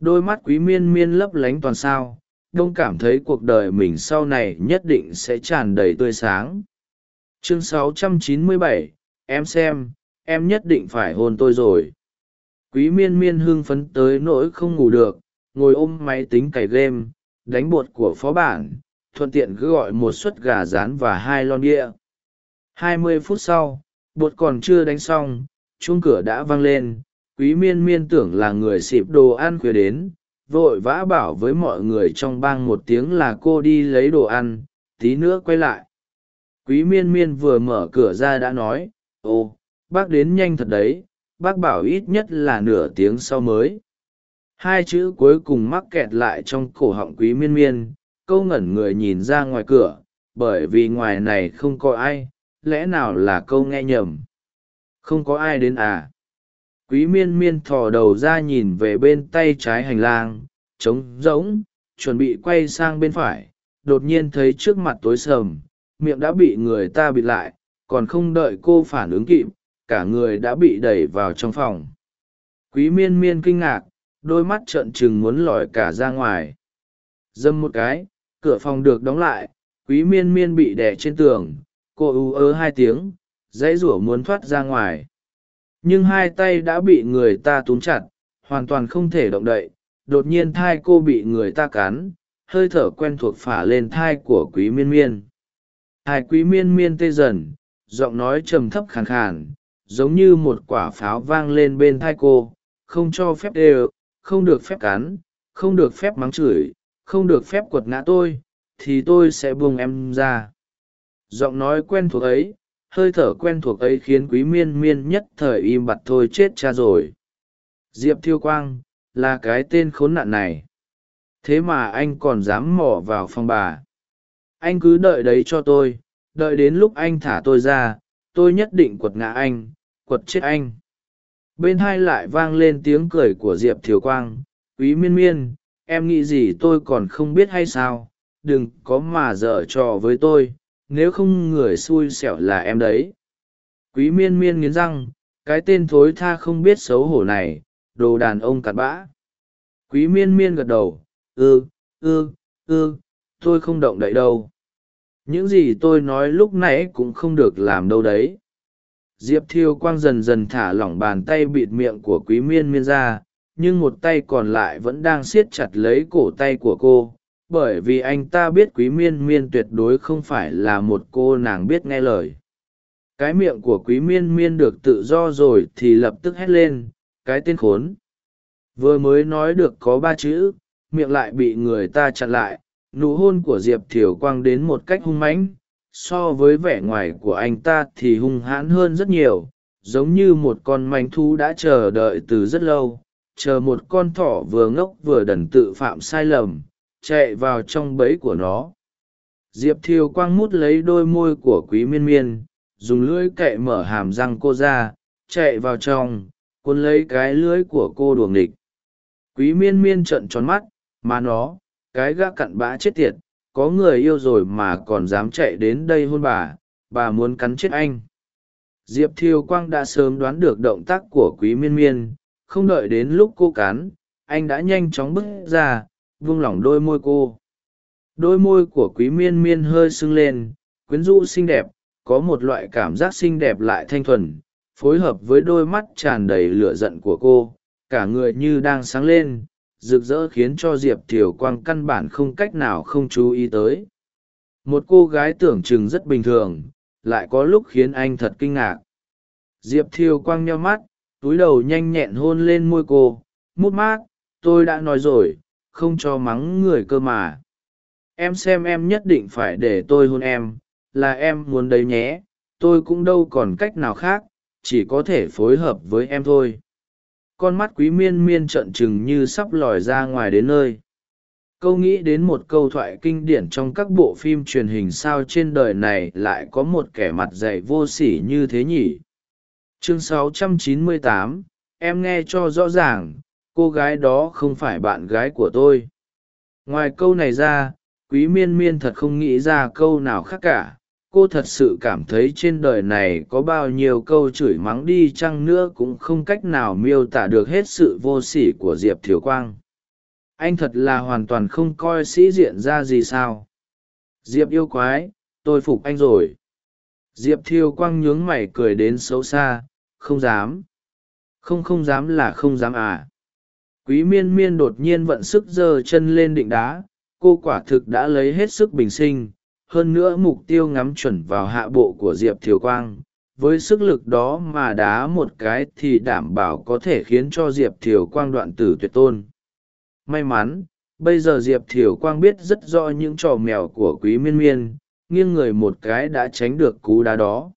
Đôi mắt quý miên miên lấp lánh toàn sao, đông cảm thấy cuộc đời mình sau này nhất định sẽ tràn đầy tươi sáng chương 697, em xem em nhất định phải hôn tôi rồi. Quý miên miên hưng phấn tới nỗi không ngủ được ngồi ôm máy tính cày game đánh bột của phó bản thuận tiện cứ gọi một suất gà rán và hai lon bia hai mươi phút sau bột còn chưa đánh xong chuông cửa đã vang lên. Quý miên miên tưởng là người xịp đồ ăn khuya đến vội vã bảo với mọi người trong bang một tiếng là cô đi lấy đồ ăn tí nữa quay lại quý miên miên vừa mở cửa ra đã nói ồ bác đến nhanh thật đấy, bác bảo ít nhất là nửa tiếng sau mới. Hai chữ cuối cùng mắc kẹt lại trong cổ họng quý miên miên, câu ngẩn người nhìn ra ngoài cửa, bởi vì ngoài này không có ai, lẽ nào là câu nghe nhầm? Không có ai đến à? Quý miên miên thò đầu ra nhìn về bên tay trái hành lang, trống rỗng, chuẩn bị quay sang bên phải, đột nhiên thấy trước mặt tối sầm miệng đã bị người ta bịt lại, còn không đợi cô phản ứng kịp, cả người đã bị đẩy vào trong phòng. Quý miên miên kinh ngạc, đôi mắt trợn trừng muốn lòi cả ra ngoài. Dâm một cái, cửa phòng được đóng lại, quý miên miên bị đè trên tường, cô ú ớ hai tiếng, dãy rủa muốn thoát ra ngoài. Nhưng hai tay đã bị người ta túm chặt, hoàn toàn không thể động đậy, đột nhiên thai cô bị người ta cắn, hơi thở quen thuộc phả lên thai của quý miên miên hai quý miên miên tê dần, giọng nói trầm thấp khàn khàn, giống như một quả pháo vang lên bên thai cô, không cho phép đều, không được phép cắn, không được phép mắng chửi, không được phép quật ngã tôi, thì tôi sẽ buông em ra. Giọng nói quen thuộc ấy, hơi thở quen thuộc ấy khiến quý miên miên nhất thời im bặt thôi chết cha rồi. Diệp thiêu quang, là cái tên khốn nạn này. Thế mà anh còn dám mỏ vào phòng bà anh cứ đợi đấy cho tôi, đợi đến lúc anh thả tôi ra, tôi nhất định quật ngã anh, quật chết anh. Bên hai lại vang lên tiếng cười của diệp thiều quang, quý miên miên, em nghĩ gì tôi còn không biết hay sao? Đừng có mà dở trò với tôi, nếu không người xui xẻo là em đấy. Quý miên miên nghiến răng, cái tên thối tha không biết xấu hổ này, đồ đàn ông cặn bã. Quý miên miên gật đầu ư ư ư tôi không động đậy đâu những gì tôi nói lúc nãy cũng không được làm đâu đấy. Diệp thiêu quang dần dần thả lỏng bàn tay bịt miệng của quý miên miên ra, nhưng một tay còn lại vẫn đang siết chặt lấy cổ tay của cô, bởi vì anh ta biết quý miên miên tuyệt đối không phải là một cô nàng biết nghe lời. Cái miệng của quý miên miên được tự do rồi thì lập tức hét lên, cái tên khốn! Vừa mới nói được có ba chữ, miệng lại bị người ta chặn lại nụ hôn của diệp thiều quang đến một cách hung mãnh, so với vẻ ngoài của anh ta thì hung hãn hơn rất nhiều, giống như một con manh thú đã chờ đợi từ rất lâu, chờ một con thỏ vừa ngốc vừa đần tự phạm sai lầm, chạy vào trong bẫy của nó. Diệp thiều quang mút lấy đôi môi của quý miên miên, dùng lưỡi cậy mở hàm răng cô ra, chạy vào trong, cuốn lấy cái lưỡi của cô đuồng địch quý miên miên trợn tròn mắt, mà nó cái gã cặn bã chết tiệt, có người yêu rồi mà còn dám chạy đến đây hôn bà bà muốn cắn chết anh. Diệp thiều quang đã sớm đoán được động tác của quý miên miên, không đợi đến lúc cô cắn, anh đã nhanh chóng bước ra, vung lỏng đôi môi cô. Đôi môi của quý miên miên hơi sưng lên, quyến rũ xinh đẹp, có một loại cảm giác xinh đẹp lại thanh thuần, phối hợp với đôi mắt tràn đầy lửa giận của cô, cả người như đang sáng lên rực rỡ khiến cho diệp thiều quang căn bản không cách nào không chú ý tới. Một cô gái tưởng chừng rất bình thường, lại có lúc khiến anh thật kinh ngạc. Diệp thiều quang nheo mắt, túi đầu nhanh nhẹn hôn lên môi cô. Mút mát, tôi đã nói rồi, không cho mắng người cơ mà. Em xem em nhất định phải để tôi hôn em, là em muốn đấy nhé, tôi cũng đâu còn cách nào khác, chỉ có thể phối hợp với em thôi con mắt quý miên miên trợn trừng như sắp lòi ra ngoài đến nơi. Câu nghĩ đến một câu thoại kinh điển trong các bộ phim truyền hình sao trên đời này lại có một kẻ mặt dày vô sỉ như thế nhỉ? Chương 698, em nghe cho rõ ràng cô gái đó không phải bạn gái của tôi. Ngoài câu này ra quý miên miên thật không nghĩ ra câu nào khác cả cô thật sự cảm thấy trên đời này có bao nhiêu câu chửi mắng đi chăng nữa cũng không cách nào miêu tả được hết sự vô sỉ của diệp thiều quang. Anh thật là hoàn toàn không coi sĩ diện ra gì sao. Diệp yêu quái, tôi phục anh rồi. Diệp thiều quang nhướng mày cười đến xấu xa, không dám. Không không dám là không dám à. Quý miên miên đột nhiên vận sức giơ chân lên định đá, cô quả thực đã lấy hết sức bình sinh hơn nữa mục tiêu ngắm chuẩn vào hạ bộ của diệp thiều quang, với sức lực đó mà đá một cái thì đảm bảo có thể khiến cho diệp thiều quang đoạn tử tuyệt tôn. May mắn, bây giờ diệp thiều quang biết rất rõ những trò mèo của quý miên miên, nghiêng người một cái đã tránh được cú đá đó.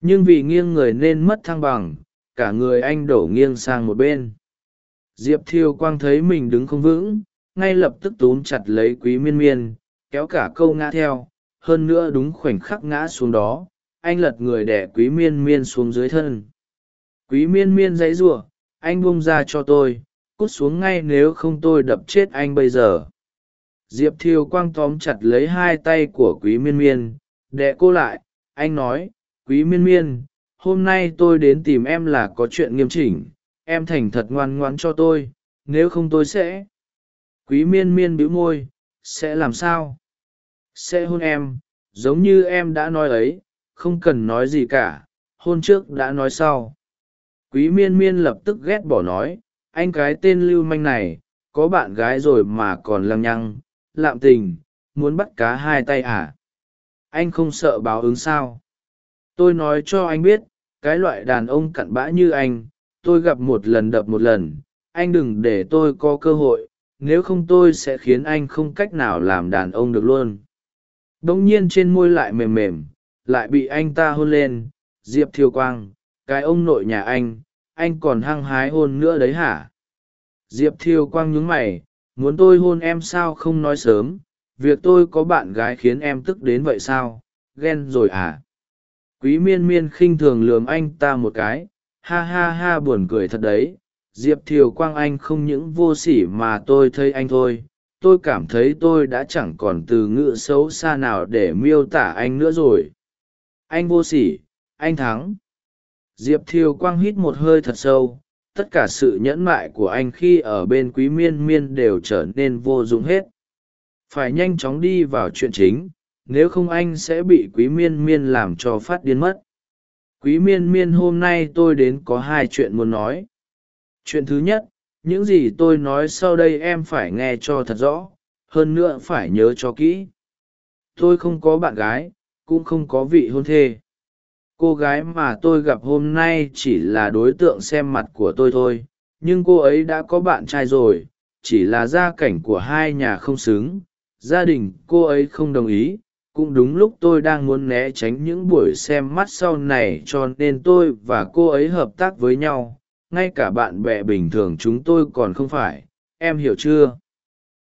Nhưng vì nghiêng người nên mất thăng bằng, cả người anh đổ nghiêng sang một bên. Diệp thiều quang thấy mình đứng không vững, ngay lập tức túm chặt lấy quý miên miên, kéo cả câu ngã theo hơn nữa đúng khoảnh khắc ngã xuống đó, anh lật người đẻ quý miên miên xuống dưới thân. Quý miên miên dãy giụa anh bung ra cho tôi, cút xuống ngay nếu không tôi đập chết anh bây giờ. Diệp thiều quang tóm chặt lấy hai tay của quý miên miên đẹ cô lại. Anh nói, quý miên miên, hôm nay tôi đến tìm em là có chuyện nghiêm chỉnh, em thành thật ngoan ngoãn cho tôi, nếu không tôi sẽ quý miên miên bĩu môi, sẽ làm sao? Sẽ hôn em, giống như em đã nói ấy, không cần nói gì cả, hôn trước đã nói sau. Quý miên miên lập tức ghét bỏ nói, anh cái tên lưu manh này, có bạn gái rồi mà còn lăng nhăng, lạm tình, muốn bắt cá hai tay à? Anh không sợ báo ứng sao? Tôi nói cho anh biết, cái loại đàn ông cặn bã như anh, tôi gặp một lần đập một lần, anh đừng để tôi có cơ hội, nếu không tôi sẽ khiến anh không cách nào làm đàn ông được luôn đông nhiên trên môi lại mềm mềm, lại bị anh ta hôn lên. Diệp thiêu quang, cái ông nội nhà anh anh còn hăng hái hôn nữa đấy hả? Diệp thiêu quang nhúng mày, muốn tôi hôn em sao không nói sớm? Việc tôi có bạn gái khiến em tức đến vậy sao? Ghen rồi à? Quý miên miên khinh thường lườm anh ta một cái. Ha ha ha buồn cười thật đấy. Diệp thiều quang anh không những vô sỉ mà tôi thấy anh thôi tôi cảm thấy tôi đã chẳng còn từ ngữ xấu xa nào để miêu tả anh nữa rồi. Anh vô sỉ, anh thắng. Diệp thiều quang hít một hơi thật sâu, tất cả sự nhẫn mại của anh khi ở bên quý miên miên đều trở nên vô dụng hết. Phải nhanh chóng đi vào chuyện chính, nếu không anh sẽ bị quý miên miên làm cho phát điên mất. Quý miên miên hôm nay tôi đến có hai chuyện muốn nói. Chuyện thứ nhất những gì tôi nói sau đây em phải nghe cho thật rõ, hơn nữa phải nhớ cho kỹ. Tôi không có bạn gái, cũng không có vị hôn thê. Cô gái mà tôi gặp hôm nay chỉ là đối tượng xem mặt của tôi thôi, nhưng cô ấy đã có bạn trai rồi, chỉ là gia cảnh của hai nhà không xứng. Gia đình cô ấy không đồng ý, cũng đúng lúc tôi đang muốn né tránh những buổi xem mắt sau này cho nên tôi và cô ấy hợp tác với nhau ngay cả bạn bè bình thường chúng tôi còn không phải, em hiểu chưa?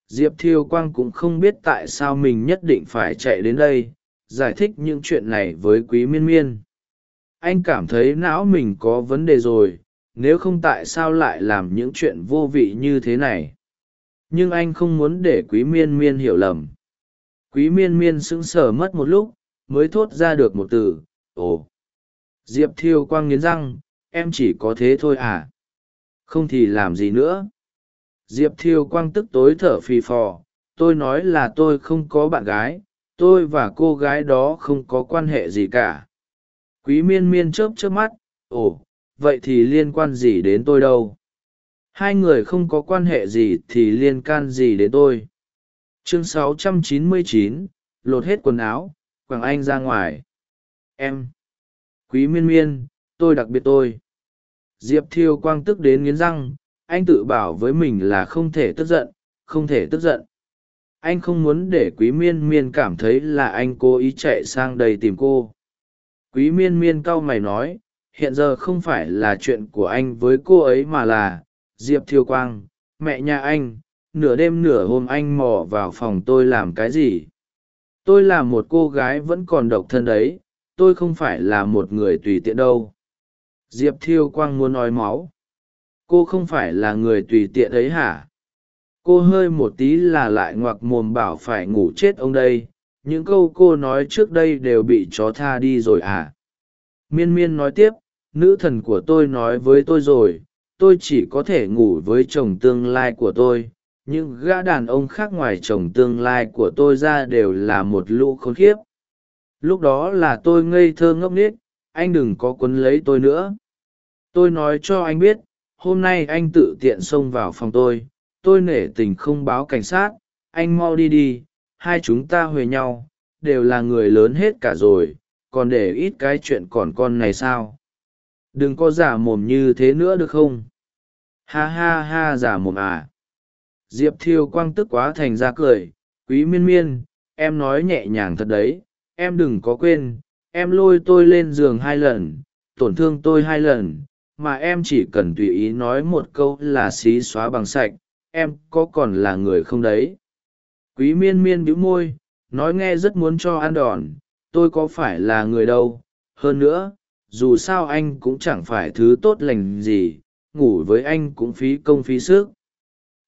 Diệp thiêu quang cũng không biết tại sao mình nhất định phải chạy đến đây, giải thích những chuyện này với quý miên miên. Anh cảm thấy não mình có vấn đề rồi, nếu không tại sao lại làm những chuyện vô vị như thế này? Nhưng anh không muốn để quý miên miên hiểu lầm. Quý miên miên sững sờ mất một lúc, mới thốt ra được một từ, ồ. Diệp thiêu quang nghiến răng em chỉ có thế thôi à. Không thì làm gì nữa. Diệp thiêu quang tức tối thở phì phò. Tôi nói là tôi không có bạn gái. Tôi và cô gái đó không có quan hệ gì cả. Quý miên miên chớp chớp mắt. Ồ vậy thì liên quan gì đến tôi đâu? Hai người không có quan hệ gì thì liên can gì đến tôi? Chương 699, lột hết quần áo quảng anh ra ngoài. Em quý miên miên tôi đặc biệt tôi. Diệp thiêu quang tức đến nghiến răng, anh tự bảo với mình là không thể tức giận, không thể tức giận. Anh không muốn để quý miên miên cảm thấy là anh cố ý chạy sang đây tìm cô. Quý miên miên cau mày nói, hiện giờ không phải là chuyện của anh với cô ấy mà là, diệp thiêu quang, mẹ nhà anh, nửa đêm nửa hôm anh mò vào phòng tôi làm cái gì? Tôi là một cô gái vẫn còn độc thân đấy, tôi không phải là một người tùy tiện đâu diệp thiêu quang muốn nói máu. Cô không phải là người tùy tiện ấy hả? Cô hơi một tí là lại ngoặc mồm bảo phải ngủ chết ông đây. Những câu cô nói trước đây đều bị chó tha đi rồi à? Miên miên nói tiếp, nữ thần của tôi nói với tôi rồi. Tôi chỉ có thể ngủ với chồng tương lai của tôi. Những gã đàn ông khác ngoài chồng tương lai của tôi ra đều là một lũ khốn khiếp. Lúc đó là tôi ngây thơ ngốc nghếch anh đừng có quấn lấy tôi nữa. Tôi nói cho anh biết, hôm nay anh tự tiện xông vào phòng tôi. Tôi nể tình không báo cảnh sát. Anh mau đi đi, hai chúng ta huề nhau, đều là người lớn hết cả rồi, còn để ít cái chuyện còn con này sao? Đừng có giả mồm như thế nữa được không? Ha ha ha giả mồm à. Diệp thiêu quang tức quá thành ra cười, quý miên miên, em nói nhẹ nhàng thật đấy, em đừng có quên em lôi tôi lên giường hai lần, tổn thương tôi hai lần, mà em chỉ cần tùy ý nói một câu là xí xóa bằng sạch, em có còn là người không đấy? Quý miên miên bĩu môi, nói nghe rất muốn cho ăn đòn, tôi có phải là người đâu? Hơn nữa, dù sao anh cũng chẳng phải thứ tốt lành gì, ngủ với anh cũng phí công phí sức.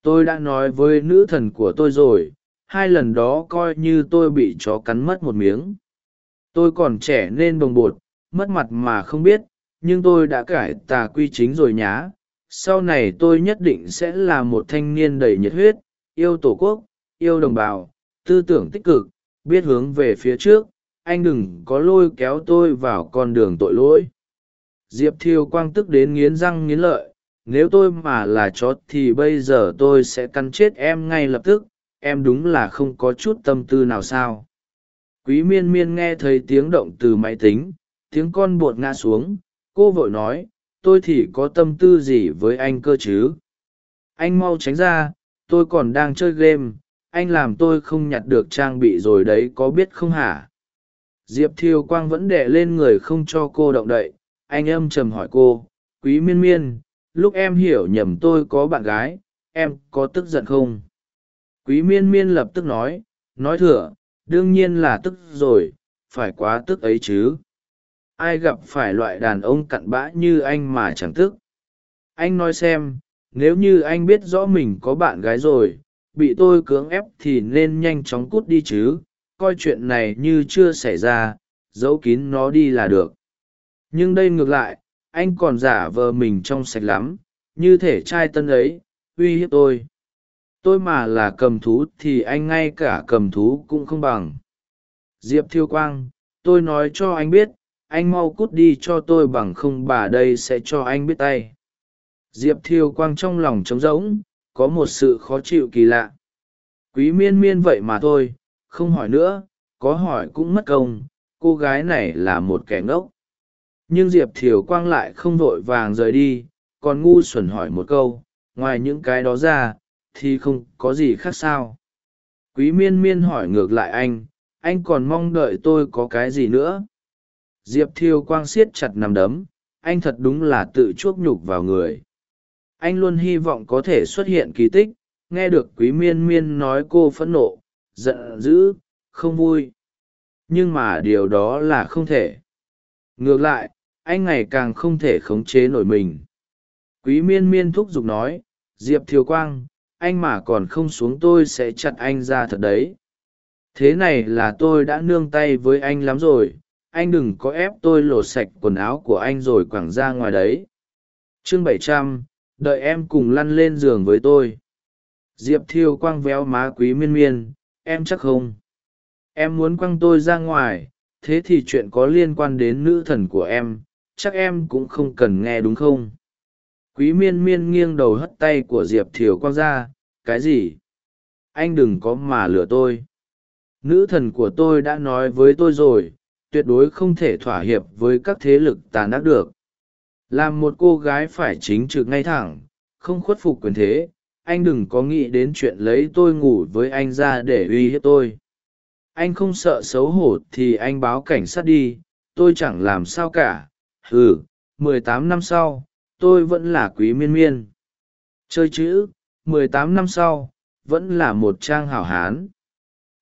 Tôi đã nói với nữ thần của tôi rồi, hai lần đó coi như tôi bị chó cắn mất một miếng tôi còn trẻ nên bồng bột, mất mặt mà không biết, nhưng tôi đã cải tà quy chính rồi nhá. Sau này tôi nhất định sẽ là một thanh niên đầy nhiệt huyết, yêu tổ quốc, yêu đồng bào, tư tưởng tích cực, biết hướng về phía trước. Anh đừng có lôi kéo tôi vào con đường tội lỗi. Diệp thiêu quang tức đến nghiến răng nghiến lợi. Nếu tôi mà là chó thì bây giờ tôi sẽ cắn chết em ngay lập tức. Em đúng là không có chút tâm tư nào sao? Quý miên miên nghe thấy tiếng động từ máy tính, tiếng con bột ngã xuống, cô vội nói, tôi thì có tâm tư gì với anh cơ chứ? Anh mau tránh ra, tôi còn đang chơi game, anh làm tôi không nhặt được trang bị rồi đấy, có biết không hả? Diệp thiều quang vẫn đẻ lên người không cho cô động đậy, anh âm trầm hỏi cô, quý miên miên, lúc em hiểu nhầm tôi có bạn gái, em có tức giận không? Quý miên miên lập tức nói nói thửa đương nhiên là tức rồi, phải quá tức ấy chứ. Ai gặp phải loại đàn ông cặn bã như anh mà chẳng tức. Anh nói xem, nếu như anh biết rõ mình có bạn gái rồi, bị tôi cưỡng ép thì nên nhanh chóng cút đi chứ. Coi chuyện này như chưa xảy ra, giấu kín nó đi là được. Nhưng đây ngược lại, anh còn giả vờ mình trong sạch lắm, như thể trai tân ấy, uy hiếp tôi tôi mà là cầm thú thì anh ngay cả cầm thú cũng không bằng. Diệp thiêu quang, tôi nói cho anh biết, anh mau cút đi cho tôi bằng không bà đây sẽ cho anh biết tay. Diệp thiêu quang trong lòng trống rỗng, có một sự khó chịu kỳ lạ. Quý miên miên vậy mà thôi, không hỏi nữa, có hỏi cũng mất công, cô gái này là một kẻ ngốc. Nhưng diệp thiều quang lại không vội vàng rời đi, còn ngu xuẩn hỏi một câu, ngoài những cái đó ra thì không có gì khác sao. Quý miên miên hỏi ngược lại anh anh còn mong đợi tôi có cái gì nữa? Diệp thiêu quang siết chặt nằm đấm, anh thật đúng là tự chuốc nhục vào người. Anh luôn hy vọng có thể xuất hiện kỳ tích, nghe được quý miên miên nói cô phẫn nộ, giận dữ, không vui. Nhưng mà điều đó là không thể. Ngược lại, anh ngày càng không thể khống chế nổi mình. Quý miên miên thúc giục nói, diệp thiều quang anh mà còn không xuống tôi sẽ chặt anh ra thật đấy. Thế này là tôi đã nương tay với anh lắm rồi, anh đừng có ép tôi lột sạch quần áo của anh rồi quẳng ra ngoài đấy. Chương bảy trăm, đợi em cùng lăn lên giường với tôi. Diệp thiêu quang véo má quý miên miên, em chắc không? Em muốn quăng tôi ra ngoài, thế thì chuyện có liên quan đến nữ thần của em, chắc em cũng không cần nghe đúng không? Quý miên miên nghiêng đầu hất tay của diệp thiều quang ra, cái gì? Anh đừng có mà lừa tôi. Nữ thần của tôi đã nói với tôi rồi, tuyệt đối không thể thỏa hiệp với các thế lực tàn ác được. Làm một cô gái phải chính trực ngay thẳng, không khuất phục quyền thế, anh đừng có nghĩ đến chuyện lấy tôi ngủ với anh ra để uy hiếp tôi. Anh không sợ xấu hổ thì anh báo cảnh sát đi, tôi chẳng làm sao cả. Ừ mười tám năm sau tôi vẫn là quý miên miên. Chơi chữ, mười tám năm sau, vẫn là một trang hảo hán.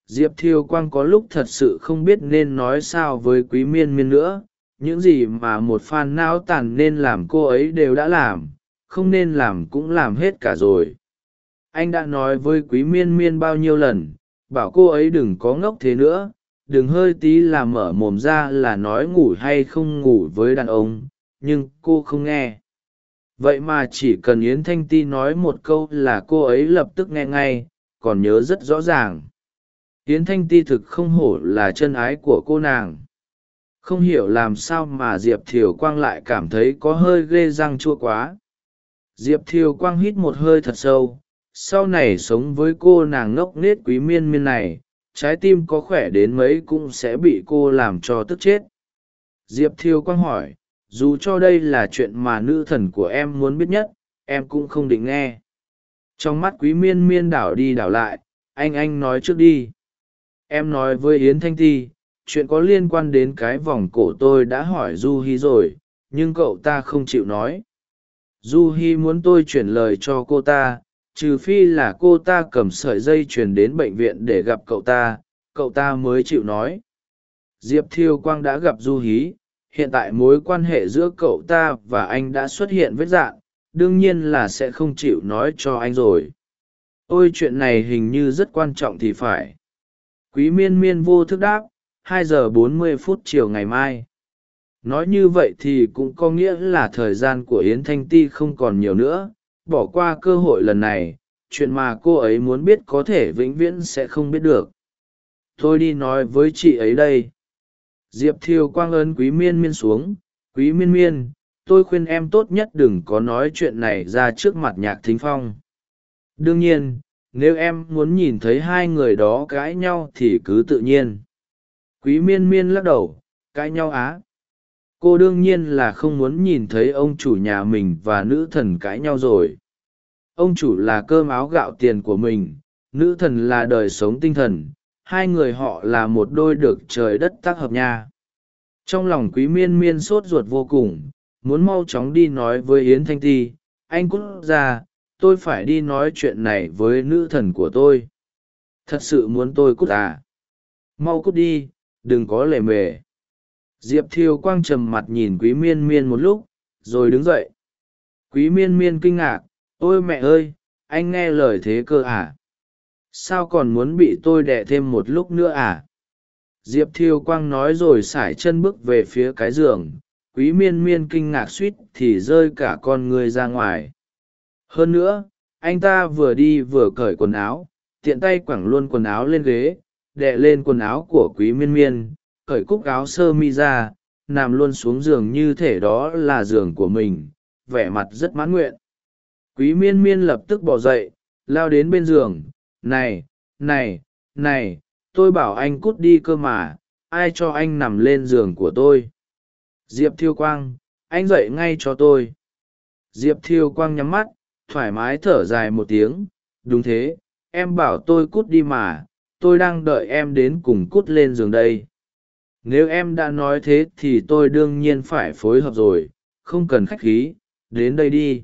Diệp thiêu quang có lúc thật sự không biết nên nói sao với quý miên miên nữa. Những gì mà một phan não tàn nên làm cô ấy đều đã làm, không nên làm cũng làm hết cả rồi. Anh đã nói với quý miên miên bao nhiêu lần, bảo cô ấy đừng có ngốc thế nữa, đừng hơi tí là mở mồm ra là nói ngủ hay không ngủ với đàn ông, nhưng cô không nghe vậy mà chỉ cần yến thanh ti nói một câu là cô ấy lập tức nghe ngay, còn nhớ rất rõ ràng. Yến thanh ti thực không hổ là chân ái của cô nàng. Không hiểu làm sao mà diệp thiều quang lại cảm thấy có hơi ghê răng chua quá. Diệp thiều quang hít một hơi thật sâu, sau này sống với cô nàng ngốc nghếch quý miên miên này, trái tim có khỏe đến mấy cũng sẽ bị cô làm cho tức chết. Diệp thiều quang hỏi dù cho đây là chuyện mà nữ thần của em muốn biết nhất, em cũng không định nghe. Trong mắt quý miên miên đảo đi đảo lại, anh anh nói trước đi. Em nói với yến thanh ti, chuyện có liên quan đến cái vòng cổ tôi đã hỏi du hi rồi, nhưng cậu ta không chịu nói. Du hi muốn tôi chuyển lời cho cô ta, trừ phi là cô ta cầm sợi dây chuyền đến bệnh viện để gặp cậu ta cậu ta mới chịu nói. Diệp thiêu quang đã gặp du hí hiện tại mối quan hệ giữa cậu ta và anh đã xuất hiện vết dạn, đương nhiên là sẽ không chịu nói cho anh rồi. Ôi, chuyện này hình như rất quan trọng thì phải. Quý miên miên vô thức đáp, hai giờ bốn mươi phút chiều ngày mai. Nói như vậy thì cũng có nghĩa là thời gian của yến thanh ti không còn nhiều nữa. Bỏ qua cơ hội lần này, chuyện mà cô ấy muốn biết có thể vĩnh viễn sẽ không biết được. Tôi đi nói với chị ấy đây diệp thiêu quang ơn quý miên miên xuống. Quý miên miên, tôi khuyên em tốt nhất đừng có nói chuyện này ra trước mặt nhạc thính phong. Đương nhiên, nếu em muốn nhìn thấy hai người đó cãi nhau thì cứ tự nhiên. Quý miên miên lắc đầu, cãi nhau á. Cô đương nhiên là không muốn nhìn thấy ông chủ nhà mình và nữ thần cãi nhau rồi. Ông chủ là cơm áo gạo tiền của mình, nữ thần là đời sống tinh thần hai người họ là một đôi được trời đất tác hợp nha. Trong lòng quý miên miên sốt ruột vô cùng, muốn mau chóng đi nói với yến thanh ti, anh cút ra tôi phải đi nói chuyện này với nữ thần của tôi. Thật sự muốn tôi cút à? Mau cút đi, đừng có lề mề. Diệp thiêu quang trầm mặt nhìn quý miên miên một lúc, rồi đứng dậy. Quý miên miên kinh ngạc, ôi mẹ ơi, anh nghe lời thế cơ à? Sao còn muốn bị tôi đẻ thêm một lúc nữa à? Diệp thiêu quang nói rồi x ả i chân bước về phía cái giường, quý miên miên kinh ngạc suýt thì rơi cả con người ra ngoài. Hơn nữa, anh ta vừa đi vừa cởi quần áo, tiện tay quẳng luôn quần áo lên ghế đệ lên quần áo của quý miên miên, cởi cúc áo sơ mi ra, nằm luôn xuống giường như thể đó là giường của mình, vẻ mặt rất mãn nguyện. Quý miên miên lập tức bỏ dậy, lao đến bên giường này này này, tôi bảo anh cút đi cơ mà, ai cho anh nằm lên giường của tôi? Diệp thiêu quang, anh dậy ngay cho tôi. Diệp thiêu quang nhắm mắt, thoải mái thở dài một tiếng, đúng thế, em bảo tôi cút đi mà, tôi đang đợi em đến cùng cút lên giường đây. Nếu em đã nói thế thì tôi đương nhiên phải phối hợp rồi, không cần khách khí, đến đây đi.